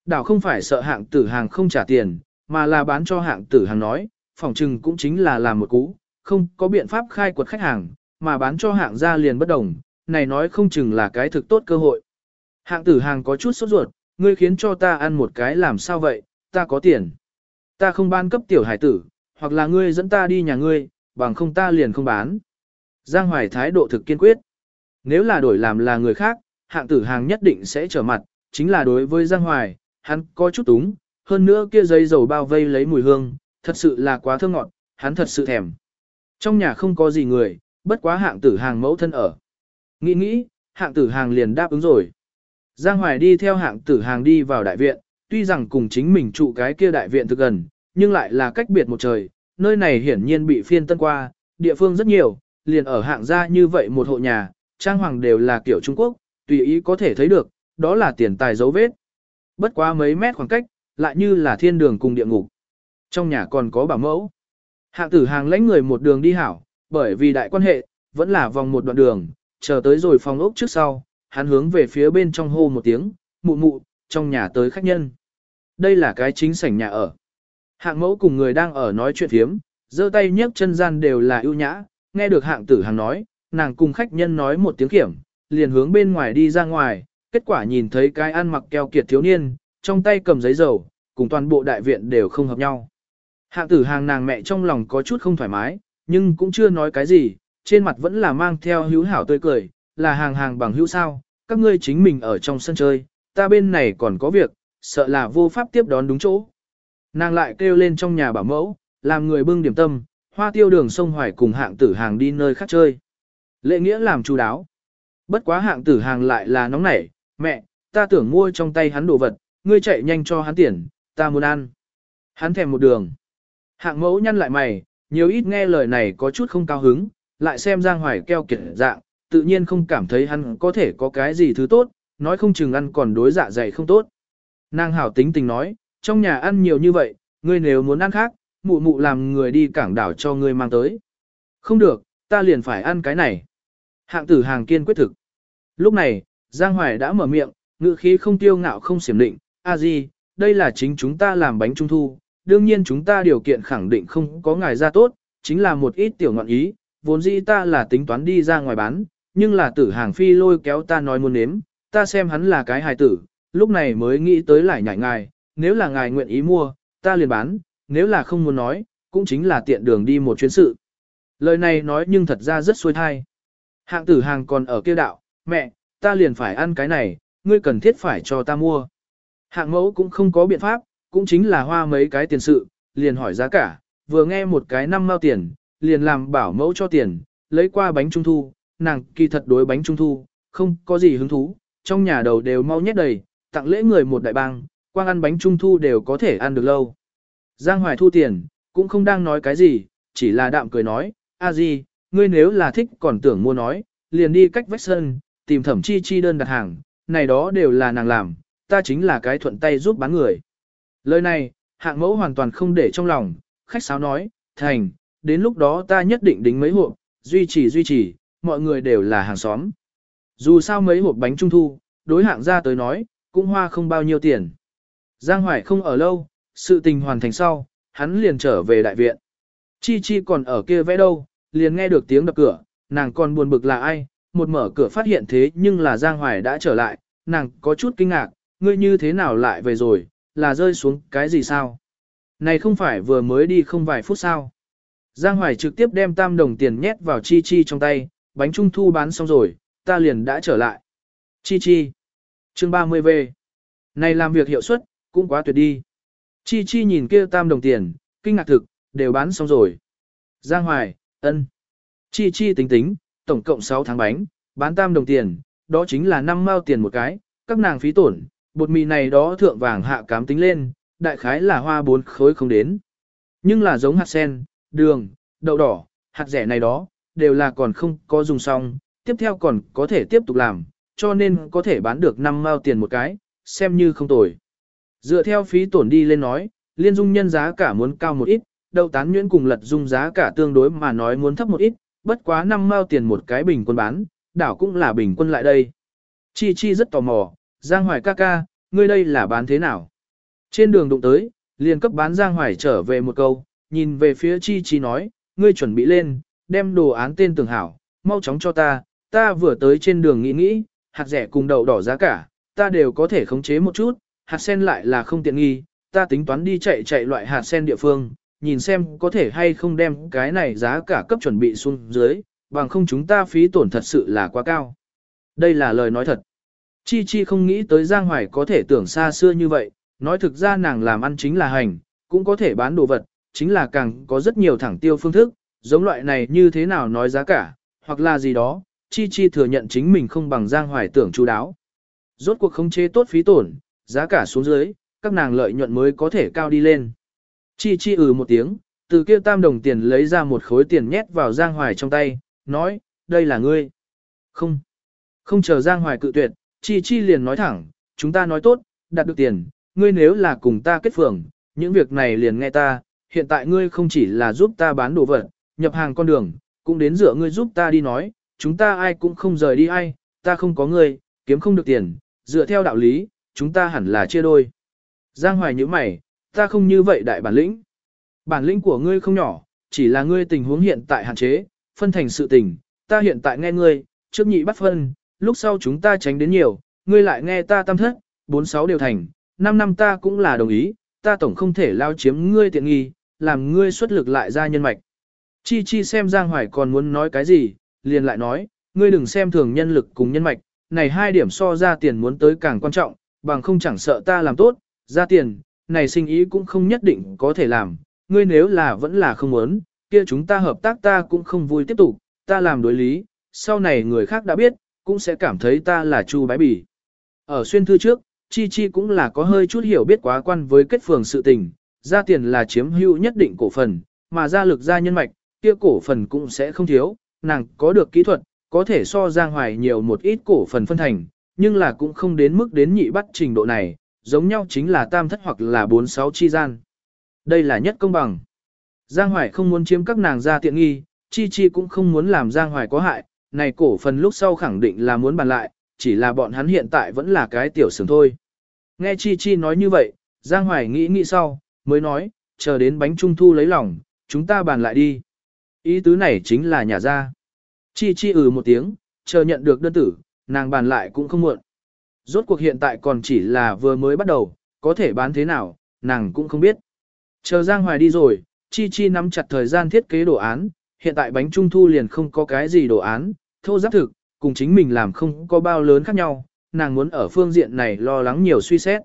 Đảo không phải sợ hạng tử hàng không trả tiền, mà là bán cho hạng tử hàng nói, phòng trừng cũng chính là làm một cú, không có biện pháp khai quật khách hàng, mà bán cho hạng gia liền bất đồng, này nói không chừng là cái thực tốt cơ hội. Hạng tử hàng có chút sốt ruột, ngươi khiến cho ta ăn một cái làm sao vậy, ta có tiền. Ta không ban cấp tiểu hải tử, hoặc là ngươi dẫn ta đi nhà ngươi, bằng không ta liền không bán. Giang Hoài thái độ thực kiên quyết. Nếu là đổi làm là người khác, hạng tử hàng nhất định sẽ trở mặt, chính là đối với Giang Hoài, hắn có chút túng, hơn nữa kia giấy dầu bao vây lấy mùi hương, thật sự là quá thơ ngọt, hắn thật sự thèm. Trong nhà không có gì người, bất quá hạng tử hàng mẫu thân ở. Nghĩ nghĩ, hạng tử hàng liền đáp ứng rồi. Giang Hoài đi theo hạng tử hàng đi vào đại viện, tuy rằng cùng chính mình trụ cái kia đại viện thực gần, nhưng lại là cách biệt một trời, nơi này hiển nhiên bị phiên tân qua, địa phương rất nhiều, liền ở hạng gia như vậy một hộ nhà, trang hoàng đều là kiểu Trung Quốc, tùy ý có thể thấy được, đó là tiền tài dấu vết. Bất quá mấy mét khoảng cách, lại như là thiên đường cùng địa ngục. Trong nhà còn có bảo mẫu. Hạng tử hàng lãnh người một đường đi hảo, bởi vì đại quan hệ, vẫn là vòng một đoạn đường, chờ tới rồi phòng ốc trước sau, hắn hướng về phía bên trong hô một tiếng, mụ mụ, trong nhà tới khách nhân. Đây là cái chính sảnh nhà ở. Hạng mẫu cùng người đang ở nói chuyện thiếm, giơ tay nhấc chân gian đều là ưu nhã, nghe được hạng tử hàng nói, nàng cùng khách nhân nói một tiếng kiểm, liền hướng bên ngoài đi ra ngoài, kết quả nhìn thấy cái ăn mặc keo kiệt thiếu niên, trong tay cầm giấy dầu, cùng toàn bộ đại viện đều không hợp nhau. Hạng tử hàng nàng mẹ trong lòng có chút không thoải mái, nhưng cũng chưa nói cái gì, trên mặt vẫn là mang theo hữu hảo tươi cười, là hàng hàng bằng hữu sao, các ngươi chính mình ở trong sân chơi, ta bên này còn có việc, sợ là vô pháp tiếp đón đúng chỗ. Nàng lại kêu lên trong nhà bảo mẫu, làm người bưng điểm tâm, hoa tiêu đường sông hoài cùng hạng tử hàng đi nơi khác chơi. Lệ nghĩa làm chú đáo. Bất quá hạng tử hàng lại là nóng nảy, mẹ, ta tưởng mua trong tay hắn đồ vật, ngươi chạy nhanh cho hắn tiền, ta muốn ăn. Hắn thèm một đường. Hạng mẫu nhăn lại mày, nhiều ít nghe lời này có chút không cao hứng, lại xem Giang Hoài keo kiệt dạng, tự nhiên không cảm thấy hắn có thể có cái gì thứ tốt, nói không chừng ăn còn đối dạ dày không tốt. Nàng hảo tính tình nói, trong nhà ăn nhiều như vậy, ngươi nếu muốn ăn khác, mụ mụ làm người đi cảng đảo cho ngươi mang tới. Không được, ta liền phải ăn cái này. Hạng tử hàng kiên quyết thực. Lúc này, Giang Hoài đã mở miệng, ngữ khí không tiêu ngạo không xiểm định, a di, đây là chính chúng ta làm bánh trung thu, đương nhiên chúng ta điều kiện khẳng định không có ngài ra tốt, chính là một ít tiểu ngọn ý, vốn dĩ ta là tính toán đi ra ngoài bán, nhưng là tử hàng phi lôi kéo ta nói muốn nếm, ta xem hắn là cái hài tử, lúc này mới nghĩ tới lại nhảy ngài, nếu là ngài nguyện ý mua, ta liền bán, nếu là không muốn nói, cũng chính là tiện đường đi một chuyến sự. Lời này nói nhưng thật ra rất xuôi thai. Hạng tử hàng còn ở kia đạo, mẹ, ta liền phải ăn cái này, ngươi cần thiết phải cho ta mua. Hạng mẫu cũng không có biện pháp, cũng chính là hoa mấy cái tiền sự, liền hỏi giá cả, vừa nghe một cái năm mao tiền, liền làm bảo mẫu cho tiền, lấy qua bánh trung thu, nàng kỳ thật đối bánh trung thu, không có gì hứng thú, trong nhà đầu đều mau nhét đầy, tặng lễ người một đại bang, quang ăn bánh trung thu đều có thể ăn được lâu. Giang Hoài thu tiền, cũng không đang nói cái gì, chỉ là đạm cười nói, a gì, ngươi nếu là thích còn tưởng mua nói, liền đi cách vách sân, tìm thẩm chi chi đơn đặt hàng, này đó đều là nàng làm, ta chính là cái thuận tay giúp bán người. Lời này, hạng mẫu hoàn toàn không để trong lòng, khách sáo nói, thành, đến lúc đó ta nhất định đính mấy hộp, duy trì duy trì, mọi người đều là hàng xóm. Dù sao mấy hộp bánh trung thu, đối hạng ra tới nói, cũng hoa không bao nhiêu tiền. Giang Hoài không ở lâu, sự tình hoàn thành sau, hắn liền trở về đại viện. Chi Chi còn ở kia vẽ đâu, liền nghe được tiếng đập cửa, nàng còn buồn bực là ai, một mở cửa phát hiện thế nhưng là Giang Hoài đã trở lại, nàng có chút kinh ngạc, ngươi như thế nào lại về rồi, là rơi xuống cái gì sao? Này không phải vừa mới đi không vài phút sao? Giang Hoài trực tiếp đem tam đồng tiền nhét vào Chi Chi trong tay, bánh trung thu bán xong rồi, ta liền đã trở lại. Chi Chi. Chương 30 về. Này làm việc hiệu suất, cũng quá tuyệt đi. Chi Chi nhìn kia tam đồng tiền, kinh ngạc thực, đều bán xong rồi. Giang Hoài, ân. Chi Chi tính tính, tổng cộng 6 tháng bánh, bán tam đồng tiền, đó chính là 5 mao tiền một cái, các nàng phí tổn, bột mì này đó thượng vàng hạ cám tính lên, đại khái là hoa bốn khối không đến. Nhưng là giống hạt sen, đường, đậu đỏ, hạt rẻ này đó, đều là còn không có dùng xong, tiếp theo còn có thể tiếp tục làm, cho nên có thể bán được 5 mao tiền một cái, xem như không tồi. Dựa theo phí tổn đi lên nói, liên dung nhân giá cả muốn cao một ít, đậu tán nhuyễn cùng lật dung giá cả tương đối mà nói muốn thấp một ít, bất quá 5 mao tiền một cái bình quân bán, đảo cũng là bình quân lại đây. Chi Chi rất tò mò, Giang Hoài ca ca, ngươi đây là bán thế nào? Trên đường đụng tới, liền cấp bán Giang Hoài trở về một câu, nhìn về phía Chi Chi nói, ngươi chuẩn bị lên, đem đồ án tên Tưởng hảo, mau chóng cho ta, ta vừa tới trên đường nghĩ nghĩ, hạt rẻ cùng đậu đỏ giá cả, ta đều có thể khống chế một chút, hạt sen lại là không tiện nghi, ta tính toán đi chạy chạy loại hạt sen địa phương, nhìn xem có thể hay không đem cái này giá cả cấp chuẩn bị xuống dưới, bằng không chúng ta phí tổn thật sự là quá cao. Đây là lời nói thật. Chi Chi không nghĩ tới Giang Hoài có thể tưởng xa xưa như vậy, nói thực ra nàng làm ăn chính là hành, cũng có thể bán đồ vật, chính là càng có rất nhiều thẳng tiêu phương thức, giống loại này như thế nào nói giá cả, hoặc là gì đó, Chi Chi thừa nhận chính mình không bằng Giang Hoài tưởng chú đáo. Rốt cuộc không chế tốt phí tổn, giá cả xuống dưới, các nàng lợi nhuận mới có thể cao đi lên. Chi Chi ừ một tiếng, từ kia tam đồng tiền lấy ra một khối tiền nhét vào Giang Hoài trong tay, nói, đây là ngươi. Không. Không chờ Giang Hoài cự tuyệt, Chi Chi liền nói thẳng, chúng ta nói tốt, đạt được tiền, ngươi nếu là cùng ta kết phường, những việc này liền nghe ta, hiện tại ngươi không chỉ là giúp ta bán đồ vật, nhập hàng con đường, cũng đến dựa ngươi giúp ta đi nói, chúng ta ai cũng không rời đi ai, ta không có ngươi, kiếm không được tiền, dựa theo đạo lý, chúng ta hẳn là chia đôi. Giang Hoài như mày, ta không như vậy đại bản lĩnh. Bản lĩnh của ngươi không nhỏ, chỉ là ngươi tình huống hiện tại hạn chế, phân thành sự tình, ta hiện tại nghe ngươi, trước nhị bắt phân, lúc sau chúng ta tránh đến nhiều, ngươi lại nghe ta tam thất, bốn sáu đều thành, năm năm ta cũng là đồng ý, ta tổng không thể lao chiếm ngươi tiện nghi, làm ngươi xuất lực lại ra nhân mạch. Chi chi xem Giang Hoài còn muốn nói cái gì, liền lại nói, ngươi đừng xem thường nhân lực cùng nhân mạch, này hai điểm so ra tiền muốn tới càng quan trọng, bằng không chẳng sợ ta làm tốt, ra tiền, này sinh ý cũng không nhất định có thể làm, ngươi nếu là vẫn là không muốn, kia chúng ta hợp tác ta cũng không vui tiếp tục, ta làm đối lý, sau này người khác đã biết, cũng sẽ cảm thấy ta là chu bái bỉ. Ở xuyên thư trước, Chi Chi cũng là có hơi chút hiểu biết quá quan với kết phường sự tình, ra tiền là chiếm hữu nhất định cổ phần, mà ra lực ra nhân mạch, kia cổ phần cũng sẽ không thiếu, nàng có được kỹ thuật, có thể so Giang Hoài nhiều một ít cổ phần phân thành, nhưng là cũng không đến mức đến nhị bắt trình độ này, giống nhau chính là tam thất hoặc là bốn sáu chi gian. Đây là nhất công bằng. Giang Hoài không muốn chiếm các nàng ra tiện nghi, Chi Chi cũng không muốn làm Giang Hoài có hại, này cổ phần lúc sau khẳng định là muốn bàn lại, chỉ là bọn hắn hiện tại vẫn là cái tiểu sướng thôi. Nghe Chi Chi nói như vậy, Giang Hoài nghĩ nghĩ sau, mới nói, chờ đến bánh trung thu lấy lòng, chúng ta bàn lại đi. Ý tứ này chính là nhà ra. Chi Chi ừ một tiếng, chờ nhận được đơn tử, nàng bàn lại cũng không muộn. Rốt cuộc hiện tại còn chỉ là vừa mới bắt đầu, có thể bán thế nào, nàng cũng không biết. Chờ Giang Hoài đi rồi, Chi Chi nắm chặt thời gian thiết kế đồ án, hiện tại bánh trung thu liền không có cái gì đồ án, thô giáp thực, cùng chính mình làm không có bao lớn khác nhau, nàng muốn ở phương diện này lo lắng nhiều suy xét.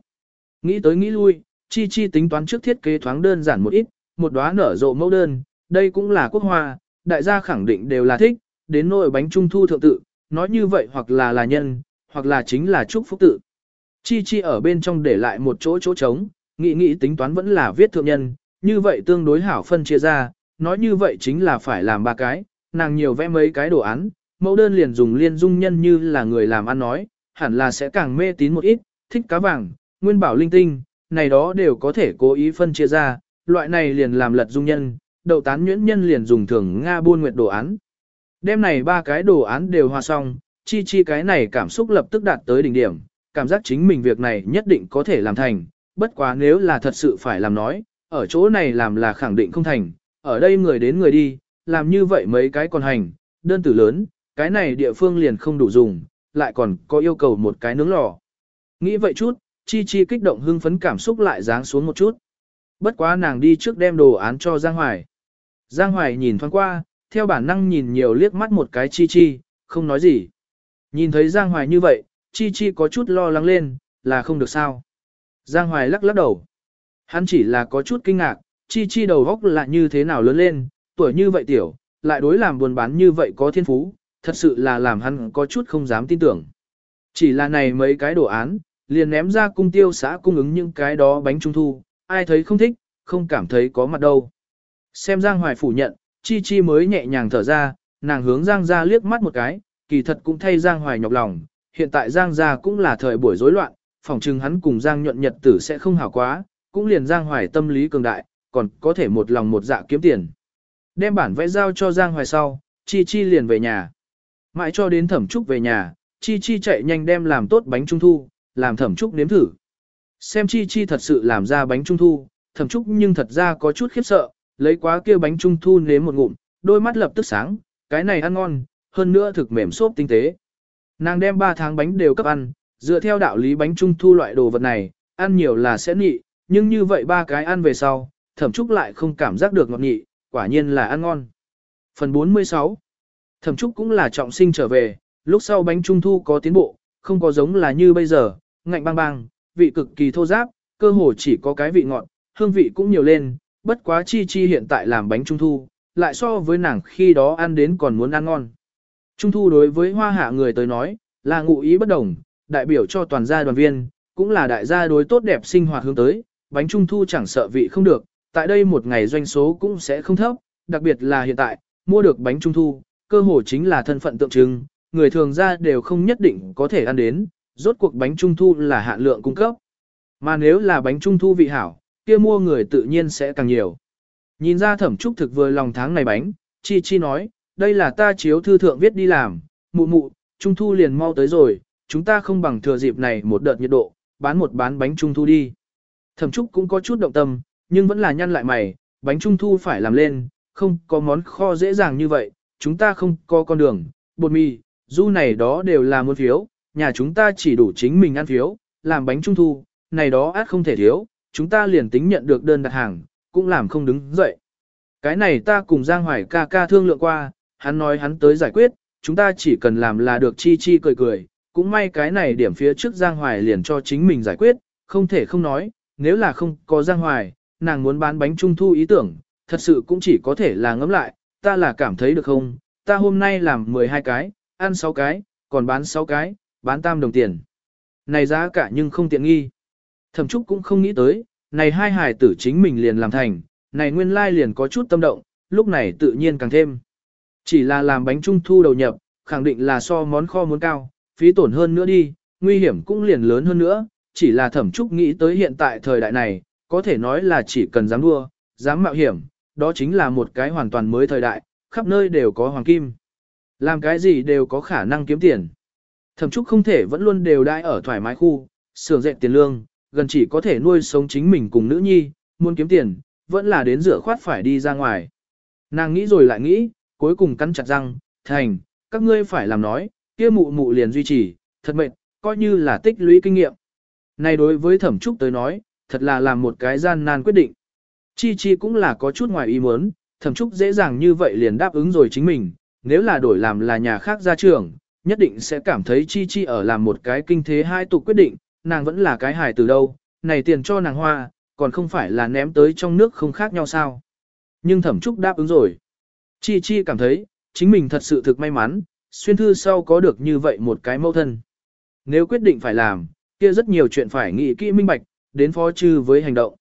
Nghĩ tới nghĩ lui, Chi Chi tính toán trước thiết kế thoáng đơn giản một ít, một đóa nở rộ mẫu đơn, đây cũng là quốc hoa, đại gia khẳng định đều là thích, đến nỗi bánh trung thu thượng tự, nói như vậy hoặc là là nhân, hoặc là chính là chúc phúc tự. Chi Chi ở bên trong để lại một chỗ chỗ trống, nghĩ nghĩ tính toán vẫn là viết thượng nhân, như vậy tương đối hảo phân chia ra, nói như vậy chính là phải làm ba cái, nàng nhiều vẽ mấy cái đồ án, mẫu đơn liền dùng liên dung nhân như là người làm ăn nói, hẳn là sẽ càng mê tín một ít, thích cá vàng, nguyên bảo linh tinh, này đó đều có thể cố ý phân chia ra, loại này liền làm lật dung nhân, đậu tán nhuyễn nhân liền dùng thường Nga buôn nguyệt đồ án. Đêm này ba cái đồ án đều hòa xong, chi chi cái này cảm xúc lập tức đạt tới đỉnh điểm, cảm giác chính mình việc này nhất định có thể làm thành, bất quá nếu là thật sự phải làm nói, ở chỗ này làm là khẳng định không thành, ở đây người đến người đi, làm như vậy mấy cái còn hành, đơn tử lớn, cái này địa phương liền không đủ dùng, lại còn có yêu cầu một cái nướng lò. Nghĩ vậy chút, chi chi kích động hưng phấn cảm xúc lại ráng xuống một chút. Bất quá nàng đi trước đem đồ án cho Giang Hoài. Giang Hoài nhìn thoáng qua, theo bản năng nhìn nhiều liếc mắt một cái chi chi, không nói gì. Nhìn thấy Giang Hoài như vậy, chi chi có chút lo lắng lên, là không được sao. Giang Hoài lắc lắc đầu. Hắn chỉ là có chút kinh ngạc, chi chi đầu góc là như thế nào lớn lên, tuổi như vậy tiểu, lại đối làm buồn bán như vậy có thiên phú, thật sự là làm hắn có chút không dám tin tưởng. Chỉ là này mấy cái đồ án, liền ném ra cung tiêu xã cung ứng những cái đó bánh trung thu, ai thấy không thích, không cảm thấy có mặt đâu. Xem Giang Hoài phủ nhận, Chi Chi mới nhẹ nhàng thở ra, nàng hướng Giang ra liếc mắt một cái, kỳ thật cũng thay Giang Hoài nhọc lòng, hiện tại Giang ra cũng là thời buổi rối loạn, phòng trừng hắn cùng Giang nhuận nhật tử sẽ không hảo quá, cũng liền Giang Hoài tâm lý cường đại, còn có thể một lòng một dạ kiếm tiền. Đem bản vẽ giao cho Giang Hoài sau, Chi Chi liền về nhà. Mãi cho đến thẩm trúc về nhà, Chi Chi chạy nhanh đem làm tốt bánh trung thu, làm thẩm trúc nếm thử. Xem Chi Chi thật sự làm ra bánh trung thu, thẩm trúc nhưng thật ra có chút khiếp sợ, lấy quá kia bánh trung thu nếm một ngụm, đôi mắt lập tức sáng, cái này ăn ngon, hơn nữa thực mềm xốp tinh tế. Nàng đem 3 tháng bánh đều cấp ăn, dựa theo đạo lý bánh trung thu loại đồ vật này, ăn nhiều là sẽ nị, nhưng như vậy ba cái ăn về sau, thẩm trúc lại không cảm giác được ngọt nghị, quả nhiên là ăn ngon. Phần 46 Thẩm trúc cũng là trọng sinh trở về, lúc sau bánh trung thu có tiến bộ, không có giống là như bây giờ, ngạnh bang bang, vị cực kỳ thô giáp, cơ hồ chỉ có cái vị ngọt, hương vị cũng nhiều lên, bất quá chi chi hiện tại làm bánh trung thu, lại so với nàng khi đó ăn đến còn muốn ăn ngon. Trung thu đối với hoa hạ người tới nói, là ngụ ý bất đồng, đại biểu cho toàn gia đoàn viên, cũng là đại gia đối tốt đẹp sinh hoạt hướng tới, bánh trung thu chẳng sợ vị không được, tại đây một ngày doanh số cũng sẽ không thấp, đặc biệt là hiện tại, mua được bánh trung thu, cơ hồ chính là thân phận tượng trưng, người thường ra đều không nhất định có thể ăn đến, rốt cuộc bánh trung thu là hạn lượng cung cấp. Mà nếu là bánh trung thu vị hảo, kia mua người tự nhiên sẽ càng nhiều. Nhìn ra thẩm trúc thực vừa lòng tháng này bánh, chi chi nói, đây là ta chiếu thư thượng viết đi làm, mụ mụ, trung thu liền mau tới rồi, chúng ta không bằng thừa dịp này một đợt nhiệt độ, bán một bán bánh trung thu đi. Thẩm trúc cũng có chút động tâm, nhưng vẫn là nhăn lại mày, bánh trung thu phải làm lên, không có món kho dễ dàng như vậy, chúng ta không có con đường, bột mì, du này đó đều là muôn phiếu, nhà chúng ta chỉ đủ chính mình ăn phiếu, làm bánh trung thu, này đó át không thể thiếu, chúng ta liền tính nhận được đơn đặt hàng, cũng làm không đứng dậy. Cái này ta cùng Giang Hoài ca ca thương lượng qua, hắn nói hắn tới giải quyết, chúng ta chỉ cần làm là được chi chi cười cười, cũng may cái này điểm phía trước Giang Hoài liền cho chính mình giải quyết, không thể không nói, nếu là không có Giang Hoài, nàng muốn bán bánh trung thu ý tưởng, thật sự cũng chỉ có thể là ngẫm lại, ta là cảm thấy được không, ta hôm nay làm 12 cái, ăn 6 cái, còn bán 6 cái, bán tam đồng tiền. Này giá cả nhưng không tiện nghi. Thẩm Trúc cũng không nghĩ tới, này hai hài tử chính mình liền làm thành, này nguyên lai liền có chút tâm động, lúc này tự nhiên càng thêm. Chỉ là làm bánh trung thu đầu nhập, khẳng định là so món kho muốn cao, phí tổn hơn nữa đi, nguy hiểm cũng liền lớn hơn nữa, chỉ là thẩm trúc nghĩ tới hiện tại thời đại này, có thể nói là chỉ cần dám đua, dám mạo hiểm, đó chính là một cái hoàn toàn mới thời đại, khắp nơi đều có hoàng kim. Làm cái gì đều có khả năng kiếm tiền. Thẩm trúc không thể vẫn luôn đều đãi ở thoải mái khu, sưởng dệt tiền lương, gần chỉ có thể nuôi sống chính mình cùng nữ nhi, muốn kiếm tiền, vẫn là đến rửa khoát phải đi ra ngoài. Nàng nghĩ rồi lại nghĩ, cuối cùng cắn chặt răng, thành, các ngươi phải làm nói, kia mụ mụ liền duy trì, thật mệt, coi như là tích lũy kinh nghiệm. Này đối với thẩm trúc tới nói, thật là làm một cái gian nan quyết định. Chi chi cũng là có chút ngoài ý muốn, thẩm trúc dễ dàng như vậy liền đáp ứng rồi chính mình, nếu là đổi làm là nhà khác gia trưởng, nhất định sẽ cảm thấy chi chi ở làm một cái kinh thế hai tục quyết định, nàng vẫn là cái hài từ đâu, này tiền cho nàng hoa, còn không phải là ném tới trong nước không khác nhau sao. Nhưng thẩm trúc đáp ứng rồi. Chi chi cảm thấy, chính mình thật sự thực may mắn, xuyên thư sau có được như vậy một cái mẫu thân. Nếu quyết định phải làm, kia rất nhiều chuyện phải nghĩ kỹ minh bạch, đến phó chư với hành động.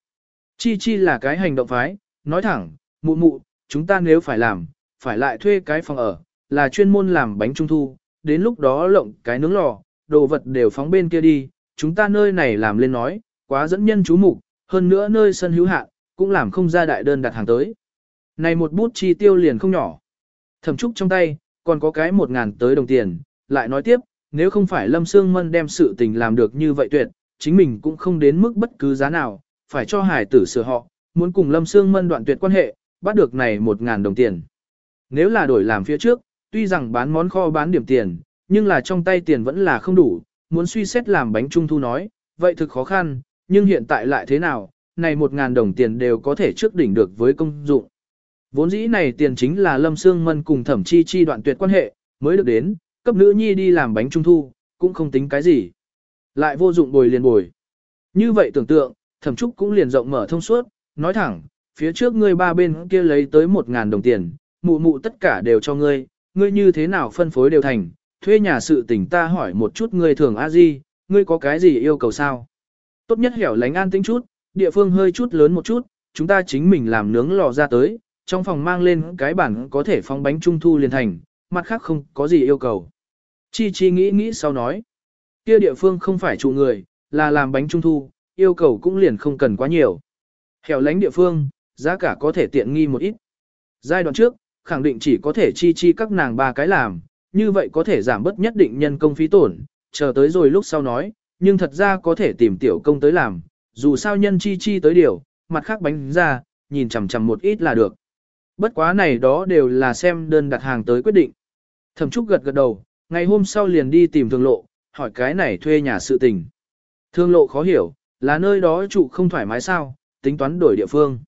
Chi chi là cái hành động phái, nói thẳng, mụ mụ, chúng ta nếu phải làm, phải lại thuê cái phòng ở, là chuyên môn làm bánh trung thu, đến lúc đó lộng cái nướng lò, đồ vật đều phóng bên kia đi, chúng ta nơi này làm lên nói, quá dẫn nhân chú mục, hơn nữa nơi sân hữu hạn, cũng làm không ra đại đơn đặt hàng tới. Này một bút chi tiêu liền không nhỏ. Thẩm trúc trong tay, còn có cái một ngàn tới đồng tiền, lại nói tiếp, nếu không phải Lâm Sương Mân đem sự tình làm được như vậy tuyệt, chính mình cũng không đến mức bất cứ giá nào, phải cho hải tử sửa họ, muốn cùng Lâm Sương Mân đoạn tuyệt quan hệ, bắt được này một ngàn đồng tiền. Nếu là đổi làm phía trước, tuy rằng bán món kho bán điểm tiền, nhưng là trong tay tiền vẫn là không đủ, muốn suy xét làm bánh trung thu nói, vậy thực khó khăn, nhưng hiện tại lại thế nào, này một ngàn đồng tiền đều có thể trước đỉnh được với công dụng. Vốn dĩ này tiền chính là Lâm Sương Mân cùng thẩm chi chi đoạn tuyệt quan hệ, mới được đến, cấp nữ nhi đi làm bánh trung thu, cũng không tính cái gì. Lại vô dụng bồi liền bồi. Như vậy tưởng tượng, thẩm trúc cũng liền rộng mở thông suốt, nói thẳng, phía trước ngươi ba bên kia lấy tới một ngàn đồng tiền, mụ mụ tất cả đều cho ngươi, ngươi như thế nào phân phối đều thành, thuê nhà sự tình ta hỏi một chút ngươi thường a di, ngươi có cái gì yêu cầu sao? Tốt nhất hẻo lánh an tĩnh chút, địa phương hơi chút lớn một chút, chúng ta chính mình làm nướng lò ra tới, trong phòng mang lên cái bản có thể phóng bánh trung thu liền thành, mặt khác không có gì yêu cầu. Chi Chi nghĩ nghĩ sau nói, kia địa phương không phải trụ người, là làm bánh trung thu, yêu cầu cũng liền không cần quá nhiều. Hẻo lánh địa phương, giá cả có thể tiện nghi một ít. Giai đoạn trước, khẳng định chỉ có thể chi chi các nàng ba cái làm, như vậy có thể giảm bớt nhất định nhân công phí tổn, chờ tới rồi lúc sau nói, nhưng thật ra có thể tìm tiểu công tới làm, dù sao nhân chi chi tới điều, mặt khác bánh ra, nhìn chằm chằm một ít là được. Bất quá này đó đều là xem đơn đặt hàng tới quyết định. Thẩm Trúc gật gật đầu, ngày hôm sau liền đi tìm thường lộ, hỏi cái này thuê nhà sự tình. Thương lộ khó hiểu, Là nơi đó trụ không thoải mái sao, tính toán đổi địa phương.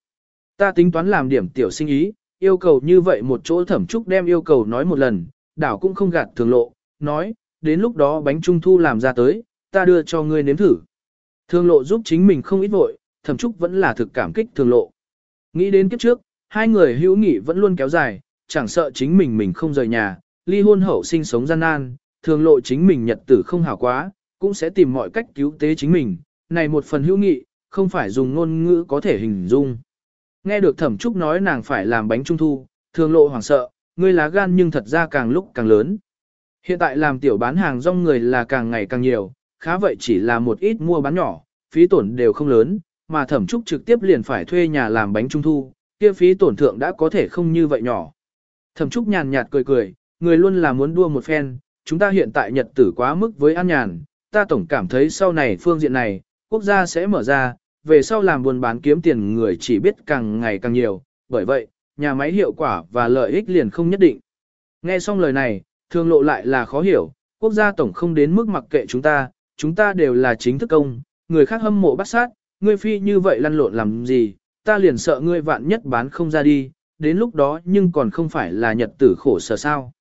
Ta tính toán làm điểm tiểu sinh ý, yêu cầu như vậy một chỗ thẩm trúc đem yêu cầu nói một lần, đảo cũng không gạt thường lộ, nói, đến lúc đó bánh trung thu làm ra tới, ta đưa cho ngươi nếm thử. Thường lộ giúp chính mình không ít vội, thẩm trúc vẫn là thực cảm kích thường lộ. Nghĩ đến kiếp trước, hai người hữu nghị vẫn luôn kéo dài, chẳng sợ chính mình mình không rời nhà, ly hôn hậu sinh sống gian nan, thường lộ chính mình nhật tử không hảo quá, cũng sẽ tìm mọi cách cứu tế chính mình, này một phần hữu nghị, không phải dùng ngôn ngữ có thể hình dung. Nghe được thẩm trúc nói nàng phải làm bánh trung thu, thường lộ hoảng sợ, ngươi lá gan nhưng thật ra càng lúc càng lớn. Hiện tại làm tiểu bán hàng rong người là càng ngày càng nhiều, khá vậy chỉ là một ít mua bán nhỏ, phí tổn đều không lớn, mà thẩm trúc trực tiếp liền phải thuê nhà làm bánh trung thu, kia phí tổn thượng đã có thể không như vậy nhỏ. Thẩm trúc nhàn nhạt cười cười, người luôn là muốn đua một phen, chúng ta hiện tại nhật tử quá mức với an nhàn, ta tổng cảm thấy sau này phương diện này, quốc gia sẽ mở ra, về sau làm buôn bán kiếm tiền người chỉ biết càng ngày càng nhiều, bởi vậy, nhà máy hiệu quả và lợi ích liền không nhất định. Nghe xong lời này, thường lộ lại là khó hiểu, quốc gia tổng không đến mức mặc kệ chúng ta, chúng ta đều là chính thức công, người khác hâm mộ bắt sát, ngươi phi như vậy lăn lộn làm gì, ta liền sợ ngươi vạn nhất bán không ra đi, đến lúc đó nhưng còn không phải là nhật tử khổ sở sao.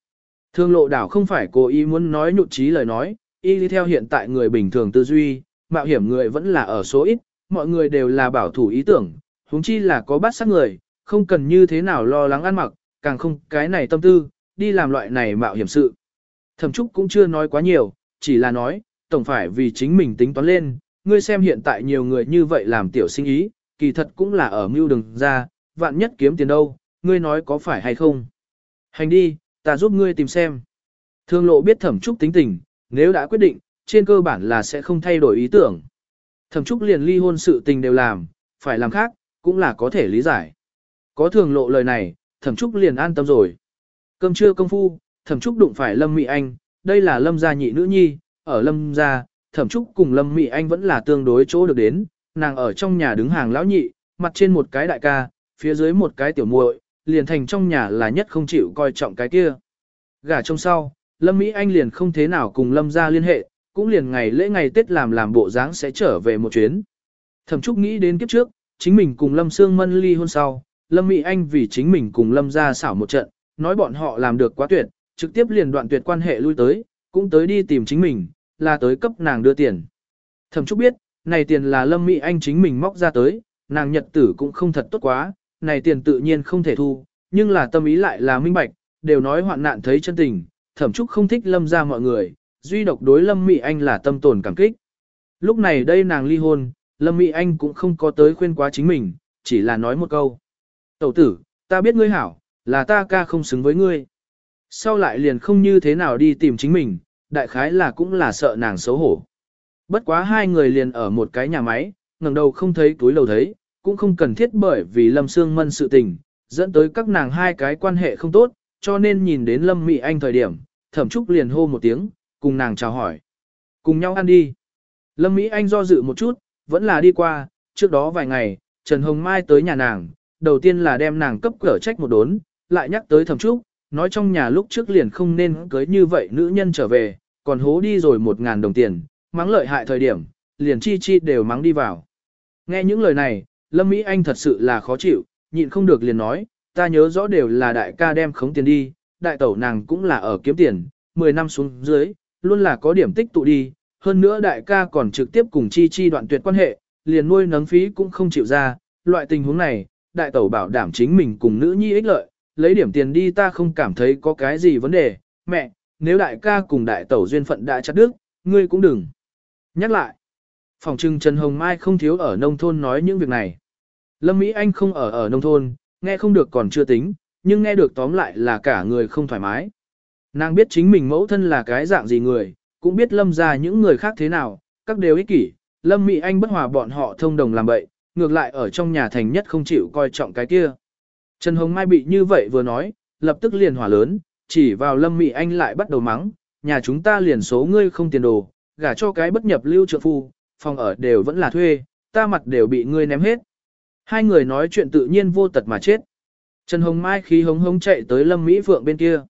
Thương lộ đảo không phải cố ý muốn nói nhụt chí lời nói, y đi theo hiện tại người bình thường tư duy, mạo hiểm người vẫn là ở số ít, mọi người đều là bảo thủ ý tưởng, huống chi là có bắt sát người, không cần như thế nào lo lắng ăn mặc, càng không cái này tâm tư, đi làm loại này mạo hiểm sự. Thẩm Trúc cũng chưa nói quá nhiều, chỉ là nói, tổng phải vì chính mình tính toán lên, ngươi xem hiện tại nhiều người như vậy làm tiểu sinh ý, kỳ thật cũng là ở mưu đường ra, vạn nhất kiếm tiền đâu, ngươi nói có phải hay không. Hành đi, ta giúp ngươi tìm xem. Thương lộ biết thẩm trúc tính tình, nếu đã quyết định, trên cơ bản là sẽ không thay đổi ý tưởng. Thẩm trúc liền ly hôn sự tình đều làm, phải làm khác, cũng là có thể lý giải. Có thường lộ lời này, thẩm trúc liền an tâm rồi. Cơm trưa công phu, thẩm trúc đụng phải Lâm Mị Anh, đây là Lâm gia nhị nữ nhi, ở Lâm gia, thẩm trúc cùng Lâm Mị Anh vẫn là tương đối chỗ được đến, nàng ở trong nhà đứng hàng lão nhị, mặt trên một cái đại ca, phía dưới một cái tiểu muội, liền thành trong nhà là nhất không chịu coi trọng cái kia. Gả trong sau, Lâm Mỹ Anh liền không thế nào cùng Lâm gia liên hệ, cũng liền ngày lễ ngày Tết làm làm bộ dáng sẽ trở về một chuyến. Thẩm Trúc nghĩ đến kiếp trước, chính mình cùng Lâm Sương Mân ly hôn sau, Lâm Mỹ Anh vì chính mình cùng Lâm gia xảo một trận, nói bọn họ làm được quá tuyệt, trực tiếp liền đoạn tuyệt quan hệ lui tới, cũng tới đi tìm chính mình, là tới cấp nàng đưa tiền. Thẩm Trúc biết, này tiền là Lâm Mỹ Anh chính mình móc ra tới, nàng nhật tử cũng không thật tốt quá, này tiền tự nhiên không thể thu, nhưng là tâm ý lại là minh bạch, đều nói hoạn nạn thấy chân tình, Thẩm Trúc không thích Lâm ra mọi người, duy độc đối Lâm Mỹ Anh là tâm tồn cảm kích. Lúc này đây nàng ly hôn, Lâm Mỹ Anh cũng không có tới khuyên quá chính mình, chỉ là nói một câu. Tẩu tử, ta biết ngươi hảo, là ta ca không xứng với ngươi. Sau lại liền không như thế nào đi tìm chính mình, đại khái là cũng là sợ nàng xấu hổ. Bất quá hai người liền ở một cái nhà máy, ngẩng đầu không thấy túi lầu thấy, cũng không cần thiết bởi vì Lâm Sương Mân sự tình, dẫn tới các nàng hai cái quan hệ không tốt, cho nên nhìn đến Lâm Mỹ Anh thời điểm, thẩm trúc liền hô một tiếng, cùng nàng chào hỏi. Cùng nhau ăn đi. Lâm Mỹ Anh do dự một chút, vẫn là đi qua, trước đó vài ngày, Trần Hồng Mai tới nhà nàng, đầu tiên là đem nàng cấp cửa trách một đốn, lại nhắc tới thẩm trúc, nói trong nhà lúc trước liền không nên cưới như vậy nữ nhân trở về, còn hố đi rồi một ngàn đồng tiền, mắng lợi hại thời điểm, liền chi chi đều mắng đi vào. Nghe những lời này, Lâm Mỹ Anh thật sự là khó chịu, nhịn không được liền nói, ta nhớ rõ đều là đại ca đem khống tiền đi, đại tẩu nàng cũng là ở kiếm tiền, 10 năm xuống dưới, luôn là có điểm tích tụ đi, hơn nữa đại ca còn trực tiếp cùng chi chi đoạn tuyệt quan hệ, liền nuôi nấng phí cũng không chịu ra, loại tình huống này, đại tẩu bảo đảm chính mình cùng nữ nhi ích lợi, lấy điểm tiền đi ta không cảm thấy có cái gì vấn đề, mẹ, nếu đại ca cùng đại tẩu duyên phận đã chặt đứt, ngươi cũng đừng. Nhắc lại, phòng trưng Trần Hồng Mai không thiếu ở nông thôn nói những việc này. Lâm Mỹ Anh không ở ở nông thôn, nghe không được còn chưa tính, nhưng nghe được tóm lại là cả người không thoải mái. Nàng biết chính mình mẫu thân là cái dạng gì người, cũng biết lâm ra những người khác thế nào, các đều ích kỷ, lâm Mỹ Anh bất hòa bọn họ thông đồng làm bậy, ngược lại ở trong nhà thành nhất không chịu coi trọng cái kia. Trần Hồng Mai bị như vậy vừa nói, lập tức liền hỏa lớn, chỉ vào lâm Mỹ Anh lại bắt đầu mắng, nhà chúng ta liền số ngươi không tiền đồ, gả cho cái bất nhập lưu trượng phu, phòng ở đều vẫn là thuê, ta mặt đều bị ngươi ném hết. Hai người nói chuyện tự nhiên vô tật mà chết. Trần Hồng Mai khí hống hống chạy tới Lâm Mỹ Phượng bên kia.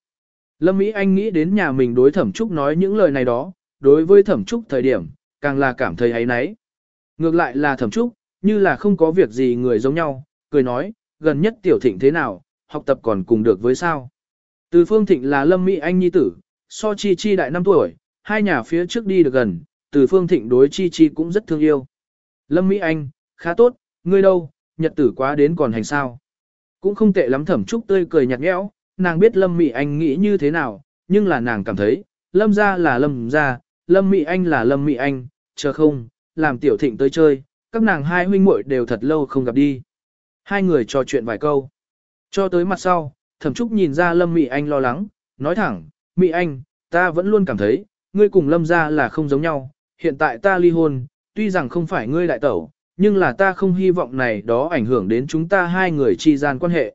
Lâm Mỹ Anh nghĩ đến nhà mình đối thẩm trúc nói những lời này đó, đối với thẩm trúc thời điểm, càng là cảm thấy ấy náy. Ngược lại là thẩm trúc, như là không có việc gì người giống nhau, cười nói, gần nhất tiểu thịnh thế nào, học tập còn cùng được với sao. Từ phương thịnh là lâm mỹ anh nhi tử, so chi chi đại năm tuổi, hai nhà phía trước đi được gần, từ phương thịnh đối chi chi cũng rất thương yêu. Lâm mỹ anh, khá tốt, ngươi đâu, nhật tử quá đến còn hành sao. Cũng không tệ lắm thẩm trúc tươi cười nhạt nhẽo, nàng biết lâm Mị anh nghĩ như thế nào, nhưng là nàng cảm thấy, lâm gia là lâm gia, lâm Mị anh là lâm Mị anh, chờ không, làm tiểu thịnh tới chơi, các nàng hai huynh muội đều thật lâu không gặp đi. Hai người trò chuyện vài câu. Cho tới mặt sau, thẩm trúc nhìn ra lâm Mị anh lo lắng, nói thẳng, Mị anh, ta vẫn luôn cảm thấy, ngươi cùng lâm gia là không giống nhau, hiện tại ta ly hôn, tuy rằng không phải ngươi đại tẩu, nhưng là ta không hy vọng này đó ảnh hưởng đến chúng ta hai người chi gian quan hệ.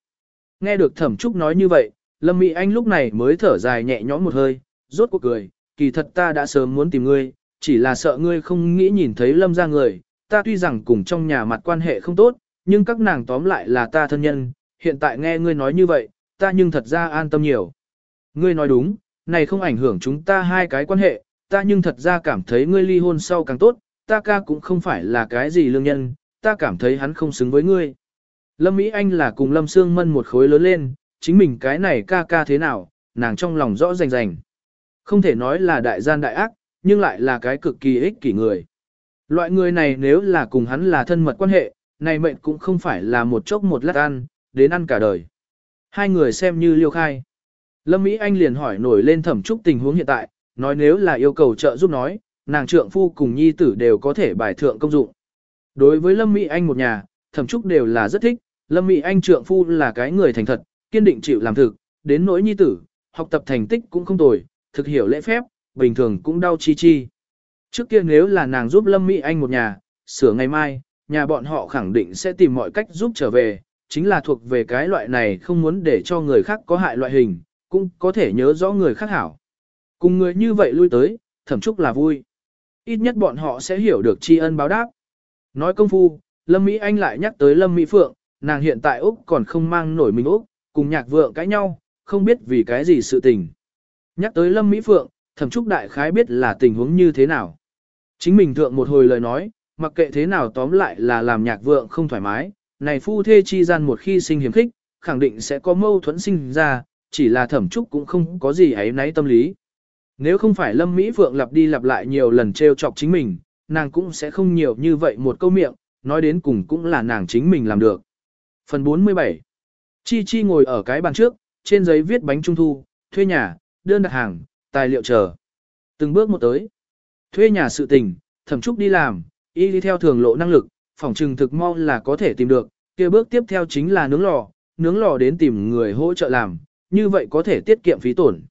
Nghe được thẩm trúc nói như vậy, lâm mỹ anh lúc này mới thở dài nhẹ nhõm một hơi, rốt cuộc cười, kỳ thật ta đã sớm muốn tìm ngươi, chỉ là sợ ngươi không nghĩ nhìn thấy lâm ra người, ta tuy rằng cùng trong nhà mặt quan hệ không tốt, nhưng các nàng tóm lại là ta thân nhân, hiện tại nghe ngươi nói như vậy, ta nhưng thật ra an tâm nhiều. Ngươi nói đúng, này không ảnh hưởng chúng ta hai cái quan hệ, ta nhưng thật ra cảm thấy ngươi ly hôn sau càng tốt, ta ca cũng không phải là cái gì lương nhân, ta cảm thấy hắn không xứng với ngươi. Lâm Mỹ Anh là cùng Lâm Sương Mân một khối lớn lên, chính mình cái này ca ca thế nào, nàng trong lòng rõ rành rành. Không thể nói là đại gian đại ác, nhưng lại là cái cực kỳ ích kỷ người. Loại người này nếu là cùng hắn là thân mật quan hệ, này mệnh cũng không phải là một chốc một lát ăn, đến ăn cả đời. Hai người xem như liêu khai. Lâm Mỹ Anh liền hỏi nổi lên thẩm trúc tình huống hiện tại, nói nếu là yêu cầu trợ giúp nói, nàng trượng phu cùng nhi tử đều có thể bài thượng công dụng. Đối với Lâm Mỹ Anh một nhà, thẩm trúc đều là rất thích, Lâm Mỹ Anh trượng phu là cái người thành thật, kiên định chịu làm thực, đến nỗi nhi tử, học tập thành tích cũng không tồi, thực hiểu lễ phép, bình thường cũng đau chi chi. Trước kia nếu là nàng giúp Lâm Mỹ Anh một nhà, sửa ngày mai, nhà bọn họ khẳng định sẽ tìm mọi cách giúp trở về, chính là thuộc về cái loại này không muốn để cho người khác có hại loại hình, cũng có thể nhớ rõ người khác hảo. Cùng người như vậy lui tới, thẩm chúc là vui. Ít nhất bọn họ sẽ hiểu được tri ân báo đáp. Nói công phu, Lâm Mỹ Anh lại nhắc tới Lâm Mỹ Phượng, nàng hiện tại Úc còn không mang nổi mình Úc, cùng nhạc vượng cãi nhau, không biết vì cái gì sự tình. Nhắc tới Lâm Mỹ Phượng, thẩm trúc đại khái biết là tình huống như thế nào. Chính mình thượng một hồi lời nói, mặc kệ thế nào tóm lại là làm nhạc vượng không thoải mái, này phu thê chi gian một khi sinh hiểm khích, khẳng định sẽ có mâu thuẫn sinh ra, chỉ là thẩm trúc cũng không có gì ấy náy tâm lý. Nếu không phải Lâm Mỹ Phượng lặp đi lặp lại nhiều lần trêu chọc chính mình, nàng cũng sẽ không nhiều như vậy một câu miệng, nói đến cùng cũng là nàng chính mình làm được. Phần 47 Chi Chi ngồi ở cái bàn trước, trên giấy viết bánh trung thu, thuê nhà, đơn đặt hàng, tài liệu chờ. Từng bước một tới. Thuê nhà sự tình, thẩm trúc đi làm, y đi theo thường lộ năng lực, phòng trừng thực mau là có thể tìm được, kia bước tiếp theo chính là nướng lò, nướng lò đến tìm người hỗ trợ làm, như vậy có thể tiết kiệm phí tổn.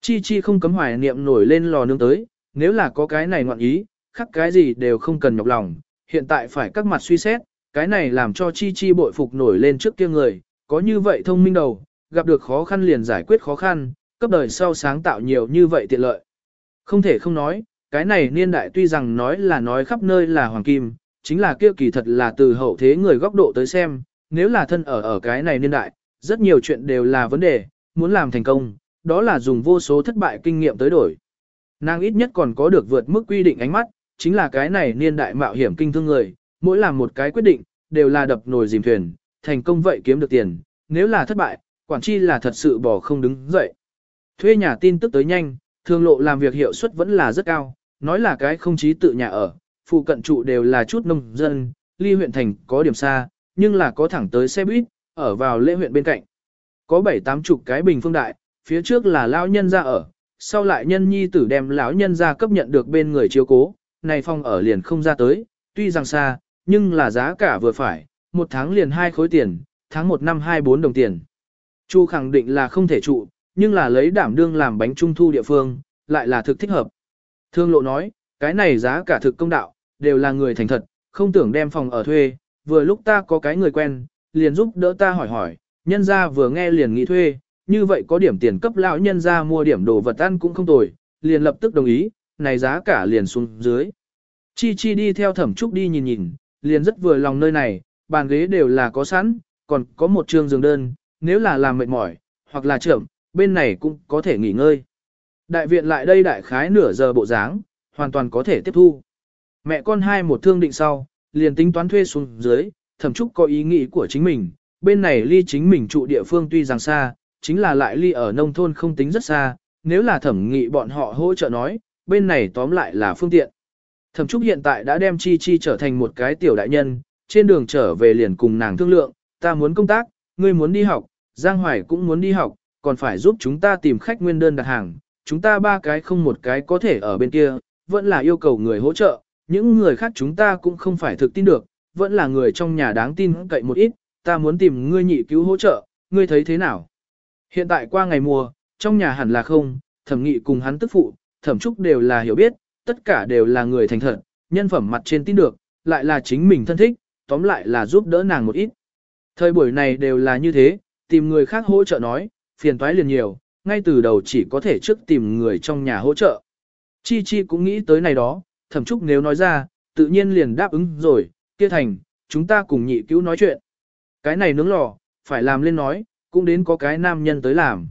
Chi chi không cấm hoài niệm nổi lên lò nướng tới, nếu là có cái này ngoạn ý, khắc cái gì đều không cần nhọc lòng, hiện tại phải các mặt suy xét, cái này làm cho chi chi bội phục nổi lên trước kia người, có như vậy thông minh đầu, gặp được khó khăn liền giải quyết khó khăn, cấp đời sau sáng tạo nhiều như vậy tiện lợi. Không thể không nói, cái này niên đại tuy rằng nói là nói khắp nơi là hoàng kim, chính là kia kỳ thật là từ hậu thế người góc độ tới xem, nếu là thân ở ở cái này niên đại, rất nhiều chuyện đều là vấn đề, muốn làm thành công, đó là dùng vô số thất bại kinh nghiệm tới đổi. Nàng ít nhất còn có được vượt mức quy định ánh mắt, chính là cái này niên đại mạo hiểm kinh thương người, mỗi làm một cái quyết định, đều là đập nồi dìm thuyền, thành công vậy kiếm được tiền, nếu là thất bại, quản chi là thật sự bỏ không đứng dậy. Thuê nhà tin tức tới nhanh, thường lộ làm việc hiệu suất vẫn là rất cao, nói là cái không chí tự nhà ở, phụ cận trụ đều là chút nông dân, ly huyện thành có điểm xa, nhưng là có thẳng tới xe buýt, ở vào lễ huyện bên cạnh. Có bảy tám chục cái bình phương đại, phía trước là lão nhân ra ở, sau lại nhân nhi tử đem lão nhân ra cấp nhận được bên người chiếu cố, này phòng ở liền không ra tới, tuy rằng xa, nhưng là giá cả vừa phải, một tháng liền hai khối tiền, tháng một năm hai bốn đồng tiền. Chu khẳng định là không thể trụ, nhưng là lấy đảm đương làm bánh trung thu địa phương, lại là thực thích hợp. Thương lộ nói, cái này giá cả thực công đạo, đều là người thành thật, không tưởng đem phòng ở thuê, vừa lúc ta có cái người quen, liền giúp đỡ ta hỏi hỏi, nhân ra vừa nghe liền nghĩ thuê, như vậy có điểm tiền cấp lão nhân ra mua điểm đồ vật ăn cũng không tồi, liền lập tức đồng ý, này giá cả liền xuống dưới. Chi chi đi theo thẩm trúc đi nhìn nhìn, liền rất vừa lòng nơi này, bàn ghế đều là có sẵn, còn có một trường giường đơn, nếu là làm mệt mỏi, hoặc là trưởng, bên này cũng có thể nghỉ ngơi. Đại viện lại đây đại khái nửa giờ bộ dáng, hoàn toàn có thể tiếp thu. Mẹ con hai một thương định sau, liền tính toán thuê xuống dưới, thẩm trúc có ý nghĩ của chính mình, bên này ly chính mình trụ địa phương tuy rằng xa, chính là lại ly ở nông thôn không tính rất xa, nếu là thẩm nghị bọn họ hỗ trợ nói, bên này tóm lại là phương tiện. Thẩm trúc hiện tại đã đem Chi Chi trở thành một cái tiểu đại nhân, trên đường trở về liền cùng nàng thương lượng, ta muốn công tác, ngươi muốn đi học, Giang Hoài cũng muốn đi học, còn phải giúp chúng ta tìm khách nguyên đơn đặt hàng, chúng ta ba cái không một cái có thể ở bên kia, vẫn là yêu cầu người hỗ trợ, những người khác chúng ta cũng không phải thực tin được, vẫn là người trong nhà đáng tin cậy một ít, ta muốn tìm ngươi nhị cứu hỗ trợ, ngươi thấy thế nào? Hiện tại qua ngày mùa, trong nhà hẳn là không, thẩm nghị cùng hắn tức phụ, thẩm trúc đều là hiểu biết, tất cả đều là người thành thật, nhân phẩm mặt trên tin được, lại là chính mình thân thích, tóm lại là giúp đỡ nàng một ít. Thời buổi này đều là như thế, tìm người khác hỗ trợ nói, phiền toái liền nhiều, ngay từ đầu chỉ có thể trước tìm người trong nhà hỗ trợ. Chi Chi cũng nghĩ tới này đó, thẩm trúc nếu nói ra, tự nhiên liền đáp ứng rồi, kia thành, chúng ta cùng nhị cứu nói chuyện. Cái này nướng lò, phải làm lên nói, cũng đến có cái nam nhân tới làm.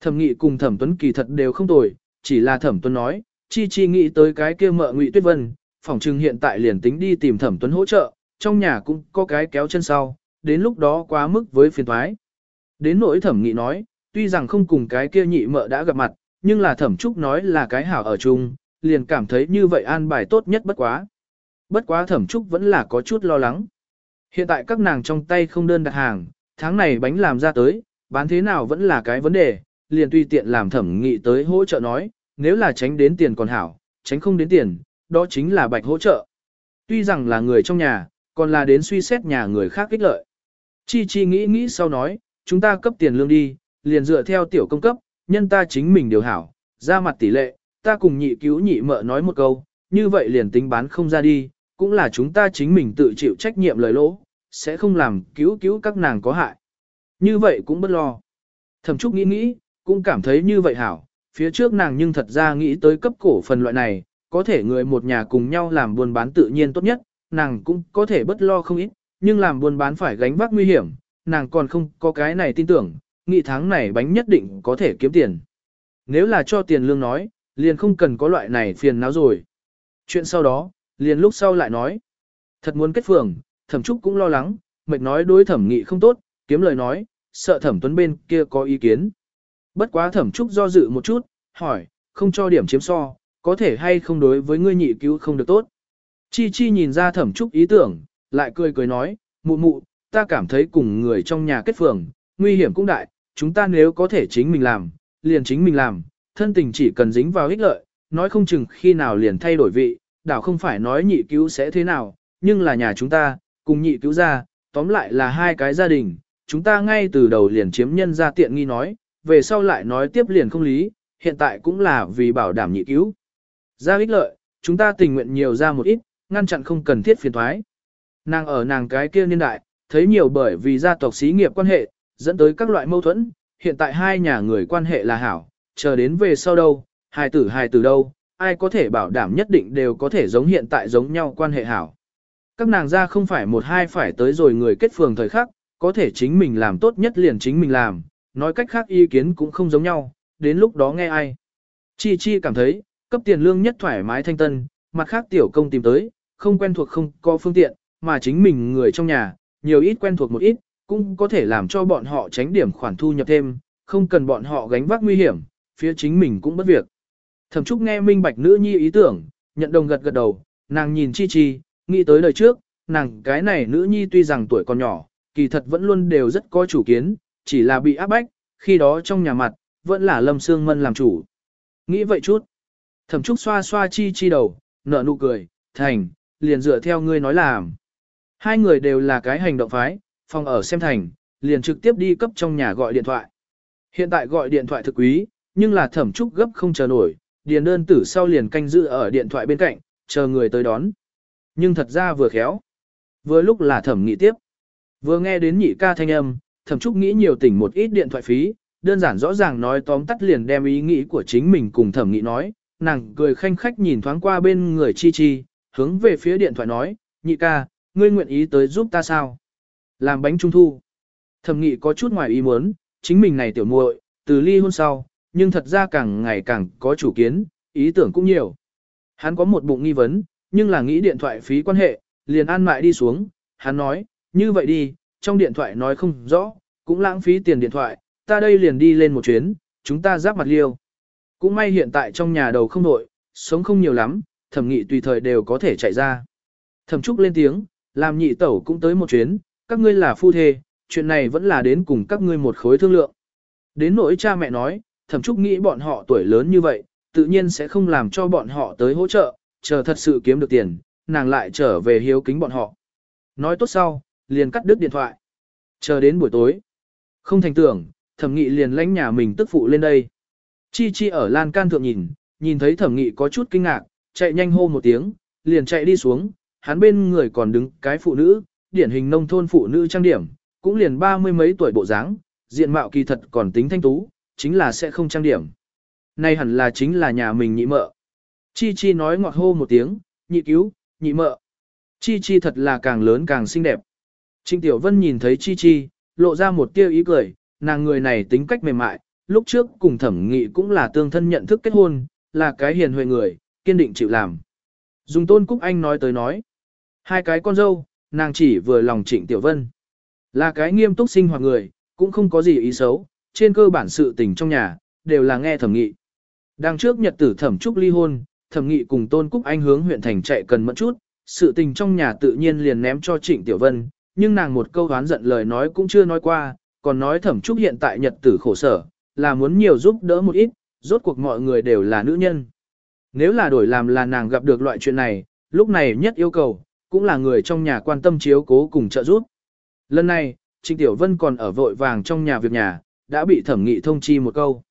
Thẩm nghị cùng thẩm tuấn kỳ thật đều không tồi, chỉ là thẩm tuấn nói, chi chi nghĩ tới cái kia mợ ngụy tuyết vân, phỏng chừng hiện tại liền tính đi tìm thẩm tuấn hỗ trợ, trong nhà cũng có cái kéo chân sau, đến lúc đó quá mức với phiền thoái. Đến nỗi thẩm nghị nói, tuy rằng không cùng cái kia nhị mợ đã gặp mặt, nhưng là thẩm trúc nói là cái hảo ở chung, liền cảm thấy như vậy an bài tốt nhất bất quá. Bất quá thẩm trúc vẫn là có chút lo lắng. Hiện tại các nàng trong tay không đơn đặt hàng, tháng này bánh làm ra tới, bán thế nào vẫn là cái vấn đề, liền tùy tiện làm thẩm nghị tới hỗ trợ nói, nếu là tránh đến tiền còn hảo, tránh không đến tiền, đó chính là bạch hỗ trợ. Tuy rằng là người trong nhà, còn là đến suy xét nhà người khác ích lợi. Chi Chi nghĩ nghĩ sau nói, chúng ta cấp tiền lương đi, liền dựa theo tiểu công cấp, nhân ta chính mình điều hảo, ra mặt tỷ lệ, ta cùng nhị cứu nhị mợ nói một câu, như vậy liền tính bán không ra đi, cũng là chúng ta chính mình tự chịu trách nhiệm lời lỗ, sẽ không làm cứu cứu các nàng có hại. Như vậy cũng bất lo. Thẩm Trúc nghĩ nghĩ, cũng cảm thấy như vậy hảo, phía trước nàng nhưng thật ra nghĩ tới cấp cổ phần loại này, có thể người một nhà cùng nhau làm buôn bán tự nhiên tốt nhất, nàng cũng có thể bất lo không ít, nhưng làm buôn bán phải gánh vác nguy hiểm, nàng còn không có cái này tin tưởng, nghĩ tháng này bánh nhất định có thể kiếm tiền. Nếu là cho tiền lương nói, liền không cần có loại này phiền não rồi. Chuyện sau đó, liền lúc sau lại nói. Thật muốn kết phường, thẩm trúc cũng lo lắng, mệt nói đối thẩm nghị không tốt, kiếm lời nói, sợ thẩm tuấn bên kia có ý kiến. Bất quá thẩm trúc do dự một chút, hỏi, không cho điểm chiếm so, có thể hay không đối với ngươi nhị cứu không được tốt. Chi chi nhìn ra thẩm trúc ý tưởng, lại cười cười nói, mụ mụ, ta cảm thấy cùng người trong nhà kết phường, nguy hiểm cũng đại, chúng ta nếu có thể chính mình làm, liền chính mình làm, thân tình chỉ cần dính vào ích lợi, nói không chừng khi nào liền thay đổi vị, đảo không phải nói nhị cứu sẽ thế nào, nhưng là nhà chúng ta, cùng nhị cứu ra, tóm lại là hai cái gia đình, chúng ta ngay từ đầu liền chiếm nhân ra tiện nghi nói, về sau lại nói tiếp liền không lý, hiện tại cũng là vì bảo đảm nhị cứu. Ra ích lợi, chúng ta tình nguyện nhiều ra một ít, ngăn chặn không cần thiết phiền thoái. Nàng ở nàng cái kia niên đại, thấy nhiều bởi vì gia tộc xí nghiệp quan hệ, dẫn tới các loại mâu thuẫn, hiện tại hai nhà người quan hệ là hảo, chờ đến về sau đâu, hai tử hai tử đâu, ai có thể bảo đảm nhất định đều có thể giống hiện tại giống nhau quan hệ hảo. Các nàng ra không phải một hai phải tới rồi người kết phường thời khắc, có thể chính mình làm tốt nhất liền chính mình làm, nói cách khác ý kiến cũng không giống nhau, đến lúc đó nghe ai. Chi Chi cảm thấy, cấp tiền lương nhất thoải mái thanh tân, mặt khác tiểu công tìm tới, không quen thuộc không có phương tiện, mà chính mình người trong nhà, nhiều ít quen thuộc một ít, cũng có thể làm cho bọn họ tránh điểm khoản thu nhập thêm, không cần bọn họ gánh vác nguy hiểm, phía chính mình cũng bất việc. Thẩm Trúc nghe minh bạch nữ nhi ý tưởng, nhận đồng gật gật đầu, nàng nhìn Chi Chi, nghĩ tới lời trước, nàng cái này nữ nhi tuy rằng tuổi còn nhỏ, kỳ thật vẫn luôn đều rất có chủ kiến, chỉ là bị áp bách, khi đó trong nhà mặt, vẫn là Lâm Sương Mân làm chủ. Nghĩ vậy chút. Thẩm Trúc xoa xoa Chi Chi đầu, nở nụ cười, thành, liền dựa theo ngươi nói làm. Hai người đều là cái hành động phái, phòng ở xem thành, liền trực tiếp đi cấp trong nhà gọi điện thoại. Hiện tại gọi điện thoại thực quý, nhưng là thẩm trúc gấp không chờ nổi, điền đơn tử sau liền canh giữ ở điện thoại bên cạnh, chờ người tới đón. Nhưng thật ra vừa khéo. Vừa lúc là thẩm nghị tiếp. Vừa nghe đến nhị ca thanh âm, thẩm trúc nghĩ nhiều tỉnh một ít điện thoại phí, đơn giản rõ ràng nói tóm tắt liền đem ý nghĩ của chính mình cùng thẩm nghị nói, nàng cười khanh khách nhìn thoáng qua bên người chi chi, hướng về phía điện thoại nói, nhị ca, ngươi nguyện ý tới giúp ta sao? Làm bánh trung thu. Thẩm nghị có chút ngoài ý muốn, chính mình này tiểu muội, từ ly hôn sau, nhưng thật ra càng ngày càng có chủ kiến, ý tưởng cũng nhiều. Hắn có một bụng nghi vấn, nhưng là nghĩ điện thoại phí quan hệ, liền an mại đi xuống, hắn nói, như vậy đi, trong điện thoại nói không rõ, cũng lãng phí tiền điện thoại, ta đây liền đi lên một chuyến, chúng ta giáp mặt liêu. Cũng may hiện tại trong nhà đầu không nội, sống không nhiều lắm, thẩm nghị tùy thời đều có thể chạy ra. Thẩm trúc lên tiếng, làm nhị tẩu cũng tới một chuyến, các ngươi là phu thê, chuyện này vẫn là đến cùng các ngươi một khối thương lượng. Đến nỗi cha mẹ nói, thẩm trúc nghĩ bọn họ tuổi lớn như vậy, tự nhiên sẽ không làm cho bọn họ tới hỗ trợ, chờ thật sự kiếm được tiền, nàng lại trở về hiếu kính bọn họ. Nói tốt sau, liền cắt đứt điện thoại. Chờ đến buổi tối. Không thành tưởng, thẩm nghị liền lánh nhà mình tức phụ lên đây. Chi chi ở lan can thượng nhìn, nhìn thấy thẩm nghị có chút kinh ngạc, chạy nhanh hô một tiếng, liền chạy đi xuống, hắn bên người còn đứng cái phụ nữ, điển hình nông thôn phụ nữ trang điểm, cũng liền ba mươi mấy tuổi bộ dáng, diện mạo kỳ thật còn tính thanh tú, chính là sẽ không trang điểm. Này hẳn là chính là nhà mình nhị mợ. Chi chi nói ngọt hô một tiếng, nhị cứu, nhị mợ. Chi chi thật là càng lớn càng xinh đẹp. Trịnh Tiểu Vân nhìn thấy chi chi, lộ ra một tia ý cười, nàng người này tính cách mềm mại, lúc trước cùng thẩm nghị cũng là tương thân nhận thức kết hôn, là cái hiền huệ người, kiên định chịu làm. Dùng tôn Cúc Anh nói tới nói. Hai cái con dâu, nàng chỉ vừa lòng trịnh Tiểu Vân. Là cái nghiêm túc sinh hoạt người, cũng không có gì ý xấu, trên cơ bản sự tình trong nhà, đều là nghe thẩm nghị. Đang trước nhật tử thẩm trúc ly hôn, thẩm nghị cùng tôn Cúc Anh hướng huyện thành chạy cần mẫn chút, sự tình trong nhà tự nhiên liền ném cho trịnh Tiểu Vân, nhưng nàng một câu oán giận lời nói cũng chưa nói qua, còn nói thẩm trúc hiện tại nhật tử khổ sở, là muốn nhiều giúp đỡ một ít, rốt cuộc mọi người đều là nữ nhân. Nếu là đổi làm là nàng gặp được loại chuyện này, lúc này nhất yêu cầu, cũng là người trong nhà quan tâm chiếu cố cùng trợ giúp. Lần này, Trịnh Tiểu Vân còn ở vội vàng trong nhà việc nhà, đã bị thẩm nghị thông chi một câu.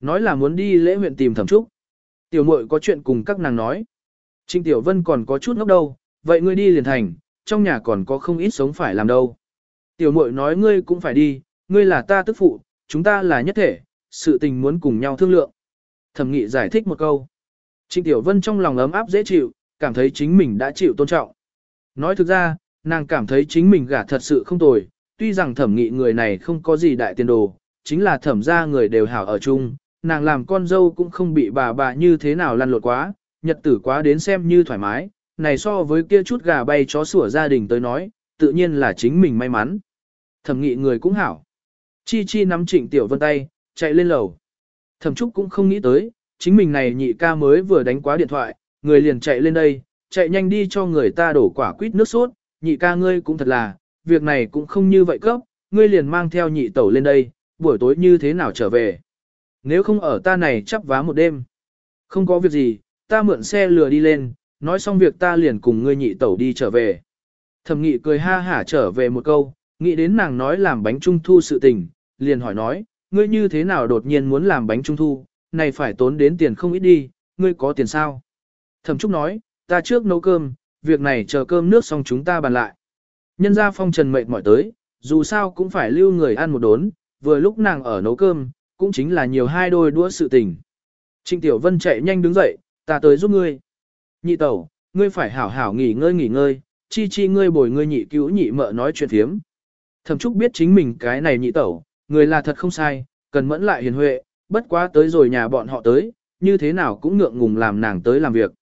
Nói là muốn đi lễ huyện tìm thẩm trúc. Tiểu muội có chuyện cùng các nàng nói. Trịnh Tiểu Vân còn có chút ngốc đâu, vậy ngươi đi liền thành, trong nhà còn có không ít sống phải làm đâu. Tiểu muội nói ngươi cũng phải đi, ngươi là ta tức phụ, chúng ta là nhất thể, sự tình muốn cùng nhau thương lượng. Thẩm nghị giải thích một câu. Trịnh Tiểu Vân trong lòng ấm áp dễ chịu, cảm thấy chính mình đã chịu tôn trọng. Nói thực ra, nàng cảm thấy chính mình gả thật sự không tồi, tuy rằng thẩm nghị người này không có gì đại tiền đồ, chính là thẩm gia người đều hảo ở chung, nàng làm con dâu cũng không bị bà bà như thế nào lăn lộn quá, nhật tử quá đến xem như thoải mái, này so với kia chút gà bay chó sủa gia đình tới nói, tự nhiên là chính mình may mắn. Thẩm nghị người cũng hảo. Chi chi nắm trịnh tiểu vân tay, chạy lên lầu. Thẩm trúc cũng không nghĩ tới, chính mình này nhị ca mới vừa đánh quá điện thoại, người liền chạy lên đây, chạy nhanh đi cho người ta đổ quả quýt nước sốt, nhị ca ngươi cũng thật là, việc này cũng không như vậy cấp, ngươi liền mang theo nhị tẩu lên đây, buổi tối như thế nào trở về. Nếu không ở ta này chắp vá một đêm. Không có việc gì, ta mượn xe lừa đi lên, nói xong việc ta liền cùng ngươi nhị tẩu đi trở về. Thẩm nghị cười ha hả trở về một câu, nghĩ đến nàng nói làm bánh trung thu sự tình, liền hỏi nói, ngươi như thế nào đột nhiên muốn làm bánh trung thu, này phải tốn đến tiền không ít đi, ngươi có tiền sao? Thẩm Trúc nói, ta trước nấu cơm, việc này chờ cơm nước xong chúng ta bàn lại. Nhân ra phong trần mệt mỏi tới, dù sao cũng phải lưu người ăn một đốn, vừa lúc nàng ở nấu cơm, cũng chính là nhiều hai đôi đũa sự tình. Trịnh Tiểu Vân chạy nhanh đứng dậy, ta tới giúp ngươi. Nhị tẩu, ngươi phải hảo hảo nghỉ ngơi nghỉ ngơi, chi chi ngươi bồi ngươi nhị cứu nhị mợ nói chuyện thiếm. Thẩm Trúc biết chính mình cái này nhị tẩu, người là thật không sai, cần mẫn lại hiền huệ, bất quá tới rồi nhà bọn họ tới, như thế nào cũng ngượng ngùng làm nàng tới làm việc.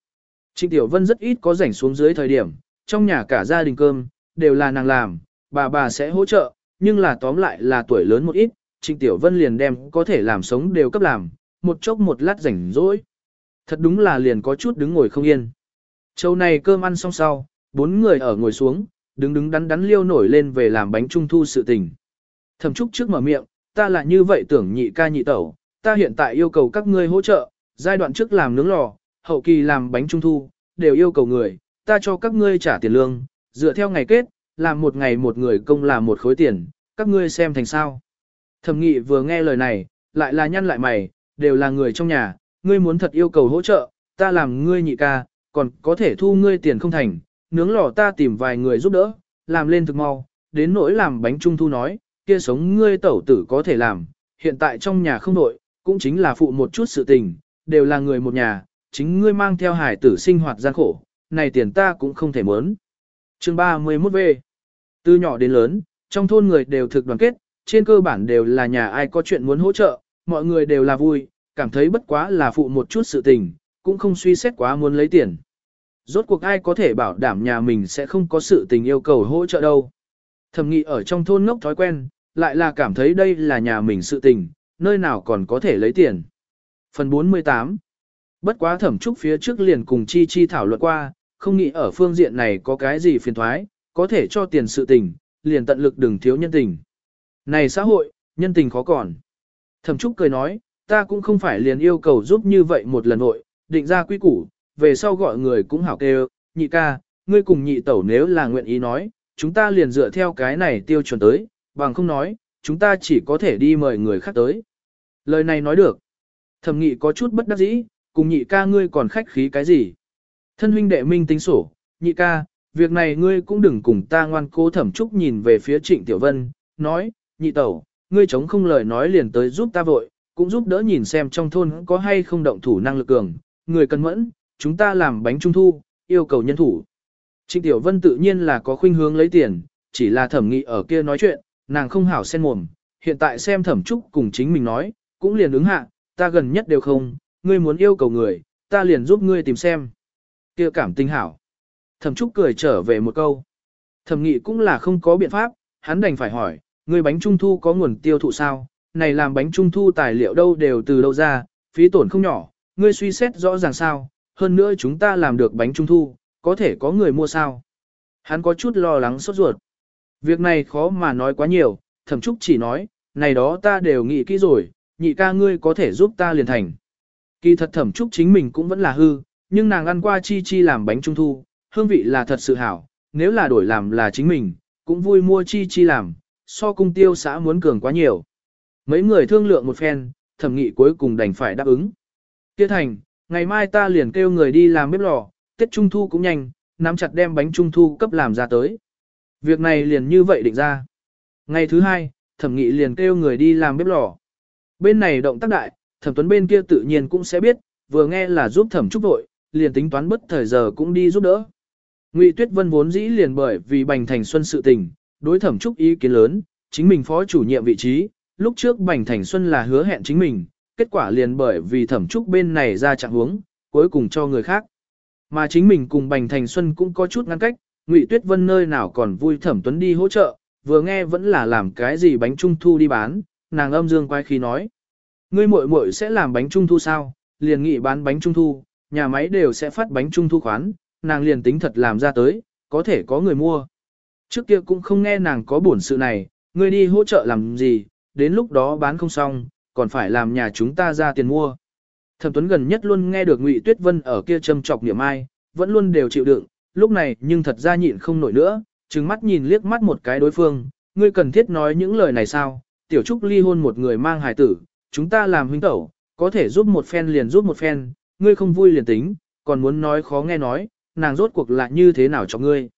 Trịnh Tiểu Vân rất ít có rảnh xuống dưới thời điểm, trong nhà cả gia đình cơm, đều là nàng làm, bà bà sẽ hỗ trợ, nhưng là tóm lại là tuổi lớn một ít, Trịnh Tiểu Vân liền đem có thể làm sống đều cấp làm, một chốc một lát rảnh rỗi. Thật đúng là liền có chút đứng ngồi không yên. Châu này cơm ăn xong sau, bốn người ở ngồi xuống, đứng đứng đắn đắn liêu nổi lên về làm bánh trung thu sự tình. Thẩm Trúc trước mở miệng, ta là như vậy tưởng nhị ca nhị tẩu, ta hiện tại yêu cầu các ngươi hỗ trợ, giai đoạn trước làm nướng lò, hậu kỳ làm bánh trung thu, đều yêu cầu người, ta cho các ngươi trả tiền lương, dựa theo ngày kết, làm một ngày một người công làm một khối tiền, các ngươi xem thành sao. Thẩm nghị vừa nghe lời này, lại là nhăn lại mày, đều là người trong nhà, ngươi muốn thật yêu cầu hỗ trợ, ta làm ngươi nhị ca, còn có thể thu ngươi tiền không thành, nướng lò ta tìm vài người giúp đỡ, làm lên thực mau, đến nỗi làm bánh trung thu nói, kia sống ngươi tẩu tử có thể làm, hiện tại trong nhà không nội, cũng chính là phụ một chút sự tình, đều là người một nhà, chính ngươi mang theo hải tử sinh hoạt gian khổ, này tiền ta cũng không thể mớn. Chương 31 V Từ nhỏ đến lớn, trong thôn người đều thực đoàn kết, trên cơ bản đều là nhà ai có chuyện muốn hỗ trợ, mọi người đều là vui, cảm thấy bất quá là phụ một chút sự tình, cũng không suy xét quá muốn lấy tiền. Rốt cuộc ai có thể bảo đảm nhà mình sẽ không có sự tình yêu cầu hỗ trợ đâu. Thẩm nghị ở trong thôn ngốc thói quen, lại là cảm thấy đây là nhà mình sự tình, nơi nào còn có thể lấy tiền. Phần 48 Bất quá thẩm trúc phía trước liền cùng Chi Chi thảo luận qua, không nghĩ ở phương diện này có cái gì phiền thoái, có thể cho tiền sự tình, liền tận lực đừng thiếu nhân tình. Này xã hội, nhân tình khó còn. Thẩm trúc cười nói, ta cũng không phải liền yêu cầu giúp như vậy một lần hội, định ra quy củ, về sau gọi người cũng hảo kêu, nhị ca, ngươi cùng nhị tẩu nếu là nguyện ý nói, chúng ta liền dựa theo cái này tiêu chuẩn tới, bằng không nói, chúng ta chỉ có thể đi mời người khác tới. Lời này nói được. Thẩm nghị có chút bất đắc dĩ, cùng nhị ca ngươi còn khách khí cái gì. Thân huynh đệ minh tính sổ, nhị ca, việc này ngươi cũng đừng cùng ta ngoan cố thẩm trúc nhìn về phía trịnh tiểu vân, nói, nhị tẩu, ngươi chống không lời nói liền tới giúp ta vội, cũng giúp đỡ nhìn xem trong thôn có hay không động thủ năng lực cường, người cần mẫn, chúng ta làm bánh trung thu, yêu cầu nhân thủ. Trịnh Tiểu Vân tự nhiên là có khuynh hướng lấy tiền, chỉ là thẩm nghị ở kia nói chuyện, nàng không hảo sen mồm, hiện tại xem thẩm trúc cùng chính mình nói, cũng liền ứng hạ, ta gần nhất đều không, ngươi muốn yêu cầu người, ta liền giúp ngươi tìm xem. kia cảm tình hảo. Thẩm trúc cười trở về một câu. Thẩm nghị cũng là không có biện pháp, hắn đành phải hỏi, Người bánh trung thu có nguồn tiêu thụ sao, này làm bánh trung thu tài liệu đâu đều từ đâu ra, phí tổn không nhỏ, ngươi suy xét rõ ràng sao, hơn nữa chúng ta làm được bánh trung thu, có thể có người mua sao. Hắn có chút lo lắng sốt ruột. Việc này khó mà nói quá nhiều, thẩm trúc chỉ nói, này đó ta đều nghĩ kỹ rồi, nhị ca ngươi có thể giúp ta liền thành. Kỳ thật thẩm trúc chính mình cũng vẫn là hư, nhưng nàng ăn qua chi chi làm bánh trung thu, hương vị là thật sự hảo, nếu là đổi làm là chính mình, cũng vui mua chi chi làm, so cung tiêu xã muốn cường quá nhiều. Mấy người thương lượng một phen, thẩm nghị cuối cùng đành phải đáp ứng. Tiết thành, ngày mai ta liền kêu người đi làm bếp lò, Tết Trung Thu cũng nhanh, nắm chặt đem bánh Trung Thu cấp làm ra tới. Việc này liền như vậy định ra. Ngày thứ hai, thẩm nghị liền kêu người đi làm bếp lò. Bên này động tác đại, thẩm tuấn bên kia tự nhiên cũng sẽ biết, vừa nghe là giúp thẩm trúc vội, liền tính toán bất thời giờ cũng đi giúp đỡ. Ngụy Tuyết Vân vốn dĩ liền bởi vì Bành Thành Xuân sự tình, đối thẩm trúc ý kiến lớn, chính mình phó chủ nhiệm vị trí, lúc trước Bành Thành Xuân là hứa hẹn chính mình, kết quả liền bởi vì thẩm trúc bên này ra trạng huống, cuối cùng cho người khác. Mà chính mình cùng Bành Thành Xuân cũng có chút ngăn cách, Ngụy Tuyết Vân nơi nào còn vui thẩm tuấn đi hỗ trợ, vừa nghe vẫn là làm cái gì bánh trung thu đi bán, nàng âm dương quay khí nói. Ngươi muội muội sẽ làm bánh trung thu sao, liền nghị bán bánh trung thu, nhà máy đều sẽ phát bánh trung thu khoán, nàng liền tính thật làm ra tới, có thể có người mua. Trước kia cũng không nghe nàng có bổn sự này, ngươi đi hỗ trợ làm gì, đến lúc đó bán không xong, còn phải làm nhà chúng ta ra tiền mua. Thẩm Tuấn gần nhất luôn nghe được Ngụy Tuyết Vân ở kia châm chọc niệm ai, vẫn luôn đều chịu đựng, lúc này nhưng thật ra nhịn không nổi nữa, trừng mắt nhìn liếc mắt một cái đối phương, ngươi cần thiết nói những lời này sao? Tiểu Trúc ly hôn một người mang hài tử, chúng ta làm huynh tẩu, có thể giúp một phen liền giúp một phen, ngươi không vui liền tính, còn muốn nói khó nghe nói, nàng rốt cuộc lại như thế nào cho ngươi?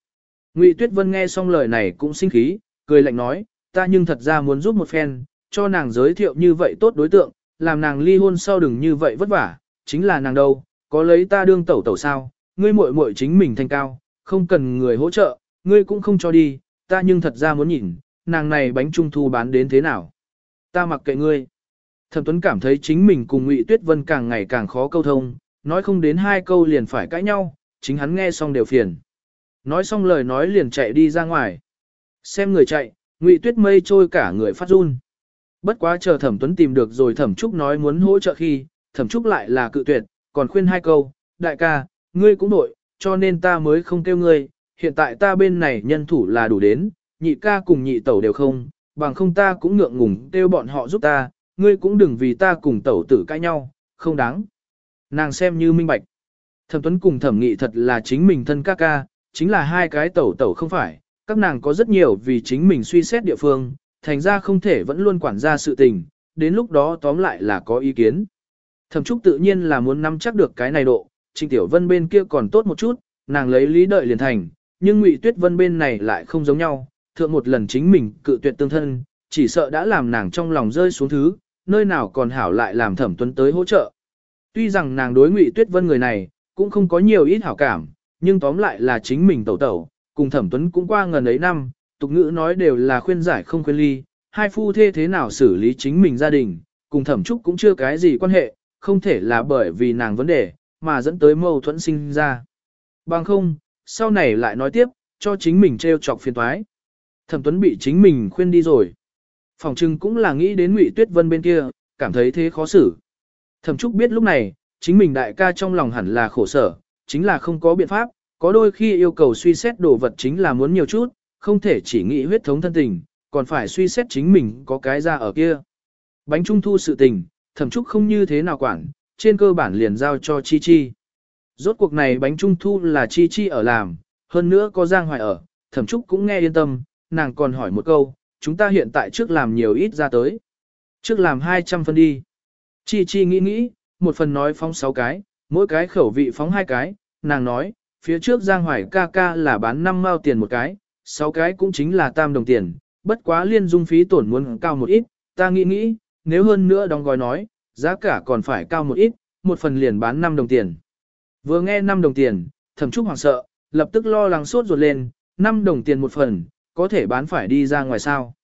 Ngụy Tuyết Vân nghe xong lời này cũng sinh khí, cười lạnh nói, ta nhưng thật ra muốn giúp một phen, cho nàng giới thiệu như vậy tốt đối tượng, làm nàng ly hôn sau đừng như vậy vất vả, chính là nàng đâu, có lấy ta đương tẩu tẩu sao, ngươi muội muội chính mình thanh cao, không cần người hỗ trợ, ngươi cũng không cho đi, ta nhưng thật ra muốn nhìn, nàng này bánh trung thu bán đến thế nào. Ta mặc kệ ngươi. Thẩm Tuấn cảm thấy chính mình cùng Ngụy Tuyết Vân càng ngày càng khó câu thông, nói không đến hai câu liền phải cãi nhau, chính hắn nghe xong đều phiền. Nói xong lời nói liền chạy đi ra ngoài. Xem người chạy, Ngụy Tuyết mây trôi cả người phát run. Bất quá chờ thẩm tuấn tìm được rồi thẩm trúc nói muốn hỗ trợ khi, thẩm trúc lại là cự tuyệt, còn khuyên hai câu, đại ca, ngươi cũng nội, cho nên ta mới không kêu ngươi, hiện tại ta bên này nhân thủ là đủ đến, nhị ca cùng nhị tẩu đều không, bằng không ta cũng ngượng ngùng kêu bọn họ giúp ta, ngươi cũng đừng vì ta cùng tẩu tử cãi nhau, không đáng. Nàng xem như minh bạch. Thẩm tuấn cùng thẩm nghị thật là chính mình thân ca ca, chính là hai cái tẩu tẩu không phải, các nàng có rất nhiều vì chính mình suy xét địa phương, thành ra không thể vẫn luôn quản gia sự tình, đến lúc đó tóm lại là có ý kiến. Thẩm Trúc tự nhiên là muốn nắm chắc được cái này độ, Trình Tiểu Vân bên kia còn tốt một chút, nàng lấy lý đợi liền thành, nhưng Ngụy Tuyết Vân bên này lại không giống nhau, thượng một lần chính mình cự tuyệt tương thân, chỉ sợ đã làm nàng trong lòng rơi xuống thứ, nơi nào còn hảo lại làm Thẩm Tuấn tới hỗ trợ. Tuy rằng nàng đối Ngụy Tuyết Vân người này cũng không có nhiều ít hảo cảm, nhưng tóm lại là chính mình tẩu tẩu, cùng Thẩm Tuấn cũng qua ngần ấy năm, tục ngữ nói đều là khuyên giải không khuyên ly, hai phu thê thế nào xử lý chính mình gia đình, cùng thẩm trúc cũng chưa cái gì quan hệ, không thể là bởi vì nàng vấn đề, mà dẫn tới mâu thuẫn sinh ra. Bằng không, sau này lại nói tiếp, cho chính mình treo chọc phiền toái. Thẩm Tuấn bị chính mình khuyên đi rồi. Phòng trưng cũng là nghĩ đến Ngụy Tuyết Vân bên kia, cảm thấy thế khó xử. Thẩm Trúc biết lúc này, chính mình đại ca trong lòng hẳn là khổ sở, chính là không có biện pháp, có đôi khi yêu cầu suy xét đồ vật chính là muốn nhiều chút, không thể chỉ nghĩ huyết thống thân tình, còn phải suy xét chính mình có cái ra ở kia. Bánh trung thu sự tình, Thẩm Trúc không như thế nào quản, trên cơ bản liền giao cho Chi Chi. Rốt cuộc này bánh trung thu là Chi Chi ở làm, hơn nữa có Giang Hoài ở, Thẩm Trúc cũng nghe yên tâm, nàng còn hỏi một câu, chúng ta hiện tại trước làm nhiều ít ra tới. Trước làm 200 phân đi. Chi Chi nghĩ nghĩ, một phần nói phóng 6 cái, mỗi cái khẩu vị phóng hai cái, nàng nói, phía trước Giang Hoài ca ca là bán 5 mao tiền một cái, 6 cái cũng chính là tam đồng tiền, bất quá liên dung phí tổn muốn cao một ít, ta nghĩ nghĩ, nếu hơn nữa đóng gói nói, giá cả còn phải cao một ít, một phần liền bán 5 đồng tiền. Vừa nghe 5 đồng tiền, thẩm trúc hoảng sợ, lập tức lo lắng sốt ruột lên, 5 đồng tiền một phần, có thể bán phải đi ra ngoài sao.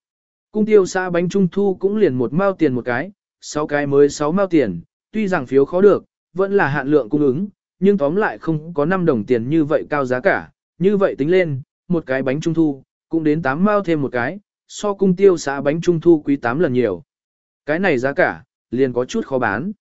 Cung tiêu xã bánh trung thu cũng liền một mao tiền một cái, 6 cái mới 6 mao tiền, tuy rằng phiếu khó được, vẫn là hạn lượng cung ứng, nhưng tóm lại không có 5 đồng tiền như vậy cao giá cả, như vậy tính lên, một cái bánh trung thu, cũng đến 8 mao thêm một cái, so cung tiêu xã bánh trung thu quý 8 lần nhiều. Cái này giá cả, liền có chút khó bán.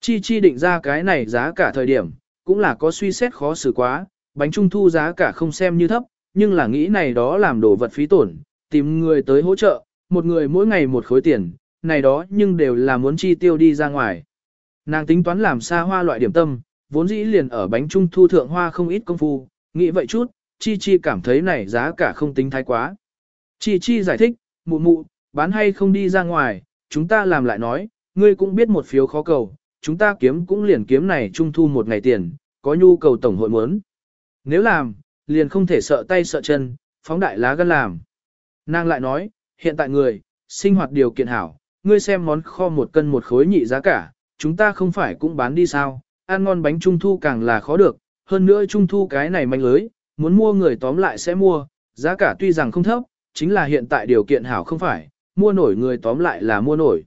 Chi chi định ra cái này giá cả thời điểm, cũng là có suy xét khó xử quá, bánh trung thu giá cả không xem như thấp, nhưng là nghĩ này đó làm đồ vật phí tổn, tìm người tới hỗ trợ, một người mỗi ngày một khối tiền, này đó nhưng đều là muốn chi tiêu đi ra ngoài. Nàng tính toán làm xa hoa loại điểm tâm, vốn dĩ liền ở bánh trung thu thượng hoa không ít công phu, nghĩ vậy chút, chi chi cảm thấy này giá cả không tính thái quá. Chi chi giải thích, mụ mụ, bán hay không đi ra ngoài, chúng ta làm lại nói, ngươi cũng biết một phiếu khó cầu, chúng ta kiếm cũng liền kiếm này trung thu một ngày tiền, có nhu cầu tổng hội muốn. Nếu làm, liền không thể sợ tay sợ chân, phóng đại lá gan làm. Nàng lại nói, hiện tại người, sinh hoạt điều kiện hảo, ngươi xem món kho một cân một khối nhị giá cả, chúng ta không phải cũng bán đi sao, ăn ngon bánh trung thu càng là khó được, hơn nữa trung thu cái này manh lưới, muốn mua người tóm lại sẽ mua, giá cả tuy rằng không thấp, chính là hiện tại điều kiện hảo không phải, mua nổi người tóm lại là mua nổi.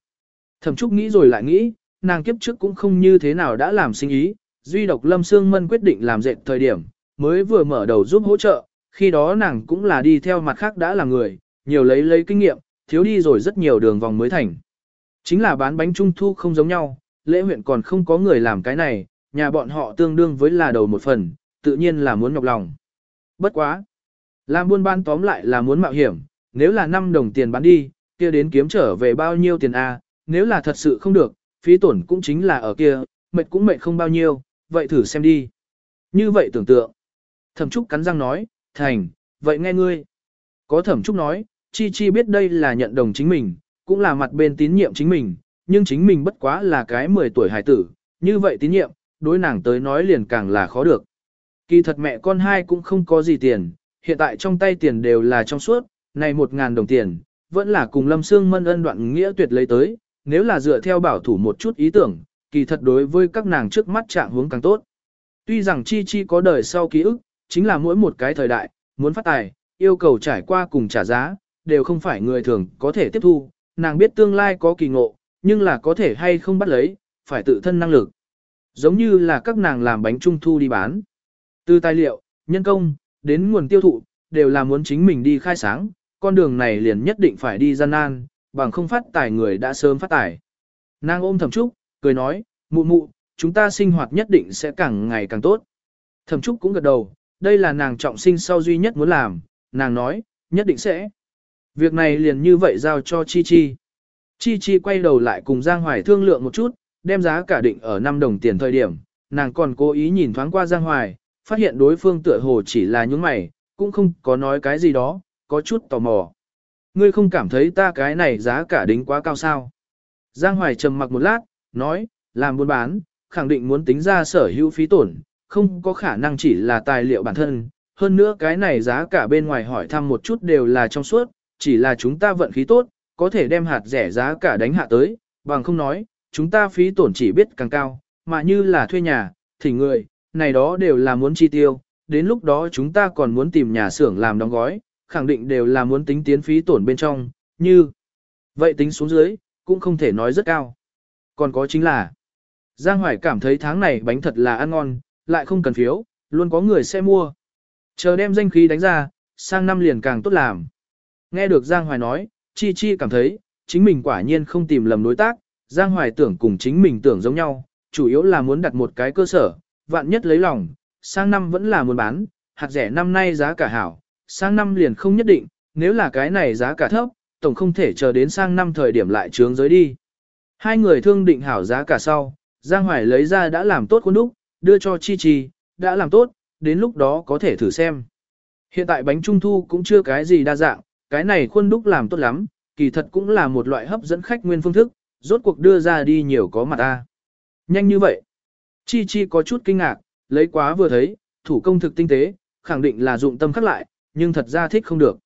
Thẩm Trúc nghĩ rồi lại nghĩ, nàng kiếp trước cũng không như thế nào đã làm sinh ý, duy độc Lâm Sương Mân quyết định làm dệt thời điểm, mới vừa mở đầu giúp hỗ trợ, khi đó nàng cũng là đi theo mặt khác đã là người, nhiều lấy lấy kinh nghiệm, thiếu đi rồi rất nhiều đường vòng mới thành. Chính là bán bánh trung thu không giống nhau, lễ huyện còn không có người làm cái này, nhà bọn họ tương đương với là đầu một phần, tự nhiên là muốn nhọc lòng. Bất quá. Làm buôn bán tóm lại là muốn mạo hiểm, nếu là 5 đồng tiền bán đi, kia đến kiếm trở về bao nhiêu tiền A, nếu là thật sự không được, phí tổn cũng chính là ở kia, mệt cũng mệt không bao nhiêu, vậy thử xem đi. Như vậy tưởng tượng. Thẩm Trúc cắn răng nói, thành, vậy nghe ngươi. Có Thẩm Trúc nói, Chi Chi biết đây là nhận đồng chính mình, cũng là mặt bên tín nhiệm chính mình, nhưng chính mình bất quá là cái 10 tuổi hài tử, như vậy tín nhiệm, đối nàng tới nói liền càng là khó được. Kỳ thật mẹ con hai cũng không có gì tiền, hiện tại trong tay tiền đều là trong suốt, này một ngàn đồng tiền, vẫn là cùng Lâm Sương Mân ân đoạn nghĩa tuyệt lấy tới, nếu là dựa theo bảo thủ một chút ý tưởng, kỳ thật đối với các nàng trước mắt trạng hướng càng tốt. Tuy rằng Chi Chi có đời sau ký ức, chính là mỗi một cái thời đại, muốn phát tài, yêu cầu trải qua cùng trả giá, đều không phải người thường có thể tiếp thu, nàng biết tương lai có kỳ ngộ, nhưng là có thể hay không bắt lấy, phải tự thân năng lực. Giống như là các nàng làm bánh trung thu đi bán. Từ tài liệu, nhân công, đến nguồn tiêu thụ, đều là muốn chính mình đi khai sáng, con đường này liền nhất định phải đi gian nan, bằng không phát tài người đã sớm phát tài. Nàng ôm thẩm trúc, cười nói, mụ mụ, chúng ta sinh hoạt nhất định sẽ càng ngày càng tốt. Thẩm trúc cũng gật đầu, đây là nàng trọng sinh sau duy nhất muốn làm, nàng nói, nhất định sẽ. Việc này liền như vậy giao cho Chi Chi. Chi Chi quay đầu lại cùng Giang Hoài thương lượng một chút, đem giá cả định ở 5 đồng tiền thời điểm, nàng còn cố ý nhìn thoáng qua Giang Hoài, phát hiện đối phương tựa hồ chỉ là nhúng mày, cũng không có nói cái gì đó, có chút tò mò. Ngươi không cảm thấy ta cái này giá cả đính quá cao sao? Giang Hoài trầm mặc một lát, nói, làm buôn bán, khẳng định muốn tính ra sở hữu phí tổn, không có khả năng chỉ là tài liệu bản thân. Hơn nữa cái này giá cả bên ngoài hỏi thăm một chút đều là trong suốt, chỉ là chúng ta vận khí tốt, có thể đem hạt rẻ giá cả đánh hạ tới, bằng không nói, chúng ta phí tổn chỉ biết càng cao, mà như là thuê nhà, thỉnh người, này đó đều là muốn chi tiêu, đến lúc đó chúng ta còn muốn tìm nhà xưởng làm đóng gói, khẳng định đều là muốn tính tiến phí tổn bên trong, như vậy tính xuống dưới, cũng không thể nói rất cao. Còn có chính là, Giang Hoài cảm thấy tháng này bánh thật là ăn ngon, lại không cần phiếu, Luôn có người sẽ mua. Chờ đem danh khí đánh ra, sang năm liền càng tốt làm. Nghe được Giang Hoài nói, Chi Chi cảm thấy, chính mình quả nhiên không tìm lầm đối tác, Giang Hoài tưởng cùng chính mình tưởng giống nhau, chủ yếu là muốn đặt một cái cơ sở, vạn nhất lấy lòng, sang năm vẫn là muốn bán, hạt rẻ năm nay giá cả hảo, sang năm liền không nhất định, nếu là cái này giá cả thấp, tổng không thể chờ đến sang năm thời điểm lại trướng giới đi. Hai người thương định hảo giá cả sau, Giang Hoài lấy ra đã làm tốt khuôn đúc, đưa cho Chi Chi, đã làm tốt, đến lúc đó có thể thử xem. Hiện tại bánh trung thu cũng chưa cái gì đa dạng, cái này khuôn đúc làm tốt lắm, kỳ thật cũng là một loại hấp dẫn khách nguyên phương thức, rốt cuộc đưa ra đi nhiều có mặt ta. Nhanh như vậy. Chi Chi có chút kinh ngạc, lấy quá vừa thấy, thủ công thực tinh tế, khẳng định là dụng tâm khắc lại, nhưng thật ra thích không được.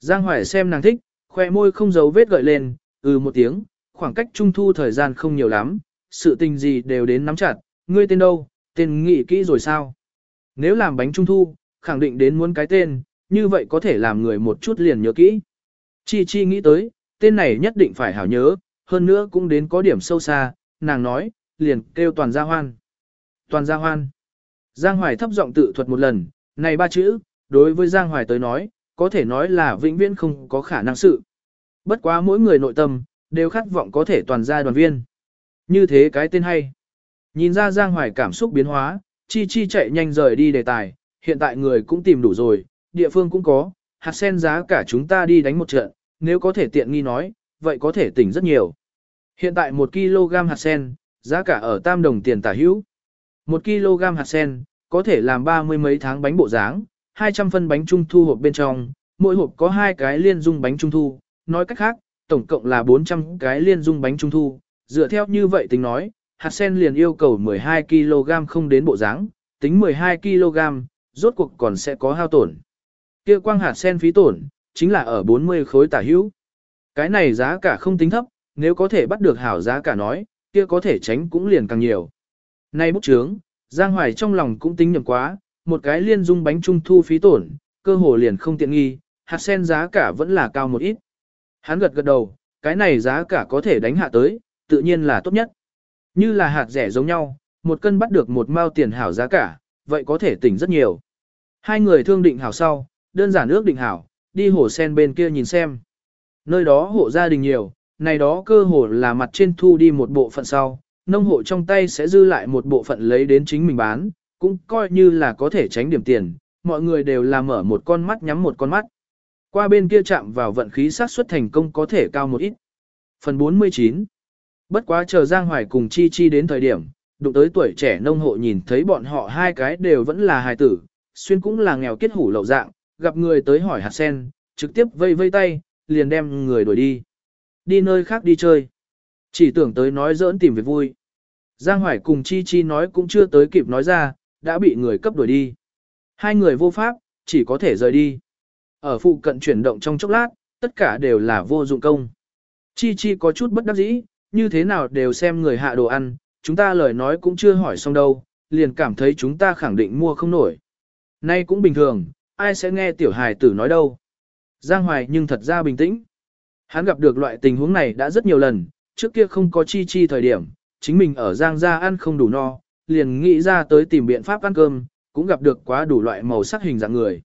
Giang Hoài xem nàng thích, khoe môi không giấu vết gợi lên, ừ một tiếng, khoảng cách trung thu thời gian không nhiều lắm, sự tình gì đều đến nắm chặt, ngươi tên đâu, tên nghĩ kỹ rồi sao? Nếu làm bánh trung thu, khẳng định đến muốn cái tên, như vậy có thể làm người một chút liền nhớ kỹ. Chi Chi nghĩ tới, tên này nhất định phải hảo nhớ, hơn nữa cũng đến có điểm sâu xa, nàng nói, liền kêu toàn gia hoan. Toàn gia hoan. Giang Hoài thấp giọng tự thuật một lần, này ba chữ, đối với Giang Hoài tới nói, có thể nói là vĩnh viễn không có khả năng sự. Bất quá mỗi người nội tâm, đều khát vọng có thể toàn gia đoàn viên. Như thế cái tên hay. Nhìn ra Giang Hoài cảm xúc biến hóa, Chi Chi chạy nhanh rời đi đề tài, hiện tại người cũng tìm đủ rồi, địa phương cũng có, hạt sen giá cả chúng ta đi đánh một trận, nếu có thể tiện nghi nói, vậy có thể tỉnh rất nhiều. Hiện tại 1 kg hạt sen, giá cả ở tam đồng tiền tả hữu. 1 kg hạt sen, có thể làm ba mươi mấy tháng bánh bộ dáng, 200 phân bánh trung thu hộp bên trong, mỗi hộp có hai cái liên dung bánh trung thu, nói cách khác, tổng cộng là 400 cái liên dung bánh trung thu, dựa theo như vậy tính nói, hạt sen liền yêu cầu 12 kg không đến bộ dáng, tính 12 kg, rốt cuộc còn sẽ có hao tổn. Kia quang hạt sen phí tổn, chính là ở 40 khối tả hữu. Cái này giá cả không tính thấp, nếu có thể bắt được hảo giá cả nói, kia có thể tránh cũng liền càng nhiều. Nay bút chướng, Giang Hoài trong lòng cũng tính nhầm quá, một cái liên dung bánh trung thu phí tổn, cơ hồ liền không tiện nghi, hạt sen giá cả vẫn là cao một ít. Hắn gật gật đầu, cái này giá cả có thể đánh hạ tới, tự nhiên là tốt nhất. Như là hạt rẻ giống nhau, một cân bắt được một mao tiền hảo giá cả, vậy có thể tỉnh rất nhiều. Hai người thương định hảo sau, đơn giản ước định hảo, đi hồ sen bên kia nhìn xem. Nơi đó hộ gia đình nhiều, này đó cơ hồ là mặt trên thu đi một bộ phận sau, nông hộ trong tay sẽ dư lại một bộ phận lấy đến chính mình bán, cũng coi như là có thể tránh điểm tiền, mọi người đều là mở một con mắt nhắm một con mắt. Qua bên kia chạm vào vận khí sát suất thành công có thể cao một ít. Phần 49 Bất quá chờ Giang Hoài cùng Chi Chi đến thời điểm, đụng tới tuổi trẻ nông hộ nhìn thấy bọn họ hai cái đều vẫn là hài tử, xuyên cũng là nghèo kết hủ lậu dạng, gặp người tới hỏi hạt sen, trực tiếp vây vây tay, liền đem người đuổi đi. Đi nơi khác đi chơi. Chỉ tưởng tới nói giỡn tìm việc vui. Giang Hoài cùng Chi Chi nói cũng chưa tới kịp nói ra, đã bị người cấp đuổi đi. Hai người vô pháp, chỉ có thể rời đi. Ở phụ cận chuyển động trong chốc lát, tất cả đều là vô dụng công. Chi Chi có chút bất đắc dĩ, như thế nào đều xem người hạ đồ ăn, chúng ta lời nói cũng chưa hỏi xong đâu, liền cảm thấy chúng ta khẳng định mua không nổi. Nay cũng bình thường, ai sẽ nghe tiểu hài tử nói đâu. Giang Hoài nhưng thật ra bình tĩnh. Hắn gặp được loại tình huống này đã rất nhiều lần, trước kia không có chi chi thời điểm, chính mình ở Giang gia ăn không đủ no, liền nghĩ ra tới tìm biện pháp ăn cơm, cũng gặp được quá đủ loại màu sắc hình dạng người.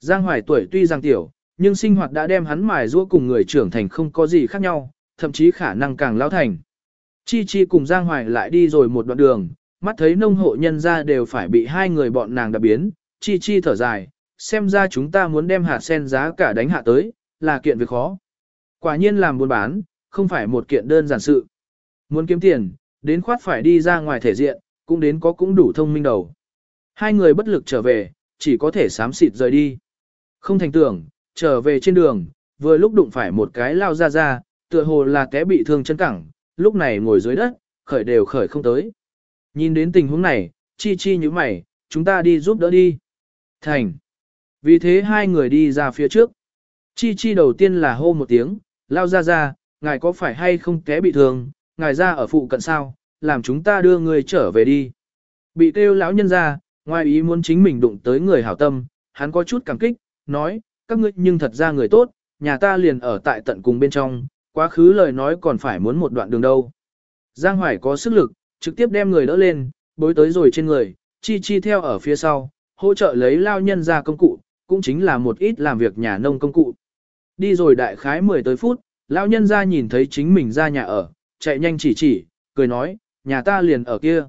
Giang Hoài tuổi tuy giang tiểu, nhưng sinh hoạt đã đem hắn mài giũa cùng người trưởng thành không có gì khác nhau, thậm chí khả năng càng lão thành. Chi Chi cùng Giang Hoài lại đi rồi một đoạn đường, mắt thấy nông hộ nhân gia đều phải bị hai người bọn nàng đạp biến, Chi Chi thở dài, xem ra chúng ta muốn đem hạt sen giá cả đánh hạ tới, là kiện việc khó. Quả nhiên làm buôn bán, không phải một kiện đơn giản sự. Muốn kiếm tiền, đến khoát phải đi ra ngoài thể diện, cũng đến có cũng đủ thông minh đầu. Hai người bất lực trở về, chỉ có thể sám xịt rời đi. Không thành tưởng, trở về trên đường, vừa lúc đụng phải một cái lao ra ra, tựa hồ là té bị thương chân cẳng, lúc này ngồi dưới đất, khởi đều khởi không tới. Nhìn đến tình huống này, chi chi như mày, chúng ta đi giúp đỡ đi. Thành. Vì thế hai người đi ra phía trước. Chi chi đầu tiên là hô một tiếng, lao ra ra, ngài có phải hay không té bị thương, ngài ra ở phụ cận sao, làm chúng ta đưa người trở về đi. Bị kêu lão nhân ra, ngoài ý muốn chính mình đụng tới người hảo tâm, hắn có chút cảm kích, nói, các ngươi nhưng thật ra người tốt, nhà ta liền ở tại tận cùng bên trong, quá khứ lời nói còn phải muốn một đoạn đường đâu. Giang Hoài có sức lực, trực tiếp đem người đỡ lên, bối tới rồi trên người, Chi Chi theo ở phía sau, hỗ trợ lấy lao nhân ra công cụ, cũng chính là một ít làm việc nhà nông công cụ. Đi rồi đại khái 10 tới phút, lão nhân ra nhìn thấy chính mình ra nhà ở, chạy nhanh chỉ chỉ, cười nói, nhà ta liền ở kia.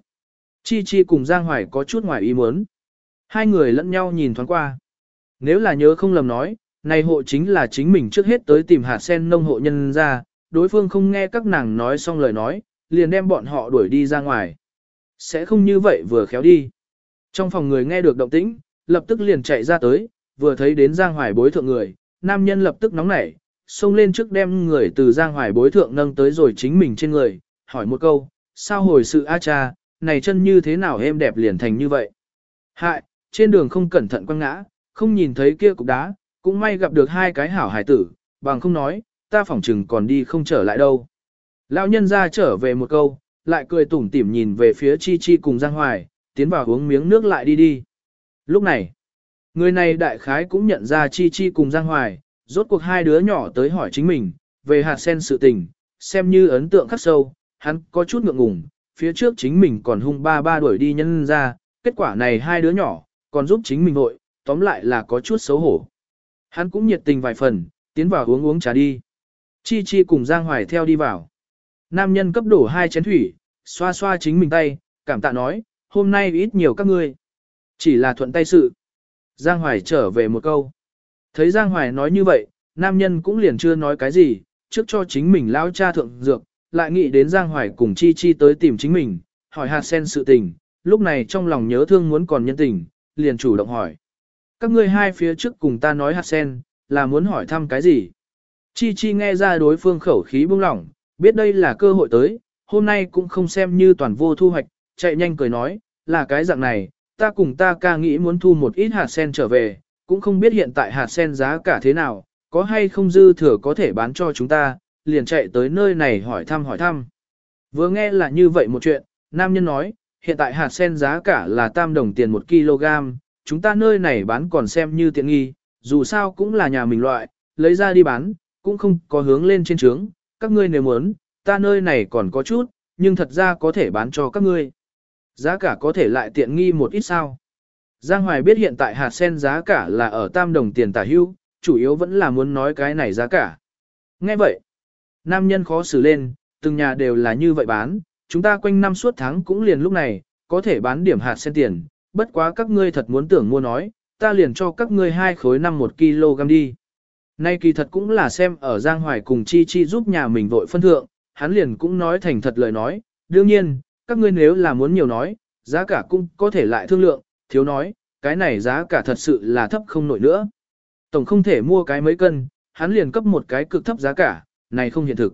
Chi Chi cùng Giang Hoài có chút ngoài ý muốn. Hai người lẫn nhau nhìn thoáng qua. Nếu là nhớ không lầm nói, này hộ chính là chính mình trước hết tới tìm hạt sen nông hộ nhân ra, đối phương không nghe các nàng nói xong lời nói, liền đem bọn họ đuổi đi ra ngoài. Sẽ không như vậy vừa khéo đi. Trong phòng người nghe được động tĩnh, lập tức liền chạy ra tới, vừa thấy đến Giang Hoài bối thượng người, nam nhân lập tức nóng nảy, xông lên trước đem người từ Giang Hoài bối thượng nâng tới rồi chính mình trên người, hỏi một câu, sao hồi sự a cha, này chân như thế nào em đẹp liền thành như vậy. Hại, trên đường không cẩn thận quăng ngã, không nhìn thấy kia cục đá, cũng may gặp được hai cái hảo hải tử, bằng không nói, ta phỏng chừng còn đi không trở lại đâu. Lão nhân ra trở về một câu, lại cười tủm tỉm nhìn về phía Chi Chi cùng Giang Hoài, tiến vào uống miếng nước lại đi đi. Lúc này, người này đại khái cũng nhận ra Chi Chi cùng Giang Hoài, rốt cuộc hai đứa nhỏ tới hỏi chính mình, về hạt sen sự tình, xem như ấn tượng khắc sâu, hắn có chút ngượng ngùng, phía trước chính mình còn hung ba ba đuổi đi nhân ra, kết quả này hai đứa nhỏ, còn giúp chính mình nội, tóm lại là có chút xấu hổ. Hắn cũng nhiệt tình vài phần, tiến vào uống uống trà đi. Chi Chi cùng Giang Hoài theo đi vào. Nam nhân cấp đổ hai chén thủy, xoa xoa chính mình tay, cảm tạ nói, hôm nay ít nhiều các ngươi. Chỉ là thuận tay sự. Giang Hoài trở về một câu. Thấy Giang Hoài nói như vậy, nam nhân cũng liền chưa nói cái gì, trước cho chính mình lao cha thượng dược, lại nghĩ đến Giang Hoài cùng Chi Chi tới tìm chính mình, hỏi hạt sen sự tình, lúc này trong lòng nhớ thương muốn còn nhân tình, liền chủ động hỏi. Các ngươi hai phía trước cùng ta nói hạt sen, là muốn hỏi thăm cái gì? Chi Chi nghe ra đối phương khẩu khí buông lỏng, biết đây là cơ hội tới, hôm nay cũng không xem như toàn vô thu hoạch, chạy nhanh cười nói, là cái dạng này, ta cùng ta ca nghĩ muốn thu một ít hạt sen trở về, cũng không biết hiện tại hạt sen giá cả thế nào, có hay không dư thừa có thể bán cho chúng ta, liền chạy tới nơi này hỏi thăm hỏi thăm. Vừa nghe là như vậy một chuyện, nam nhân nói, hiện tại hạt sen giá cả là tam đồng tiền một kg, chúng ta nơi này bán còn xem như tiện nghi, dù sao cũng là nhà mình loại, lấy ra đi bán, cũng không có hướng lên trên trướng, các ngươi nếu muốn, ta nơi này còn có chút, nhưng thật ra có thể bán cho các ngươi. Giá cả có thể lại tiện nghi một ít sao. Giang Hoài biết hiện tại hạt sen giá cả là ở tam đồng tiền tả hưu, chủ yếu vẫn là muốn nói cái này giá cả. Nghe vậy, nam nhân khó xử lên, từng nhà đều là như vậy bán, chúng ta quanh năm suốt tháng cũng liền lúc này, có thể bán điểm hạt sen tiền, bất quá các ngươi thật muốn tưởng mua nói, ta liền cho các ngươi hai khối năm một kg đi. Nay kỳ thật cũng là xem ở Giang Hoài cùng Chi Chi giúp nhà mình vội phân thượng, hắn liền cũng nói thành thật lời nói, đương nhiên, các ngươi nếu là muốn nhiều nói, giá cả cũng có thể lại thương lượng, thiếu nói, cái này giá cả thật sự là thấp không nổi nữa. Tổng không thể mua cái mấy cân, hắn liền cấp một cái cực thấp giá cả, này không hiện thực.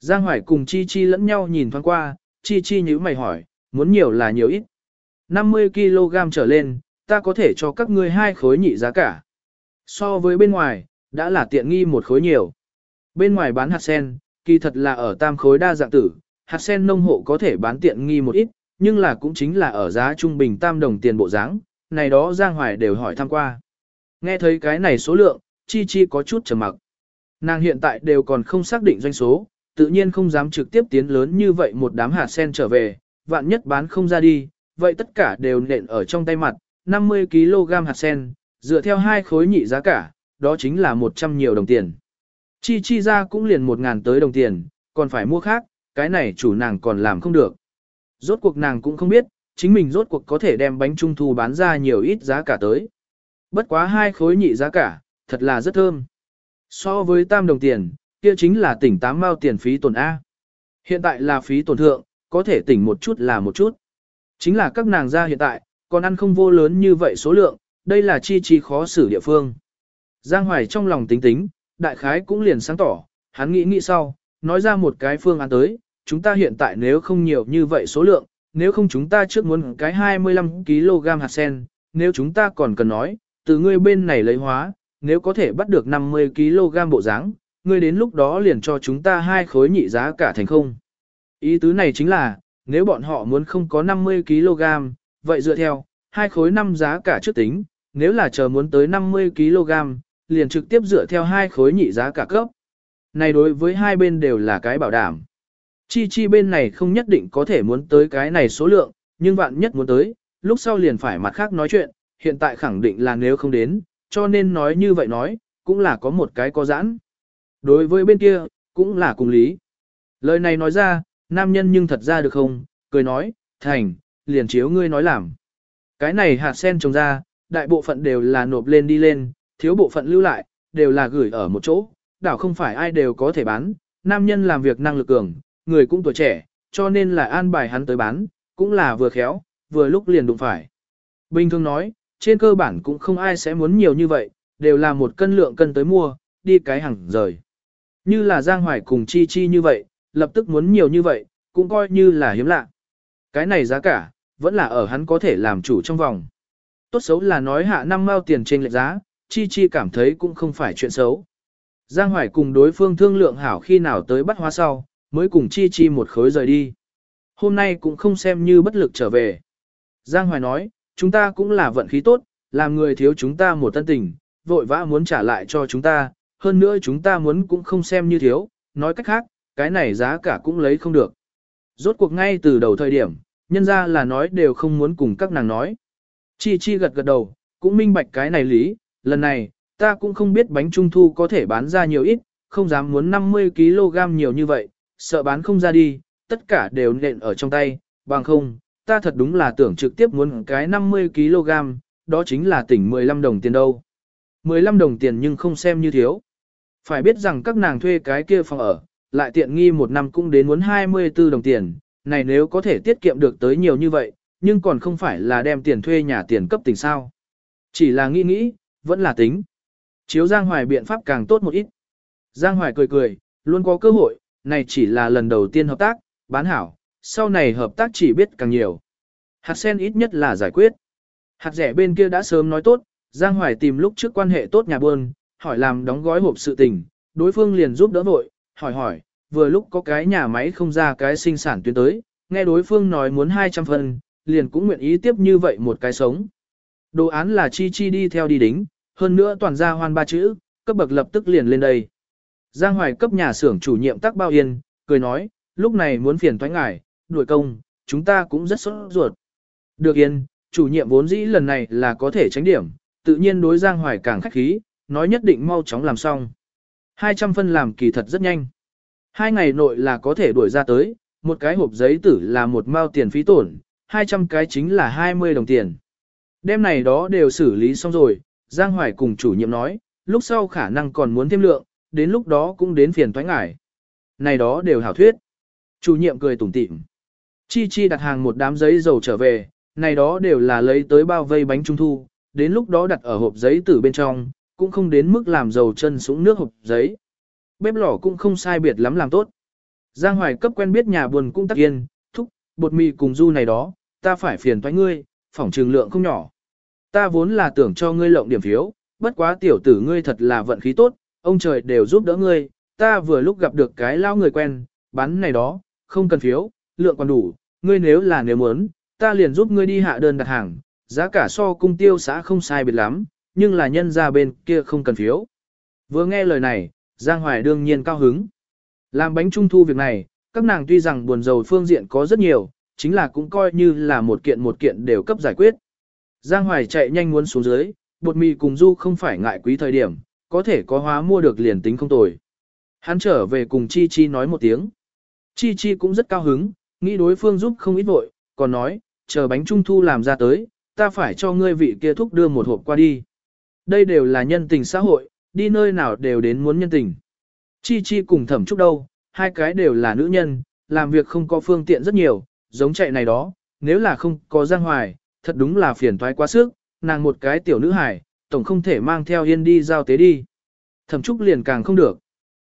Giang Hoài cùng Chi Chi lẫn nhau nhìn thoáng qua, Chi Chi nhíu mày hỏi, muốn nhiều là nhiều ít. 50 kg trở lên, ta có thể cho các ngươi hai khối nhị giá cả. So với bên ngoài, đã là tiện nghi một khối nhiều. Bên ngoài bán hạt sen, kỳ thật là ở tam khối đa dạng tử, hạt sen nông hộ có thể bán tiện nghi một ít, nhưng là cũng chính là ở giá trung bình tam đồng tiền bộ dáng, này đó Giang Hoài đều hỏi thăm qua. Nghe thấy cái này số lượng, Chi Chi có chút trầm mặc. Nàng hiện tại đều còn không xác định doanh số, tự nhiên không dám trực tiếp tiến lớn như vậy một đám hạt sen trở về, vạn nhất bán không ra đi, vậy tất cả đều nện ở trong tay mặt, 50 kg hạt sen, dựa theo hai khối nhị giá cả, đó chính là 100 nhiều đồng tiền. Chi chi ra cũng liền một ngàn tới đồng tiền, còn phải mua khác, cái này chủ nàng còn làm không được. Rốt cuộc nàng cũng không biết, chính mình rốt cuộc có thể đem bánh trung thu bán ra nhiều ít giá cả tới. Bất quá hai khối nhị giá cả, thật là rất thơm. So với tam đồng tiền, kia chính là tỉnh tám mao tiền phí tổn A. Hiện tại là phí tổn thượng, có thể tỉnh một chút là một chút. Chính là các nàng ra hiện tại, còn ăn không vô lớn như vậy số lượng, đây là chi chi khó xử địa phương. Giang Hoài trong lòng tính tính, đại khái cũng liền sáng tỏ, hắn nghĩ nghĩ sau, nói ra một cái phương án tới, chúng ta hiện tại nếu không nhiều như vậy số lượng, nếu không chúng ta trước muốn cái 25kg hạt sen, nếu chúng ta còn cần nói, từ ngươi bên này lấy hóa, nếu có thể bắt được 50kg bộ dáng, ngươi đến lúc đó liền cho chúng ta hai khối nhị giá cả thành không. Ý tứ này chính là, nếu bọn họ muốn không có 50kg, vậy dựa theo, hai khối năm giá cả trước tính, nếu là chờ muốn tới 50kg, liền trực tiếp dựa theo hai khối nhị giá cả cấp. Này đối với hai bên đều là cái bảo đảm. Chi chi bên này không nhất định có thể muốn tới cái này số lượng, nhưng vạn nhất muốn tới, lúc sau liền phải mặt khác nói chuyện, hiện tại khẳng định là nếu không đến, cho nên nói như vậy nói, cũng là có một cái có giãn. Đối với bên kia, cũng là cùng lý. Lời này nói ra, nam nhân nhưng thật ra được không, cười nói, thành, liền chiếu ngươi nói làm. Cái này hạt sen trồng ra, đại bộ phận đều là nộp lên đi lên, thiếu bộ phận lưu lại, đều là gửi ở một chỗ, đảo không phải ai đều có thể bán, nam nhân làm việc năng lực cường, người cũng tuổi trẻ, cho nên là an bài hắn tới bán, cũng là vừa khéo, vừa lúc liền đụng phải. Bình thường nói, trên cơ bản cũng không ai sẽ muốn nhiều như vậy, đều là một cân lượng cân tới mua, đi cái hàng rời. Như là Giang Hoài cùng Chi Chi như vậy, lập tức muốn nhiều như vậy, cũng coi như là hiếm lạ. Cái này giá cả, vẫn là ở hắn có thể làm chủ trong vòng. Tốt xấu là nói hạ năm mao tiền trên lệch giá, Chi Chi cảm thấy cũng không phải chuyện xấu. Giang Hoài cùng đối phương thương lượng hảo khi nào tới bắt hoa sau, mới cùng Chi Chi một khối rời đi. Hôm nay cũng không xem như bất lực trở về. Giang Hoài nói, chúng ta cũng là vận khí tốt, làm người thiếu chúng ta một tân tình, vội vã muốn trả lại cho chúng ta, hơn nữa chúng ta muốn cũng không xem như thiếu, nói cách khác, cái này giá cả cũng lấy không được. Rốt cuộc ngay từ đầu thời điểm, nhân ra là nói đều không muốn cùng các nàng nói. Chi Chi gật gật đầu, cũng minh bạch cái này lý, lần này, ta cũng không biết bánh trung thu có thể bán ra nhiều ít, không dám muốn 50kg nhiều như vậy, sợ bán không ra đi, tất cả đều nện ở trong tay, bằng không, ta thật đúng là tưởng trực tiếp muốn cái 50kg, đó chính là tỉnh 15 đồng tiền đâu. 15 đồng tiền nhưng không xem như thiếu. Phải biết rằng các nàng thuê cái kia phòng ở, lại tiện nghi một năm cũng đến muốn 24 đồng tiền, này nếu có thể tiết kiệm được tới nhiều như vậy, nhưng còn không phải là đem tiền thuê nhà tiền cấp tỉnh sao. Chỉ là nghĩ nghĩ, vẫn là tính. Chiếu Giang Hoài biện pháp càng tốt một ít. Giang Hoài cười cười, luôn có cơ hội, này chỉ là lần đầu tiên hợp tác, bán hảo, sau này hợp tác chỉ biết càng nhiều. Hạt sen ít nhất là giải quyết. Hạt rẻ bên kia đã sớm nói tốt, Giang Hoài tìm lúc trước quan hệ tốt nhà buôn, hỏi làm đóng gói hộp sự tình, đối phương liền giúp đỡ vội, hỏi hỏi, vừa lúc có cái nhà máy không ra cái sinh sản tuyến tới, nghe đối phương nói muốn 200 phần, liền cũng nguyện ý tiếp như vậy một cái sống. Đồ án là chi chi đi theo đi đính, hơn nữa toàn ra hoan ba chữ, cấp bậc lập tức liền lên đây. Giang Hoài cấp nhà xưởng chủ nhiệm tắc bao yên, cười nói, lúc này muốn phiền thoái ngài, đuổi công, chúng ta cũng rất sốt ruột. Được yên, chủ nhiệm vốn dĩ lần này là có thể tránh điểm, tự nhiên đối Giang Hoài càng khách khí, nói nhất định mau chóng làm xong. 200 phân làm kỳ thật rất nhanh. Hai ngày nội là có thể đuổi ra tới, một cái hộp giấy tử là một mao tiền phí tổn, 200 cái chính là 20 đồng tiền. Đêm này đó đều xử lý xong rồi, Giang Hoài cùng chủ nhiệm nói, lúc sau khả năng còn muốn thêm lượng, đến lúc đó cũng đến phiền thoái ngải. Này đó đều hảo thuyết. Chủ nhiệm cười tủm tỉm. Chi Chi đặt hàng một đám giấy dầu trở về, này đó đều là lấy tới bao vây bánh trung thu, đến lúc đó đặt ở hộp giấy từ bên trong, cũng không đến mức làm dầu chân súng nước hộp giấy. Bếp lò cũng không sai biệt lắm làm tốt. Giang Hoài cấp quen biết nhà buồn cũng tắc yên, thúc, bột mì cùng du này đó, ta phải phiền thoái ngươi, phỏng trường lượng không nhỏ. Ta vốn là tưởng cho ngươi lộng điểm phiếu, bất quá tiểu tử ngươi thật là vận khí tốt, ông trời đều giúp đỡ ngươi, ta vừa lúc gặp được cái lao người quen, bán này đó, không cần phiếu, lượng còn đủ, ngươi nếu là nếu muốn, ta liền giúp ngươi đi hạ đơn đặt hàng, giá cả so cung tiêu xã không sai biệt lắm, nhưng là nhân ra bên kia không cần phiếu. Vừa nghe lời này, Giang Hoài đương nhiên cao hứng. Làm bánh trung thu việc này, các nàng tuy rằng buồn rầu phương diện có rất nhiều, chính là cũng coi như là một kiện một kiện đều cấp giải quyết. Giang Hoài chạy nhanh muốn xuống dưới, bột mì cùng du không phải ngại quý thời điểm, có thể có hóa mua được liền tính không tồi. Hắn trở về cùng Chi Chi nói một tiếng. Chi Chi cũng rất cao hứng, nghĩ đối phương giúp không ít vội, còn nói, chờ bánh trung thu làm ra tới, ta phải cho ngươi vị kia thúc đưa một hộp qua đi. Đây đều là nhân tình xã hội, đi nơi nào đều đến muốn nhân tình. Chi Chi cùng thẩm trúc đâu, hai cái đều là nữ nhân, làm việc không có phương tiện rất nhiều, giống chạy này đó, nếu là không có giang hoài, thật đúng là phiền toái quá sức, nàng một cái tiểu nữ hài tổng không thể mang theo yên đi giao tế đi. Thẩm trúc liền càng không được.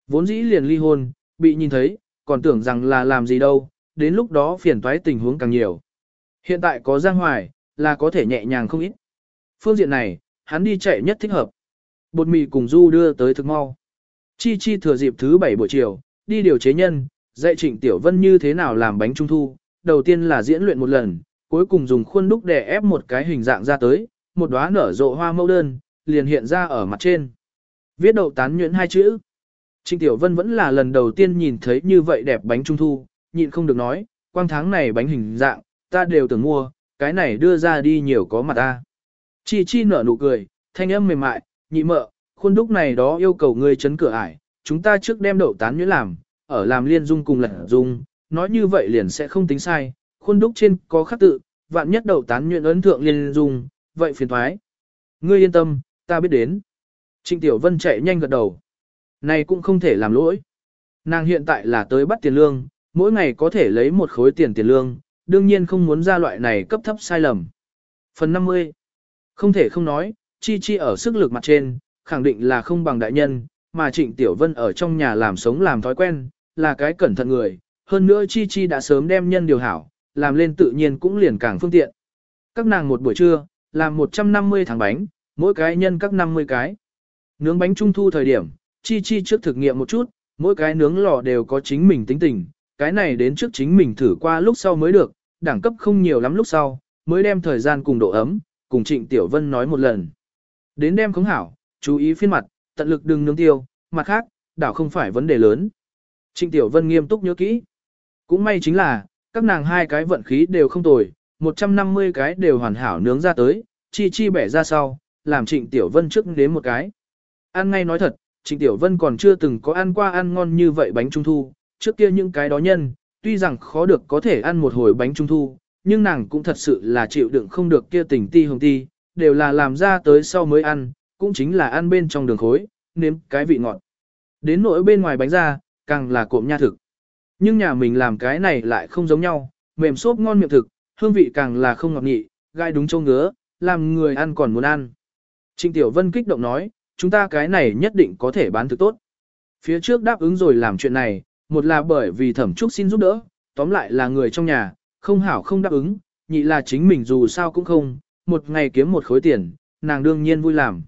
Vốn dĩ liền ly hôn, bị nhìn thấy, còn tưởng rằng là làm gì đâu, đến lúc đó phiền toái tình huống càng nhiều. Hiện tại có Giang Hoài, là có thể nhẹ nhàng không ít. Phương diện này, hắn đi chạy nhất thích hợp. Bột mì cùng Du đưa tới thực mau. Chi Chi thừa dịp thứ bảy buổi chiều, đi điều chế nhân, dạy Trịnh Tiểu Vân như thế nào làm bánh trung thu. Đầu tiên là diễn luyện một lần, cuối cùng dùng khuôn đúc để ép một cái hình dạng ra tới, một đóa nở rộ hoa mẫu đơn, liền hiện ra ở mặt trên. Viết đậu tán nhuyễn hai chữ. Trịnh Tiểu Vân vẫn là lần đầu tiên nhìn thấy như vậy đẹp bánh trung thu, nhịn không được nói, quang tháng này bánh hình dạng, ta đều tưởng mua, cái này đưa ra đi nhiều có mặt ta. Chi chi nở nụ cười, thanh âm mềm mại, nhị mợ, khuôn đúc này đó yêu cầu ngươi chấn cửa ải, chúng ta trước đem đậu tán nhuyễn làm, ở làm liên dung cùng lật dung, nói như vậy liền sẽ không tính sai, khuôn đúc trên có khắc tự, vạn nhất đậu tán nhuyễn ấn thượng liên dung, vậy phiền thoái. Ngươi yên tâm, ta biết đến. Trịnh Tiểu Vân chạy nhanh gật đầu. Này cũng không thể làm lỗi. Nàng hiện tại là tới bắt tiền lương, mỗi ngày có thể lấy một khối tiền tiền lương, đương nhiên không muốn ra loại này cấp thấp sai lầm. Phần 50. Không thể không nói, Chi Chi ở sức lực mặt trên, khẳng định là không bằng đại nhân, mà Trịnh Tiểu Vân ở trong nhà làm sống làm thói quen, là cái cẩn thận người. Hơn nữa Chi Chi đã sớm đem nhân điều hảo, làm lên tự nhiên cũng liền càng phương tiện. Các nàng một buổi trưa, làm 150 tháng bánh, mỗi cái nhân các 50 cái. Nướng bánh trung thu thời điểm, Chi Chi trước thực nghiệm một chút, mỗi cái nướng lò đều có chính mình tính tình, cái này đến trước chính mình thử qua lúc sau mới được, đẳng cấp không nhiều lắm lúc sau, mới đem thời gian cùng độ ấm, cùng Trịnh Tiểu Vân nói một lần. Đến đem khống hảo, chú ý phiên mặt, tận lực đừng nướng tiêu, mặt khác, đảo không phải vấn đề lớn. Trịnh Tiểu Vân nghiêm túc nhớ kỹ. Cũng may chính là, các nàng hai cái vận khí đều không tồi, 150 cái đều hoàn hảo nướng ra tới, chi chi bẻ ra sau, làm Trịnh Tiểu Vân trước đến một cái. Ăn ngay nói thật, Trịnh Tiểu Vân còn chưa từng có ăn qua ăn ngon như vậy bánh trung thu, trước kia những cái đó nhân, tuy rằng khó được có thể ăn một hồi bánh trung thu, nhưng nàng cũng thật sự là chịu đựng không được kia tình ti hồng ti, đều là làm ra tới sau mới ăn, cũng chính là ăn bên trong đường khối, nếm cái vị ngọt. Đến nỗi bên ngoài bánh ra, càng là cộm nha thực. Nhưng nhà mình làm cái này lại không giống nhau, mềm xốp ngon miệng thực, hương vị càng là không ngọt nhị, gai đúng châu ngứa, làm người ăn còn muốn ăn. Trịnh Tiểu Vân kích động nói, chúng ta cái này nhất định có thể bán thực tốt. Phía trước đáp ứng rồi làm chuyện này, một là bởi vì thẩm trúc xin giúp đỡ, tóm lại là người trong nhà, không hảo không đáp ứng, nhị là chính mình dù sao cũng không, một ngày kiếm một khối tiền, nàng đương nhiên vui làm.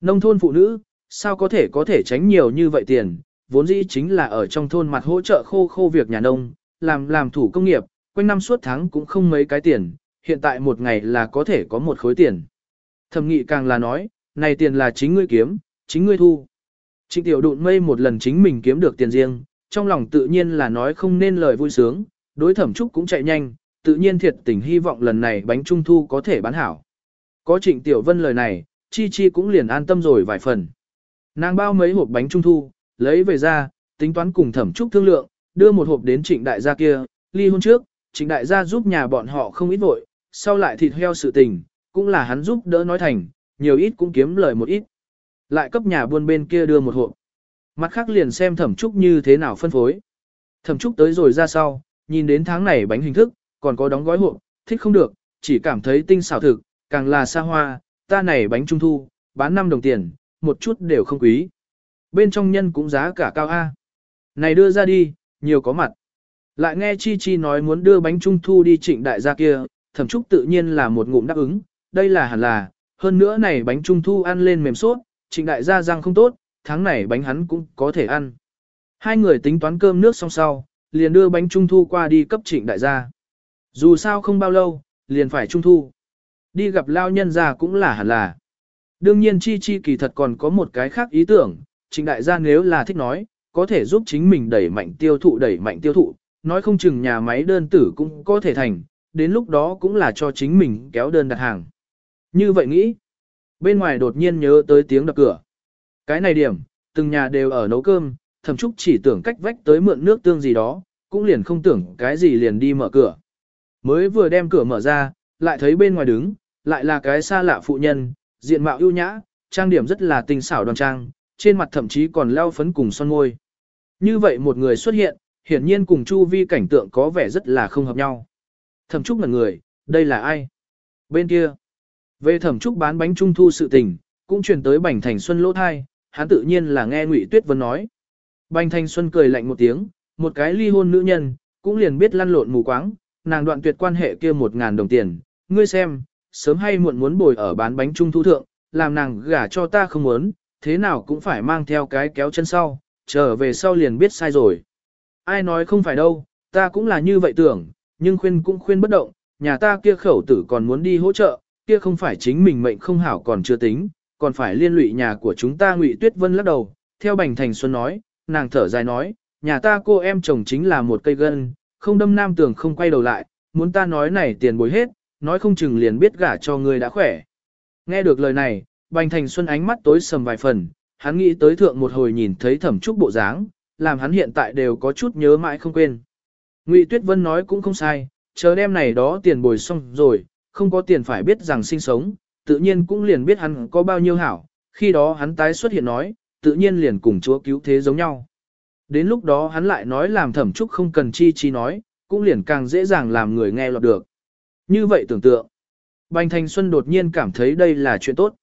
Nông thôn phụ nữ, sao có thể có thể tránh nhiều như vậy tiền, vốn dĩ chính là ở trong thôn mặt hỗ trợ khô khô việc nhà nông, làm làm thủ công nghiệp, quanh năm suốt tháng cũng không mấy cái tiền, hiện tại một ngày là có thể có một khối tiền. Thẩm nghị càng là nói, này tiền là chính ngươi kiếm, chính ngươi thu. Trịnh tiểu đụn mây một lần chính mình kiếm được tiền riêng, trong lòng tự nhiên là nói không nên lời vui sướng, đối thẩm trúc cũng chạy nhanh, tự nhiên thiệt tình hy vọng lần này bánh trung thu có thể bán hảo. Có trịnh tiểu vân lời này, chi chi cũng liền an tâm rồi vài phần. Nàng bao mấy hộp bánh trung thu, lấy về ra, tính toán cùng thẩm trúc thương lượng, đưa một hộp đến trịnh đại gia kia, ly hôn trước, trịnh đại gia giúp nhà bọn họ không ít vội, sau lại thịt heo sự tình, cũng là hắn giúp đỡ nói thành, nhiều ít cũng kiếm lời một ít. Lại cấp nhà buôn bên kia đưa một hộp. Mặt khác liền xem thẩm trúc như thế nào phân phối. Thẩm trúc tới rồi ra sau, nhìn đến tháng này bánh hình thức, còn có đóng gói hộp, thích không được, chỉ cảm thấy tinh xảo thực, càng là xa hoa, ta này bánh trung thu, bán 5 đồng tiền, một chút đều không quý. Bên trong nhân cũng giá cả cao A. Này đưa ra đi, nhiều có mặt. Lại nghe Chi Chi nói muốn đưa bánh trung thu đi trịnh đại gia kia, thẩm trúc tự nhiên là một ngụm đáp ứng, đây là hẳn là, hơn nữa này bánh trung thu ăn lên mềm suốt, trịnh đại gia răng không tốt, tháng này bánh hắn cũng có thể ăn. Hai người tính toán cơm nước xong sau, liền đưa bánh trung thu qua đi cấp trịnh đại gia. Dù sao không bao lâu, liền phải trung thu. Đi gặp lao nhân gia cũng là hẳn là. Đương nhiên chi chi kỳ thật còn có một cái khác ý tưởng, trịnh đại gia nếu là thích nói, có thể giúp chính mình đẩy mạnh tiêu thụ đẩy mạnh tiêu thụ, nói không chừng nhà máy đơn tử cũng có thể thành, đến lúc đó cũng là cho chính mình kéo đơn đặt hàng. Như vậy nghĩ, bên ngoài đột nhiên nhớ tới tiếng đập cửa. Cái này điểm, từng nhà đều ở nấu cơm, thẩm trúc chỉ tưởng cách vách tới mượn nước tương gì đó, cũng liền không tưởng cái gì liền đi mở cửa. Mới vừa đem cửa mở ra, lại thấy bên ngoài đứng, lại là cái xa lạ phụ nhân, diện mạo ưu nhã, trang điểm rất là tinh xảo đoan trang, trên mặt thậm chí còn leo phấn cùng son môi. Như vậy một người xuất hiện, hiển nhiên cùng chu vi cảnh tượng có vẻ rất là không hợp nhau. Thẩm trúc là người, đây là ai? Bên kia, về thẩm trúc bán bánh trung thu sự tình, cũng truyền tới Bành Thành Xuân lỗ thai, hắn tự nhiên là nghe Ngụy Tuyết Vân nói. Bành Thành Xuân cười lạnh một tiếng, một cái ly hôn nữ nhân, cũng liền biết lăn lộn mù quáng, nàng đoạn tuyệt quan hệ kia một ngàn đồng tiền, ngươi xem, sớm hay muộn muốn bồi ở bán bánh trung thu thượng, làm nàng gả cho ta không muốn, thế nào cũng phải mang theo cái kéo chân sau, trở về sau liền biết sai rồi. Ai nói không phải đâu, ta cũng là như vậy tưởng, nhưng khuyên cũng khuyên bất động, nhà ta kia khẩu tử còn muốn đi hỗ trợ, kia không phải chính mình mệnh không hảo còn chưa tính, còn phải liên lụy nhà của chúng ta Ngụy Tuyết Vân lắc đầu, theo Bành Thành Xuân nói, nàng thở dài nói, nhà ta cô em chồng chính là một cây gân, không đâm nam tường không quay đầu lại, muốn ta nói này tiền bồi hết, nói không chừng liền biết gả cho người đã khỏe. Nghe được lời này, Bành Thành Xuân ánh mắt tối sầm vài phần, hắn nghĩ tới thượng một hồi nhìn thấy thẩm trúc bộ dáng, làm hắn hiện tại đều có chút nhớ mãi không quên. Ngụy Tuyết Vân nói cũng không sai, chờ đêm này đó tiền bồi xong rồi, không có tiền phải biết rằng sinh sống, tự nhiên cũng liền biết hắn có bao nhiêu hảo, khi đó hắn tái xuất hiện nói, tự nhiên liền cùng chúa cứu thế giống nhau. Đến lúc đó hắn lại nói làm thẩm trúc không cần chi chi nói, cũng liền càng dễ dàng làm người nghe lọt được. Như vậy tưởng tượng, Bành Thành Xuân đột nhiên cảm thấy đây là chuyện tốt.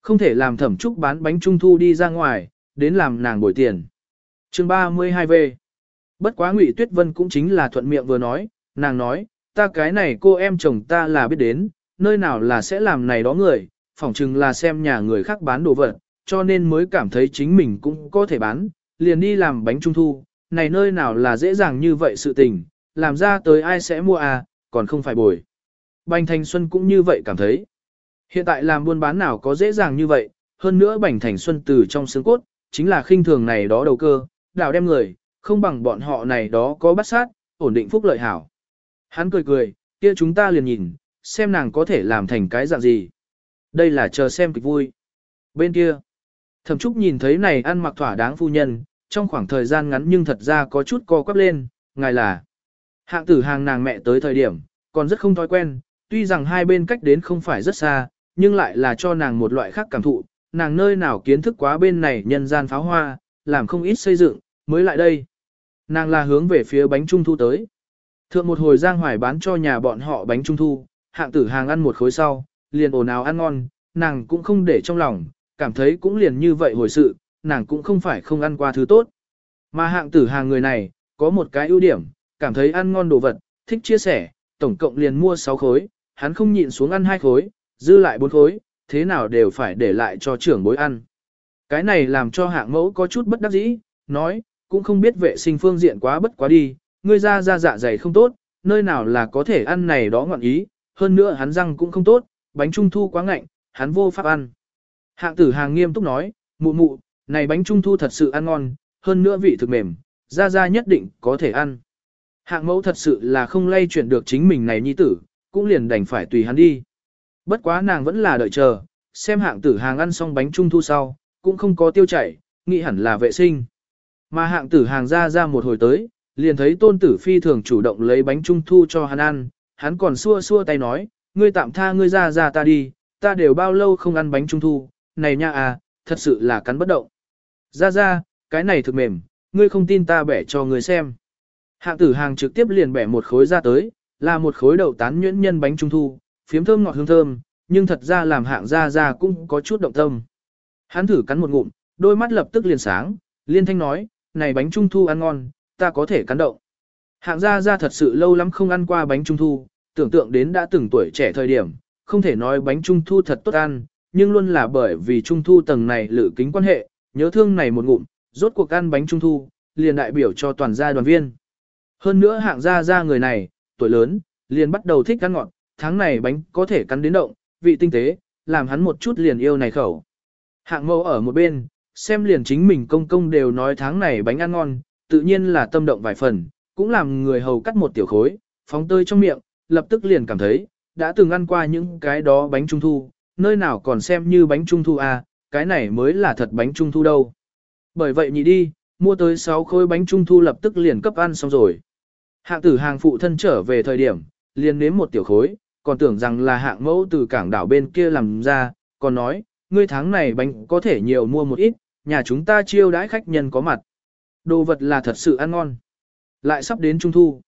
Không thể làm thẩm trúc bán bánh trung thu đi ra ngoài, đến làm nàng bồi tiền chương 32V Bất quá ngụy Tuyết Vân cũng chính là thuận miệng vừa nói, nàng nói, ta cái này cô em chồng ta là biết đến, nơi nào là sẽ làm này đó người, phỏng chừng là xem nhà người khác bán đồ vật, cho nên mới cảm thấy chính mình cũng có thể bán, liền đi làm bánh trung thu, này nơi nào là dễ dàng như vậy sự tình, làm ra tới ai sẽ mua à, còn không phải bồi. Bành Thành Xuân cũng như vậy cảm thấy. Hiện tại làm buôn bán nào có dễ dàng như vậy, hơn nữa Bành Thành Xuân từ trong xương cốt, chính là khinh thường này đó đầu cơ, đào đem người, không bằng bọn họ này đó có bắt sát, ổn định phúc lợi hảo. Hắn cười cười, kia chúng ta liền nhìn, xem nàng có thể làm thành cái dạng gì. Đây là chờ xem kịch vui. Bên kia, thẩm trúc nhìn thấy này ăn mặc thỏa đáng phu nhân, trong khoảng thời gian ngắn nhưng thật ra có chút co quắp lên, ngài là hạng tử hàng nàng mẹ tới thời điểm, còn rất không thói quen, tuy rằng hai bên cách đến không phải rất xa, nhưng lại là cho nàng một loại khác cảm thụ, nàng nơi nào kiến thức quá bên này nhân gian pháo hoa, làm không ít xây dựng, mới lại đây. Nàng là hướng về phía bánh trung thu tới. Thượng một hồi Giang Hoài bán cho nhà bọn họ bánh trung thu, hạng tử hàng ăn một khối sau, liền ồn ào ăn ngon, nàng cũng không để trong lòng, cảm thấy cũng liền như vậy hồi sự, nàng cũng không phải không ăn qua thứ tốt. Mà hạng tử hàng người này, có một cái ưu điểm, cảm thấy ăn ngon đồ vật, thích chia sẻ, tổng cộng liền mua 6 khối, hắn không nhịn xuống ăn hai khối, dư lại bốn khối, thế nào đều phải để lại cho trưởng bối ăn. Cái này làm cho hạng mẫu có chút bất đắc dĩ, nói, cũng không biết vệ sinh phương diện quá bất quá đi, ngươi ra ra dạ dày không tốt, nơi nào là có thể ăn này đó ngọn ý, hơn nữa hắn răng cũng không tốt, bánh trung thu quá ngạnh, hắn vô pháp ăn. Hạng tử hàng nghiêm túc nói, mụ mụ, này bánh trung thu thật sự ăn ngon, hơn nữa vị thực mềm, ra ra nhất định có thể ăn. Hạng mẫu thật sự là không lay chuyển được chính mình này nhi tử, cũng liền đành phải tùy hắn đi. Bất quá nàng vẫn là đợi chờ, xem hạng tử hàng ăn xong bánh trung thu sau, cũng không có tiêu chảy, nghĩ hẳn là vệ sinh. Mà hạng tử hàng ra ra một hồi tới, liền thấy tôn tử phi thường chủ động lấy bánh trung thu cho hắn ăn, hắn còn xua xua tay nói, ngươi tạm tha ngươi ra ra ta đi, ta đều bao lâu không ăn bánh trung thu, này nha à, thật sự là cắn bất động. Ra ra, cái này thực mềm, ngươi không tin ta bẻ cho ngươi xem. Hạng tử hàng trực tiếp liền bẻ một khối ra tới, là một khối đậu tán nhuyễn nhân bánh trung thu, phiếm thơm ngọt hương thơm, nhưng thật ra làm hạng ra ra cũng có chút động tâm. Hắn thử cắn một ngụm, đôi mắt lập tức liền sáng, liên thanh nói, này bánh trung thu ăn ngon, ta có thể cắn động. Hạng Gia Gia thật sự lâu lắm không ăn qua bánh trung thu, tưởng tượng đến đã từng tuổi trẻ thời điểm, không thể nói bánh trung thu thật tốt ăn, nhưng luôn là bởi vì trung thu tầng này lự kính quan hệ, nhớ thương này một ngụm, rốt cuộc ăn bánh trung thu, liền đại biểu cho toàn gia đoàn viên. Hơn nữa hạng gia gia người này, tuổi lớn, liền bắt đầu thích ăn ngọt, tháng này bánh có thể cắn đến động, vị tinh tế, làm hắn một chút liền yêu này khẩu. Hạng mâu ở một bên, xem liền chính mình công công đều nói tháng này bánh ăn ngon, tự nhiên là tâm động vài phần, cũng làm người hầu cắt một tiểu khối, phóng tơi trong miệng, lập tức liền cảm thấy, đã từng ăn qua những cái đó bánh trung thu, nơi nào còn xem như bánh trung thu à, cái này mới là thật bánh trung thu đâu. Bởi vậy nhị đi, mua tới 6 khối bánh trung thu lập tức liền cấp ăn xong rồi. Hạng tử hàng phụ thân trở về thời điểm, liền nếm một tiểu khối, còn tưởng rằng là hạng mẫu từ cảng đảo bên kia làm ra, còn nói, ngươi tháng này bánh có thể nhiều mua một ít, nhà chúng ta chiêu đãi khách nhân có mặt. Đồ vật là thật sự ăn ngon. Lại sắp đến trung thu.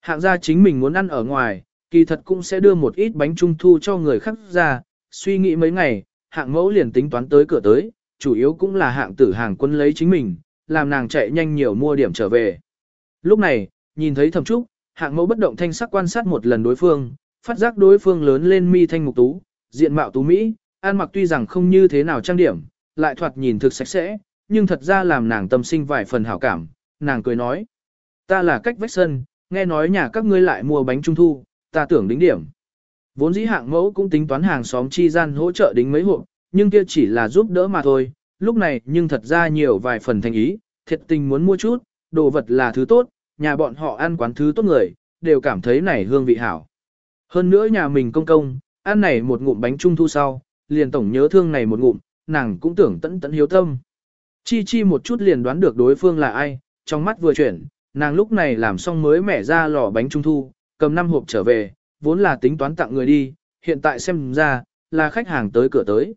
Hạng gia chính mình muốn ăn ở ngoài, kỳ thật cũng sẽ đưa một ít bánh trung thu cho người khác ra, suy nghĩ mấy ngày, hạng mẫu liền tính toán tới cửa tới, chủ yếu cũng là hạng tử hàng quân lấy chính mình, làm nàng chạy nhanh nhiều mua điểm trở về. Lúc này, nhìn thấy thẩm trúc, hạng mẫu bất động thanh sắc quan sát một lần đối phương, phát giác đối phương lớn lên mi thanh mục tú, diện mạo tú Mỹ, ăn mặc tuy rằng không như thế nào trang điểm, lại thoạt nhìn thực sạch sẽ, nhưng thật ra làm nàng tâm sinh vài phần hảo cảm, nàng cười nói. Ta là cách vách sân, nghe nói nhà các ngươi lại mua bánh trung thu, ta tưởng đính điểm. Vốn dĩ hạng mẫu cũng tính toán hàng xóm chi gian hỗ trợ đính mấy hộp, nhưng kia chỉ là giúp đỡ mà thôi, lúc này nhưng thật ra nhiều vài phần thành ý, thiệt tình muốn mua chút, đồ vật là thứ tốt, nhà bọn họ ăn quán thứ tốt người, đều cảm thấy này hương vị hảo. Hơn nữa nhà mình công công, ăn này một ngụm bánh trung thu sau, liền tổng nhớ thương này một ngụm, nàng cũng tưởng tận tận hiếu tâm. Chi chi một chút liền đoán được đối phương là ai, trong mắt vừa chuyển, nàng lúc này làm xong mới mẻ ra lò bánh trung thu, cầm năm hộp trở về, vốn là tính toán tặng người đi, hiện tại xem ra, là khách hàng tới cửa tới.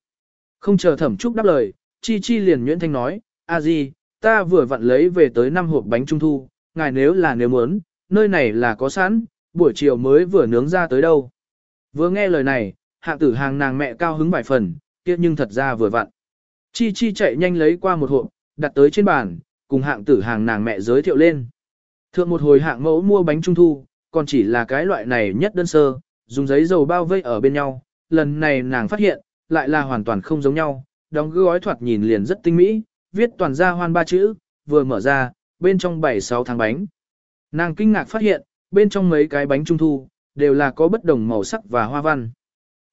Không chờ thẩm trúc đáp lời, chi chi liền nhuyễn thanh nói, a di, ta vừa vặn lấy về tới năm hộp bánh trung thu, ngài nếu là nếu muốn, nơi này là có sẵn, buổi chiều mới vừa nướng ra tới đâu. Vừa nghe lời này, hạng tử hàng nàng mẹ cao hứng vài phần, kia nhưng thật ra vừa vặn. Chi chi chạy nhanh lấy qua một hộp, đặt tới trên bàn, cùng hạng tử hàng nàng mẹ giới thiệu lên. Thượng một hồi hạng mẫu mua bánh trung thu, còn chỉ là cái loại này nhất đơn sơ, dùng giấy dầu bao vây ở bên nhau, lần này nàng phát hiện, lại là hoàn toàn không giống nhau, đóng gói thoạt nhìn liền rất tinh mỹ, viết toàn ra hoan ba chữ, vừa mở ra, bên trong 7-6 tháng bánh. Nàng kinh ngạc phát hiện, bên trong mấy cái bánh trung thu, đều là có bất đồng màu sắc và hoa văn.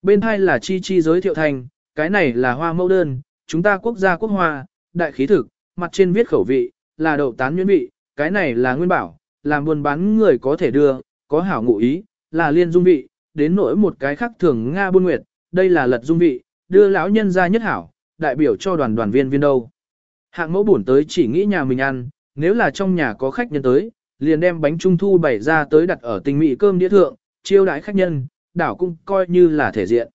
Bên hai là chi chi giới thiệu thành, cái này là hoa mẫu đơn, chúng ta quốc gia quốc hoa, đại khí thực, mặt trên viết khẩu vị, là đậu tán nhuyễn vị, cái này là nguyên bảo, làm buôn bán người có thể đưa, có hảo ngụ ý, là liên dung vị, đến nỗi một cái khác thường Nga buôn nguyệt, đây là lật dung vị, đưa lão nhân ra nhất hảo, đại biểu cho đoàn đoàn viên viên đâu. Hạng mẫu buồn tới chỉ nghĩ nhà mình ăn, nếu là trong nhà có khách nhân tới, liền đem bánh trung thu bày ra tới đặt ở tình mỹ cơm đĩa thượng, chiêu đãi khách nhân, đảo cũng coi như là thể diện.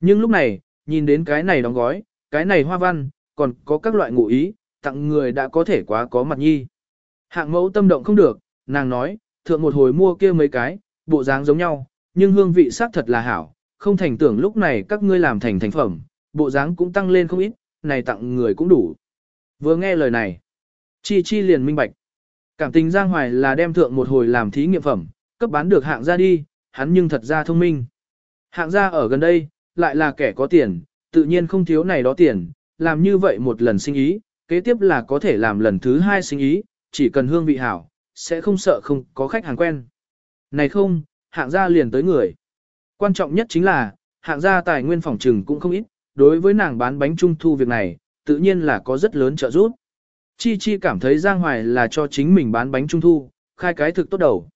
Nhưng lúc này, nhìn đến cái này đóng gói, cái này hoa văn, còn có các loại ngụ ý, tặng người đã có thể quá có mặt nhi. Hạng mẫu tâm động không được, nàng nói, thượng một hồi mua kia mấy cái, bộ dáng giống nhau, nhưng hương vị xác thật là hảo, không thành tưởng lúc này các ngươi làm thành thành phẩm, bộ dáng cũng tăng lên không ít, này tặng người cũng đủ. Vừa nghe lời này, Chi Chi liền minh bạch. Cảm tình Giang Hoài là đem thượng một hồi làm thí nghiệm phẩm, cấp bán được hạng ra đi, hắn nhưng thật ra thông minh. Hạng ra ở gần đây, lại là kẻ có tiền, tự nhiên không thiếu này đó tiền, làm như vậy một lần sinh ý, kế tiếp là có thể làm lần thứ hai sinh ý, chỉ cần hương vị hảo, sẽ không sợ không có khách hàng quen. Này không, hạng gia liền tới người. Quan trọng nhất chính là, hạng gia tài nguyên phòng trừng cũng không ít, đối với nàng bán bánh trung thu việc này, tự nhiên là có rất lớn trợ giúp. Chi Chi cảm thấy Giang Hoài là cho chính mình bán bánh trung thu, khai cái thực tốt đầu.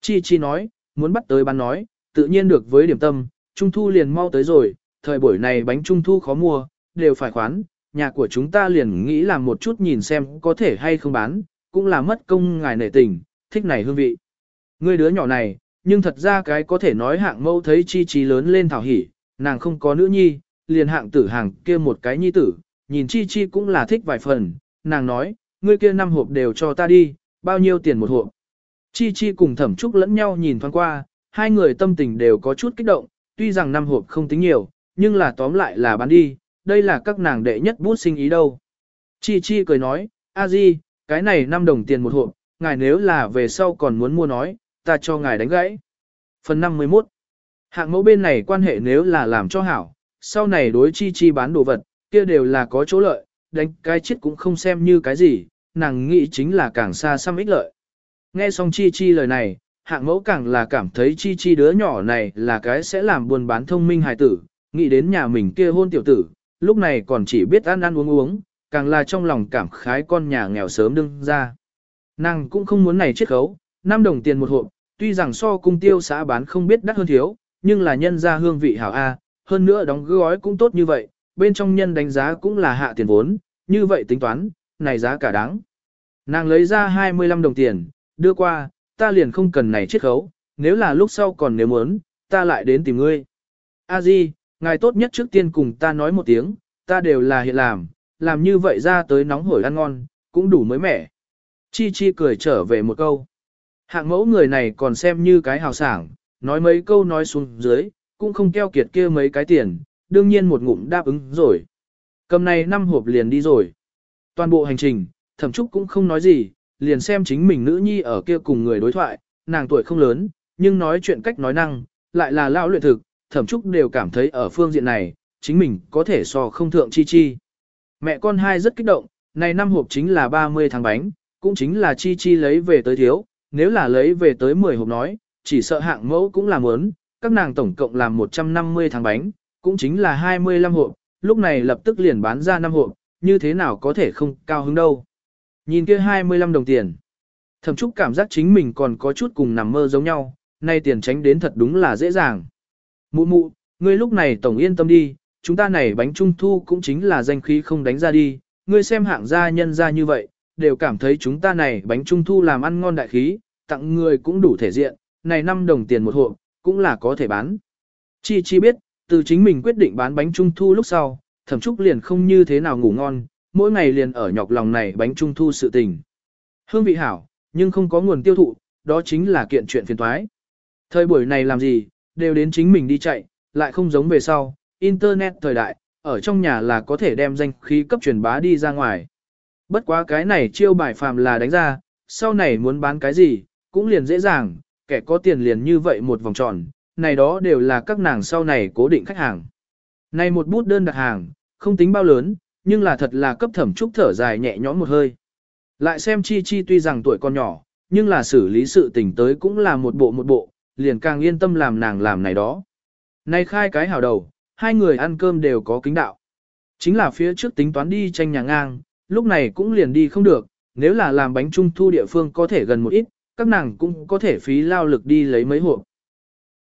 Chi Chi nói, muốn bắt tới bán nói, tự nhiên được với điểm tâm, trung thu liền mau tới rồi, thời buổi này bánh trung thu khó mua, đều phải khoán, nhà của chúng ta liền nghĩ làm một chút nhìn xem có thể hay không bán, cũng là mất công ngài nể tình, thích này hương vị. Người đứa nhỏ này, nhưng thật ra cái có thể nói hạng mâu thấy chi chi lớn lên thảo hỉ, nàng không có nữ nhi, liền hạng tử hàng kia một cái nhi tử, nhìn chi chi cũng là thích vài phần, nàng nói, ngươi kia năm hộp đều cho ta đi, bao nhiêu tiền một hộp. Chi chi cùng thẩm trúc lẫn nhau nhìn thoáng qua, hai người tâm tình đều có chút kích động, tuy rằng năm hộp không tính nhiều, nhưng là tóm lại là bán đi, đây là các nàng đệ nhất bút sinh ý đâu. Chi chi cười nói, a di, cái này 5 đồng tiền một hộp, ngài nếu là về sau còn muốn mua nói, ta cho ngài đánh gãy. Phần 51 Hạng mẫu bên này quan hệ nếu là làm cho hảo, sau này đối chi chi bán đồ vật, kia đều là có chỗ lợi, đánh cái chết cũng không xem như cái gì, nàng nghĩ chính là càng xa xăm ích lợi. Nghe xong chi chi lời này, hạng mẫu càng là cảm thấy chi chi đứa nhỏ này là cái sẽ làm buôn bán thông minh hài tử, nghĩ đến nhà mình kia hôn tiểu tử, lúc này còn chỉ biết ăn ăn uống uống, càng là trong lòng cảm khái con nhà nghèo sớm đương ra. Nàng cũng không muốn này chiết khấu, 5 đồng tiền một hộp, tuy rằng so cung tiêu xã bán không biết đắt hơn thiếu, nhưng là nhân ra hương vị hảo A, hơn nữa đóng gói cũng tốt như vậy, bên trong nhân đánh giá cũng là hạ tiền vốn, như vậy tính toán, này giá cả đáng. Nàng lấy ra 25 đồng tiền, đưa qua, ta liền không cần này chiết khấu, nếu là lúc sau còn nếu muốn, ta lại đến tìm ngươi. A Di, ngài tốt nhất trước tiên cùng ta nói một tiếng, ta đều là hiện làm, làm như vậy ra tới nóng hổi ăn ngon, cũng đủ mới mẻ. Chi Chi cười trở về một câu. Hạng mẫu người này còn xem như cái hào sảng, nói mấy câu nói xuống dưới, cũng không keo kiệt kia mấy cái tiền, đương nhiên một ngụm đáp ứng rồi. Cầm này năm hộp liền đi rồi. Toàn bộ hành trình, thẩm trúc cũng không nói gì, liền xem chính mình nữ nhi ở kia cùng người đối thoại, nàng tuổi không lớn, nhưng nói chuyện cách nói năng, lại là lão luyện thực, thẩm trúc đều cảm thấy ở phương diện này, chính mình có thể so không thượng chi chi. Mẹ con hai rất kích động, này năm hộp chính là 30 tháng bánh, cũng chính là chi chi lấy về tới thiếu, nếu là lấy về tới 10 hộp nói, chỉ sợ hạng mẫu cũng là muốn, các nàng tổng cộng làm 150 tháng bánh, cũng chính là 25 hộp, lúc này lập tức liền bán ra 5 hộp, như thế nào có thể không cao hứng đâu. Nhìn kia 25 đồng tiền, thẩm trúc cảm giác chính mình còn có chút cùng nằm mơ giống nhau, nay tiền tránh đến thật đúng là dễ dàng. Mụ mụ, ngươi lúc này tổng yên tâm đi, chúng ta này bánh trung thu cũng chính là danh khí không đánh ra đi, ngươi xem hạng gia nhân ra như vậy, đều cảm thấy chúng ta này bánh trung thu làm ăn ngon đại khí, tặng người cũng đủ thể diện, này 5 đồng tiền một hộp, cũng là có thể bán. Chi chi biết, từ chính mình quyết định bán bánh trung thu lúc sau, thẩm trúc liền không như thế nào ngủ ngon, mỗi ngày liền ở nhọc lòng này bánh trung thu sự tình. Hương vị hảo, nhưng không có nguồn tiêu thụ, đó chính là kiện chuyện phiền toái. Thời buổi này làm gì, đều đến chính mình đi chạy, lại không giống về sau, Internet thời đại, ở trong nhà là có thể đem danh khí cấp truyền bá đi ra ngoài. Bất quá cái này chiêu bài phàm là đánh ra, sau này muốn bán cái gì, cũng liền dễ dàng, kẻ có tiền liền như vậy một vòng tròn, này đó đều là các nàng sau này cố định khách hàng. Này một bút đơn đặt hàng, không tính bao lớn, nhưng là thật là cấp thẩm trúc thở dài nhẹ nhõm một hơi. Lại xem chi chi tuy rằng tuổi còn nhỏ, nhưng là xử lý sự tình tới cũng là một bộ một bộ, liền càng yên tâm làm nàng làm này đó. nay khai cái hào đầu, hai người ăn cơm đều có kính đạo. Chính là phía trước tính toán đi tranh nhà ngang, lúc này cũng liền đi không được, nếu là làm bánh trung thu địa phương có thể gần một ít, các nàng cũng có thể phí lao lực đi lấy mấy hộp.